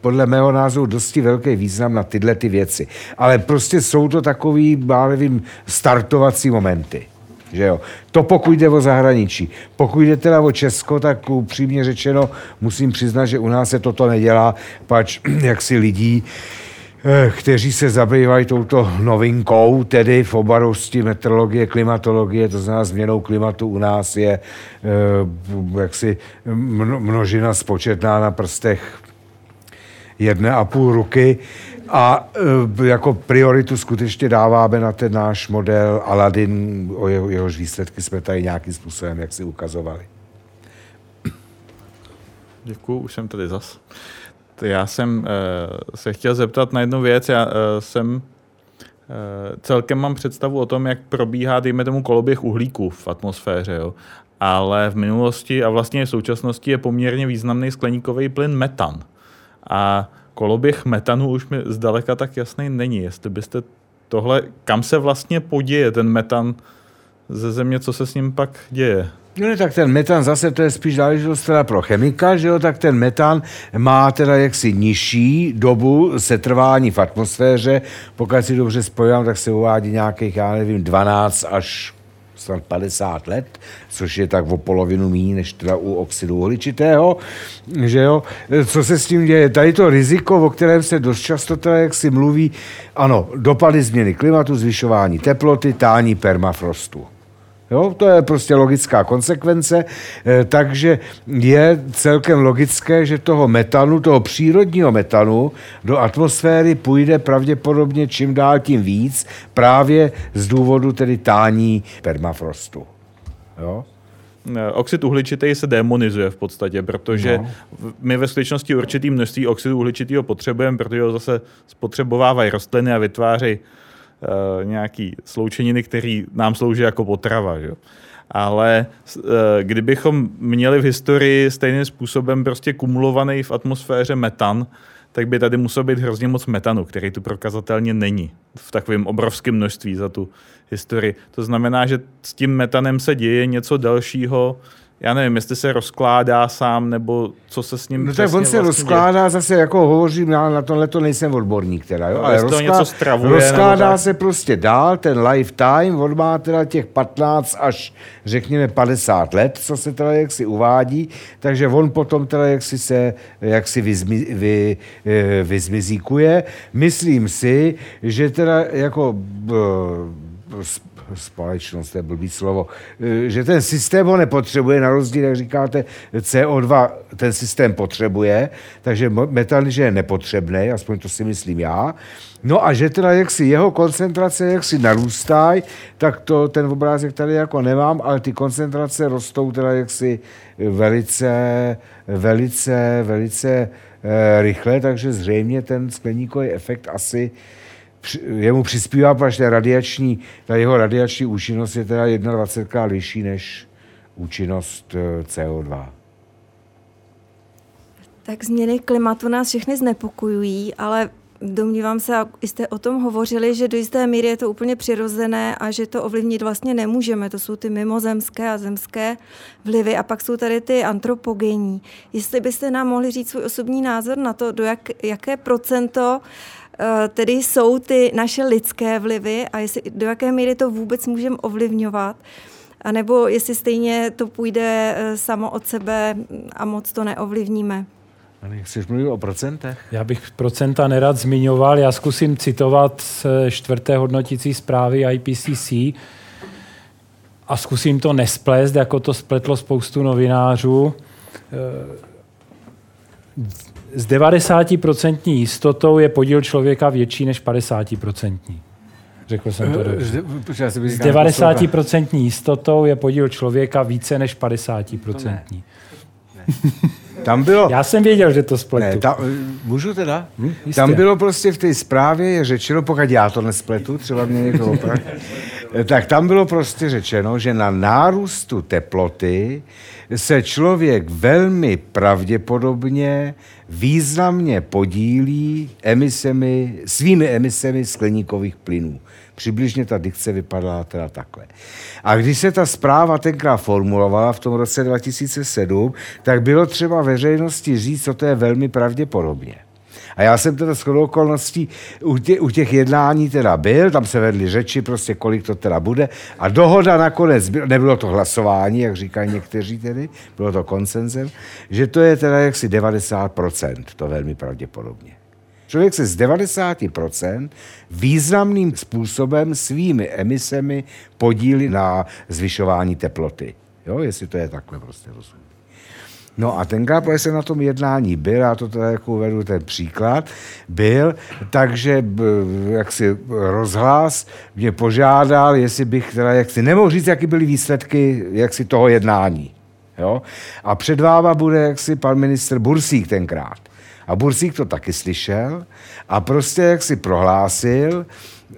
podle mého názoru dosti velký význam na tyhle ty věci. Ale prostě jsou to takový, já nevím, startovací momenty. Že jo? To pokud jde o zahraničí. Pokud jde teda o Česko, tak upřímně řečeno musím přiznat, že u nás se toto nedělá, pač jaksi lidí, eh, kteří se zabývají touto novinkou, tedy v obarosti meteorologie, klimatologie, to znamená změnou klimatu u nás je eh, jaksi množina spočetná na prstech jedné a půl ruky a e, jako prioritu skutečně dáváme na ten náš model Aladdin, o jeho, jehož výsledky jsme tady nějakým způsobem jak si ukazovali. Děkuji, už jsem tady zas. Já jsem e, se chtěl zeptat na jednu věc. Já e, jsem celkem mám představu o tom, jak probíhá, dejme tomu, koloběh uhlíku v atmosféře. Jo? Ale v minulosti a vlastně v současnosti je poměrně významný skleníkový plyn metan. A koloběh metanu už mi zdaleka tak jasný není. Jestli byste tohle, kam se vlastně podíje ten metan ze země, co se s ním pak děje? No tak ten metan zase to je spíš záležitost teda pro chemika, že jo, tak ten metan má teda jaksi nižší dobu setrvání v atmosféře. Pokud si dobře spojím, tak se uvádí nějakých, já nevím, 12 až snad 50 let, což je tak o polovinu méně než teda u oxidu uhličitého, že jo. Co se s tím děje? Tady to riziko, o kterém se dost často teda, jak si mluví, ano, dopady změny klimatu, zvyšování teploty, tání permafrostu. Jo, to je prostě logická konsekvence, eh, takže je celkem logické, že toho metanu, toho přírodního metanu do atmosféry půjde pravděpodobně čím dál tím víc právě z důvodu tedy tání permafrostu. Jo? Eh, oxid uhličitý se demonizuje v podstatě, protože no. my ve skutečnosti určitý množství oxidu uhličitého potřebujeme, protože ho zase spotřebovávají rostliny a vytvářejí nějaký sloučeniny, které nám slouží jako potrava. Že? Ale uh, kdybychom měli v historii stejným způsobem prostě kumulovaný v atmosféře metan, tak by tady muselo být hrozně moc metanu, který tu prokazatelně není v takovém obrovském množství za tu historii. To znamená, že s tím metanem se děje něco dalšího, já nevím, jestli se rozkládá sám, nebo co se s ním No tak on se vlastně rozkládá, děje. zase jako hovořím, já na tohle to nejsem odborník teda, jo, ale rozklá, něco stravuje, rozkládá se prostě dál, ten lifetime, on má teda těch 15 až řekněme 50 let, co se teda jaksi uvádí, takže on potom teda jaksi se jaksi vyzmi, vy, eh, vyzmizíkuje. Myslím si, že teda jako uh, společnost, to je blbý slovo, e, že ten systém ho nepotřebuje, na rozdíl, jak říkáte, CO2 ten systém potřebuje, takže metan, že je nepotřebný, aspoň to si myslím já. No a že teda jaksi jeho koncentrace jaksi narůstají, tak to ten obrázek tady jako nemám, ale ty koncentrace rostou teda jaksi velice, velice, velice eh, rychle, takže zřejmě ten skleníkový efekt asi jemu přispívá, protože radiační, ta jeho radiační účinnost je teda 21 liší než účinnost eh, CO2. Tak změny klimatu nás všechny znepokojují, ale domnívám se, a jste o tom hovořili, že do jisté míry je to úplně přirozené a že to ovlivnit vlastně nemůžeme. To jsou ty mimozemské a zemské vlivy a pak jsou tady ty antropogenní. Jestli byste nám mohli říct svůj osobní názor na to, do jak, jaké procento uh, tedy jsou ty naše lidské vlivy a jestli, do jaké míry to vůbec můžeme ovlivňovat, a nebo jestli stejně to půjde eh, samo od sebe a moc to neovlivníme. Chceš mluvit o procentech? Já bych procenta nerad zmiňoval. Já zkusím citovat z čtvrté hodnotící zprávy IPCC a zkusím to nesplést, jako to spletlo spoustu novinářů eh, s 90% jistotou je podíl člověka větší než 50%. Řekl jsem to dobře. S 90% jistotou je podíl člověka více než 50%. Tam bylo... Já jsem věděl, že to spletu. Ne, tam, můžu teda? Hm, tam bylo prostě v té zprávě je řečeno, pokud já to nespletu, třeba mě někdo opravdu, tak tam bylo prostě řečeno, že na nárůstu teploty se člověk velmi pravděpodobně významně podílí emisemi, svými emisemi skleníkových plynů. Přibližně ta dikce vypadala teda takhle. A když se ta zpráva tenkrát formulovala v tom roce 2007, tak bylo třeba veřejnosti říct, co to je velmi pravděpodobně. A já jsem teda shodou okolností u, tě, u těch jednání teda byl, tam se vedly řeči, prostě kolik to teda bude. A dohoda nakonec, nebylo to hlasování, jak říkají někteří tedy, bylo to konsenzem, že to je teda jaksi 90%, to velmi pravděpodobně. Člověk se z 90% významným způsobem svými emisemi podílí na zvyšování teploty. Jo, jestli to je takhle prostě rozumím. No a tenkrát, když jsem na tom jednání byl, já to teda jako uvedu ten příklad, byl, takže jak si rozhlas mě požádal, jestli bych teda, jak si nemohl říct, jaký byly výsledky jak si toho jednání. Jo? A před váma bude jaksi pan ministr Bursík tenkrát. A Bursík to taky slyšel a prostě jak si prohlásil,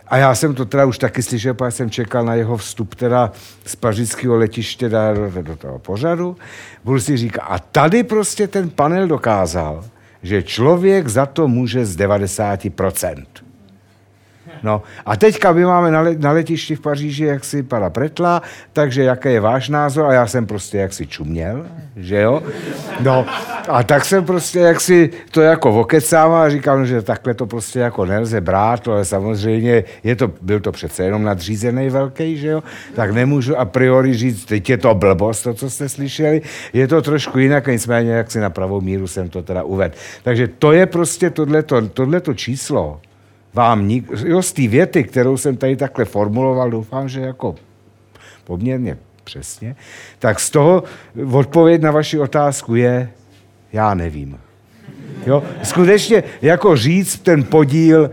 a já jsem to teda už taky slyšel, protože jsem čekal na jeho vstup teda z pařížského letiště do, do toho pořadu. Bursík říká, a tady prostě ten panel dokázal, že člověk za to může z 90%. No a teďka my máme na, le, na letišti v Paříži jaksi pana Pretla, takže jaký je váš názor? A já jsem prostě jaksi čuměl, že jo? No a tak jsem prostě jaksi to jako vokecával a říkal, že takhle to prostě jako nelze brát, ale samozřejmě je to, byl to přece jenom nadřízený velký, že jo? Tak nemůžu a priori říct, teď je to blbost, to, co jste slyšeli, je to trošku jinak, nicméně jak si na pravou míru jsem to teda uvedl. Takže to je prostě tohleto, tohleto číslo, vám nik... jo, z té věty, kterou jsem tady takhle formuloval, doufám, že jako poměrně přesně, tak z toho odpověď na vaši otázku je, já nevím. Jo? Skutečně jako říct ten podíl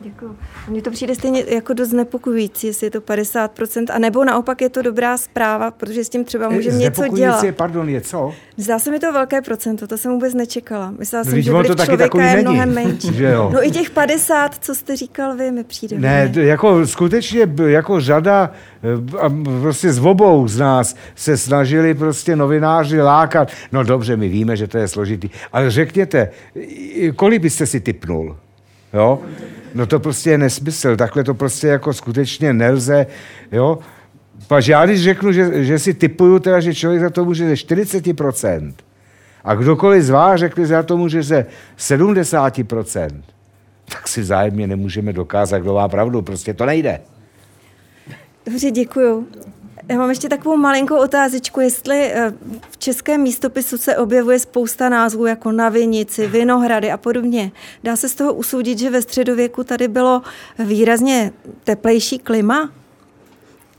Děkuji. Mně to přijde stejně jako dost znepokojující, jestli je to 50%, a nebo naopak je to dobrá zpráva, protože s tím třeba můžeme něco dělat. pardon, je co? Zdá se mi to velké procento, to jsem vůbec nečekala. Myslela no, jsem, že vliv to člověka je mnohem není. menší. Že jo? No i těch 50, co jste říkal vy, mi přijde. Ne, mě. jako skutečně jako řada eh, a prostě z obou z nás se snažili prostě novináři lákat. No dobře, my víme, že to je složitý, ale řekněte, kolik byste si typnul? Jo? No to prostě je nesmysl, takhle to prostě jako skutečně nelze, jo. Paž já když řeknu, že, že si typuju teda, že člověk za to může ze 40%, a kdokoliv z vás řekne, že za to může ze 70%, tak si vzájemně nemůžeme dokázat, kdo má pravdu, prostě to nejde. Dobře, děkuju. Já mám ještě takovou malinkou otázečku, jestli eh, v českém místopisu se objevuje spousta názvů jako na Vinici, Vinohrady a podobně. Dá se z toho usoudit, že ve středověku tady bylo výrazně teplejší klima?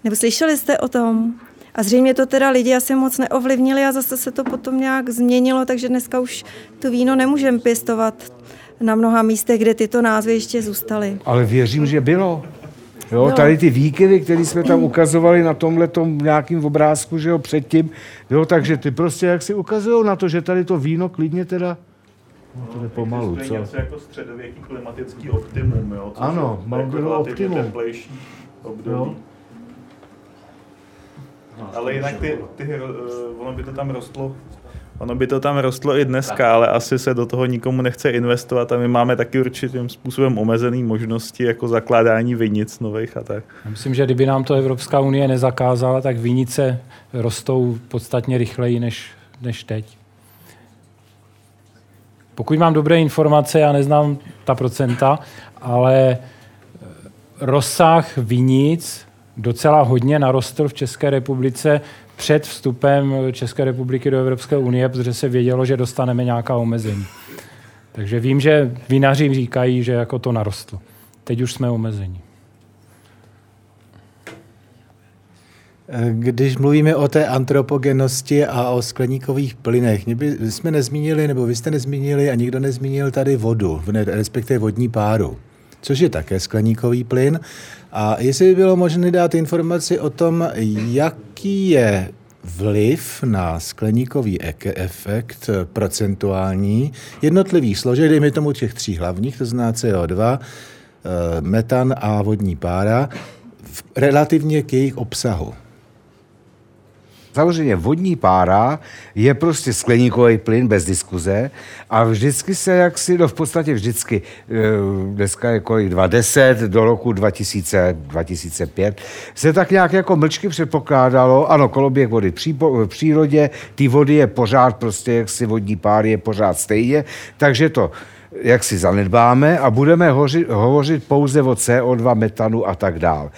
Nebo slyšeli jste o tom? A zřejmě to teda lidi asi moc neovlivnili a zase se to potom nějak změnilo, takže dneska už to víno nemůžeme pěstovat na mnoha místech, kde tyto názvy ještě zůstaly. Ale věřím, že bylo. Jo, no. tady ty výkyvy, které jsme tam ukazovali na tomhle nějakým obrázku, že jo, předtím, jo, takže ty prostě jak si ukazují na to, že tady to víno klidně teda No, to je pomalu, co? něco jako středověký klimatický optimum, jo? Co ano, mám bylo optimum. teplejší období. Jo. Ale jinak ty, ty, uh, ono by to tam rostlo Ono by to tam rostlo i dneska, ale asi se do toho nikomu nechce investovat a my máme taky určitým způsobem omezené možnosti jako zakládání vinic nových a tak. Myslím, že kdyby nám to Evropská unie nezakázala, tak vinice rostou podstatně rychleji než, než teď. Pokud mám dobré informace, já neznám ta procenta, ale rozsah vinic docela hodně narostl v České republice před vstupem České republiky do Evropské unie, protože se vědělo, že dostaneme nějaká omezení. Takže vím, že vinaři říkají, že jako to narostlo. Teď už jsme omezení. Když mluvíme o té antropogenosti a o skleníkových plynech, my jsme nezmínili, nebo vy jste nezmínili a nikdo nezmínil tady vodu, respektive vodní páru, což je také skleníkový plyn. A jestli by bylo možné dát informaci o tom, jaký je vliv na skleníkový efekt procentuální jednotlivých složek, dejme tomu těch tří hlavních, to znamená CO2, eh, metan a vodní pára, relativně k jejich obsahu. Samozřejmě vodní pára je prostě skleníkový plyn bez diskuze a vždycky se jaksi, no v podstatě vždycky, eh, dneska je kolik 2010 do roku 2000, 2005, se tak nějak jako mlčky předpokládalo, ano, koloběh vody v přírodě, ty vody je pořád prostě, jaksi vodní pár je pořád stejně, takže to jak si zanedbáme a budeme hoři, hovořit pouze o CO2, metanu a tak dál.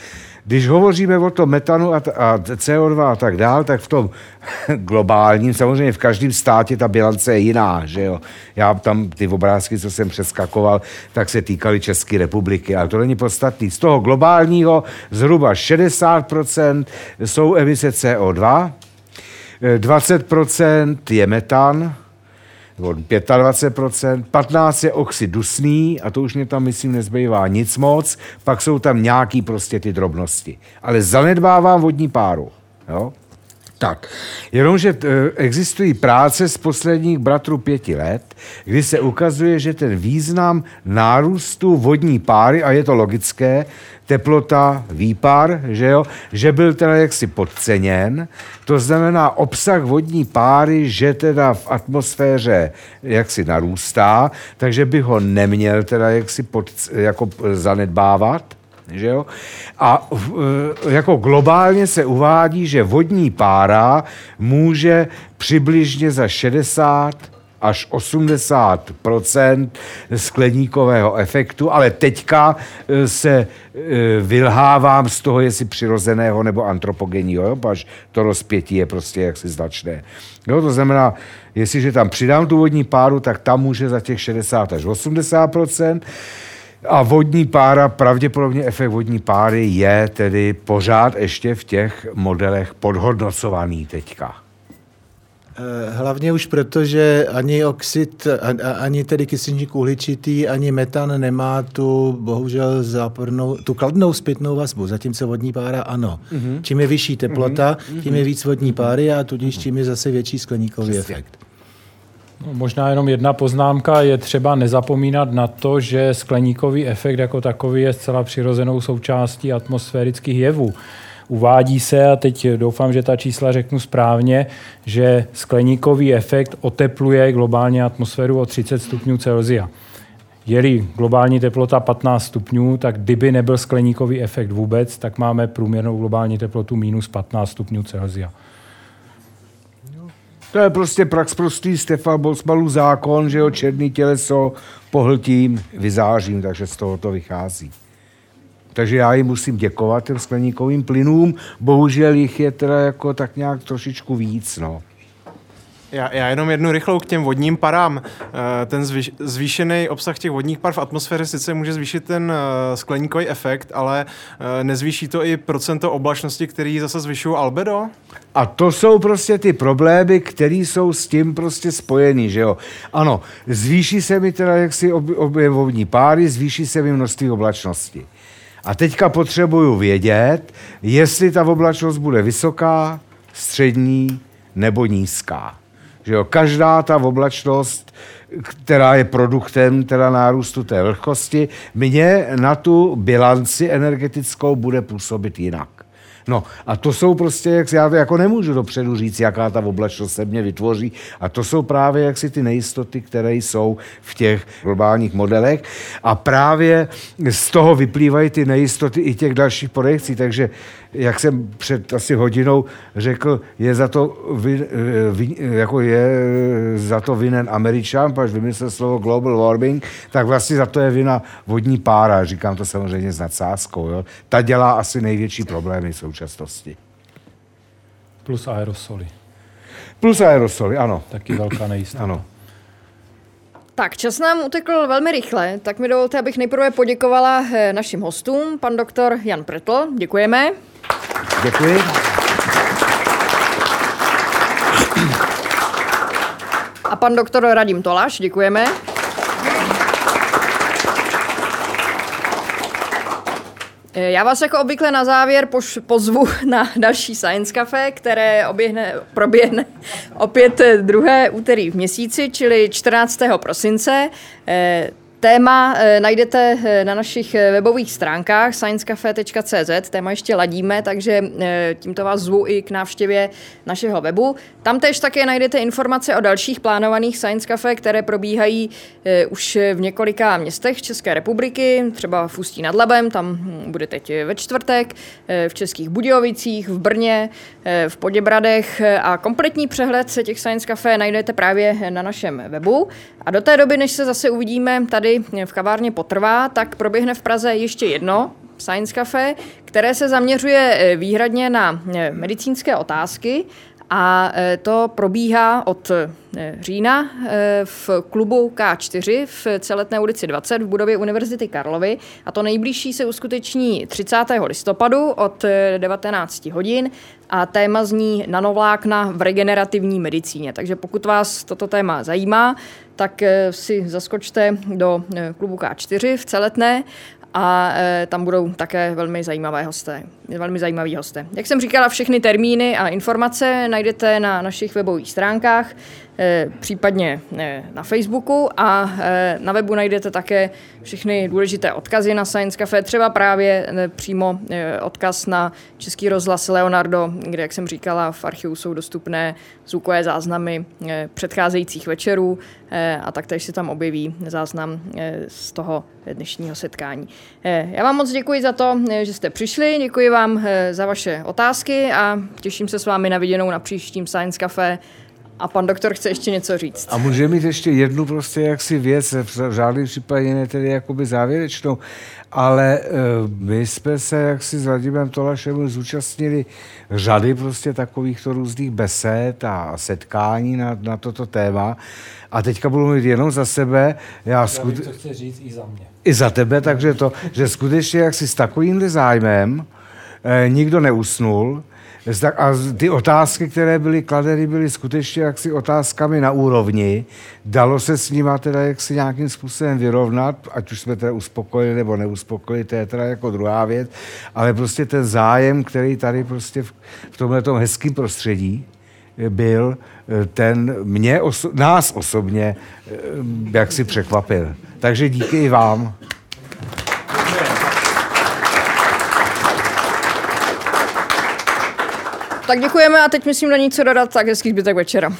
Když hovoříme o tom metanu a, a CO2 a tak dál, tak v tom globálním, samozřejmě v každém státě ta bilance je jiná, že jo. Já tam ty obrázky, co jsem přeskakoval, tak se týkaly České republiky, ale to není podstatný. Z toho globálního zhruba 60% jsou emise CO2, 20% je metan, 25%, 15 je oxid dusný a to už mě tam, myslím, nezbývá nic moc, pak jsou tam nějaký prostě ty drobnosti. Ale zanedbávám vodní páru. Jo? Tak, jenomže e, existují práce z posledních bratrů pěti let, kdy se ukazuje, že ten význam nárůstu vodní páry, a je to logické, teplota, výpar, že jo, že byl teda jaksi podceněn, to znamená obsah vodní páry, že teda v atmosféře jaksi narůstá, takže by ho neměl teda jaksi pod, jako zanedbávat, že jo? A e, jako globálně se uvádí, že vodní pára může přibližně za 60 až 80% skleníkového efektu, ale teďka e, se e, vylhávám z toho, jestli přirozeného nebo antropogenního, až to rozpětí je prostě jaksi značné. Jo, to znamená, jestliže tam přidám tu vodní páru, tak tam může za těch 60 až 80% a vodní pára, pravděpodobně efekt vodní páry je tedy pořád ještě v těch modelech podhodnocovaný teďka. Eh, hlavně už proto, že ani oxid, ani tedy kyslíčník uhličitý, ani metan nemá tu, bohužel, zápornou, tu kladnou zpětnou vazbu, zatímco vodní pára ano. Mm-hmm. Čím je vyšší teplota, mm-hmm. tím je víc vodní páry a tudíž čím je zase větší skleníkový Přesně. efekt. No, možná jenom jedna poznámka, je třeba nezapomínat na to, že skleníkový efekt jako takový je zcela přirozenou součástí atmosférických jevů. Uvádí se, a teď doufám, že ta čísla řeknu správně, že skleníkový efekt otepluje globálně atmosféru o 30 stupňů Celsia. Je-li globální teplota 15 stupňů, tak kdyby nebyl skleníkový efekt vůbec, tak máme průměrnou globální teplotu minus 15 stupňů Celsia. To je prostě prax prostý Stefan Bolsmalů zákon, že jo, černý těleso pohltím, vyzářím, takže z toho to vychází. Takže já jim musím děkovat těm skleníkovým plynům. Bohužel jich je teda jako tak nějak trošičku víc, no. Já, já jenom jednu rychlou k těm vodním parám. Eh, ten zvýš, zvýšený obsah těch vodních par v atmosféře sice může zvýšit ten eh, skleníkový efekt, ale eh, nezvýší to i procento oblačnosti, který zase zvyšují albedo? A to jsou prostě ty problémy, které jsou s tím prostě spojený, že jo. Ano, zvýší se mi teda jaksi objem vodní páry, zvýší se mi množství oblačnosti. A teďka potřebuju vědět, jestli ta oblačnost bude vysoká, střední nebo nízká. Že jo, každá ta oblačnost, která je produktem teda nárůstu té vlhkosti, mě na tu bilanci energetickou bude působit jinak. No a to jsou prostě, jak já jako nemůžu dopředu říct, jaká ta oblačnost se mě vytvoří. A to jsou právě jaksi ty nejistoty, které jsou v těch globálních modelech. A právě z toho vyplývají ty nejistoty i těch dalších projekcí. Takže jak jsem před asi hodinou řekl, je za to, vy, vy, jako je za to vinen Američan, pač vymyslel slovo global warming, tak vlastně za to je vina vodní pára. Říkám to samozřejmě s nadsázkou. Jo. Ta dělá asi největší problémy v současnosti. Plus aerosoly. Plus aerosoly, ano. Taky velká nejistota. Ano. Tak, čas nám utekl velmi rychle, tak mi dovolte, abych nejprve poděkovala eh, našim hostům, pan doktor Jan Pretl, děkujeme. Děkuji. A pan doktor Radim Toláš, děkujeme. Já vás jako obvykle na závěr poš- pozvu na další Science Cafe, které oběhne, proběhne opět druhé úterý v měsíci, čili 14. prosince. Eh, Téma e, najdete eh, na našich webových stránkách sciencecafe.cz, téma ještě ladíme, takže tímto vás zvu i k návštěvě našeho webu. Tam tež také najdete informace o dalších plánovaných Science Cafe, které probíhají už v několika městech České republiky, třeba v Ústí nad Labem, tam hm, bude teď ve čtvrtek, v Českých Budějovicích, v Brně, v Poděbradech a kompletní přehled těch Science Cafe najdete právě na našem webu. A do té doby, než se zase uvidíme tady v kavárně potrvá, tak proběhne v Praze ještě jedno Science Cafe, které se zaměřuje eh, výhradně na eh, medicínské otázky a eh, to probíhá od října v klubu K4 v Celetné ulici 20 v budově Univerzity Karlovy a to nejbližší se uskuteční 30. listopadu od 19 hodin a téma zní nanovlákna v regenerativní medicíně. Takže pokud vás toto téma zajímá, tak si zaskočte do klubu K4 v Celetné a e, tam budou také velmi zajímavé hosté, velmi zajímaví hosté. Jak jsem říkala, všechny termíny a informace najdete na našich webových stránkách, e, případně e, na Facebooku a e, na webu najdete také všechny důležité odkazy na Science Cafe, třeba právě přímo odkaz na Český rozhlas Leonardo, kde, jak jsem říkala, v archivu jsou dostupné zvukové záznamy předcházejících večerů a taktéž se tam objeví záznam z toho dnešního setkání. Eh, já vám moc děkuji za to, eh, že jste přišli, děkuji vám eh, za vaše otázky a těším se s vámi na viděnou na příštím Science Cafe. A pan doktor chce ještě něco říct. A může mít ještě jednu prostě jaksi věc, v žádném případě ne tedy jakoby závěrečnou, ale my jsme se jaksi s Vladimem Tolašem zúčastnili řady prostě takovýchto různých besed a setkání na, na toto téma. A teďka budu mluvit jenom za sebe. Já, Já skut... to chci říct i za mě. I za tebe, takže to, že skutečně jak si s takovýmhle zájmem eh, nikdo neusnul, a ty otázky, které byly kladeny, byly skutečně jaksi otázkami na úrovni. Dalo se s nimi teda jaksi nějakým způsobem vyrovnat, ať už jsme teda uspokojili nebo neuspokojili, to je teda jako druhá věc, ale prostě ten zájem, který tady prostě v, v tomhle hezkém prostředí byl, ten mě, oso- nás osobně, eh, jak si překvapil. Takže díky i vám. Tak děkujeme a teď myslím na něco dodat, tak hezký zbytek večera.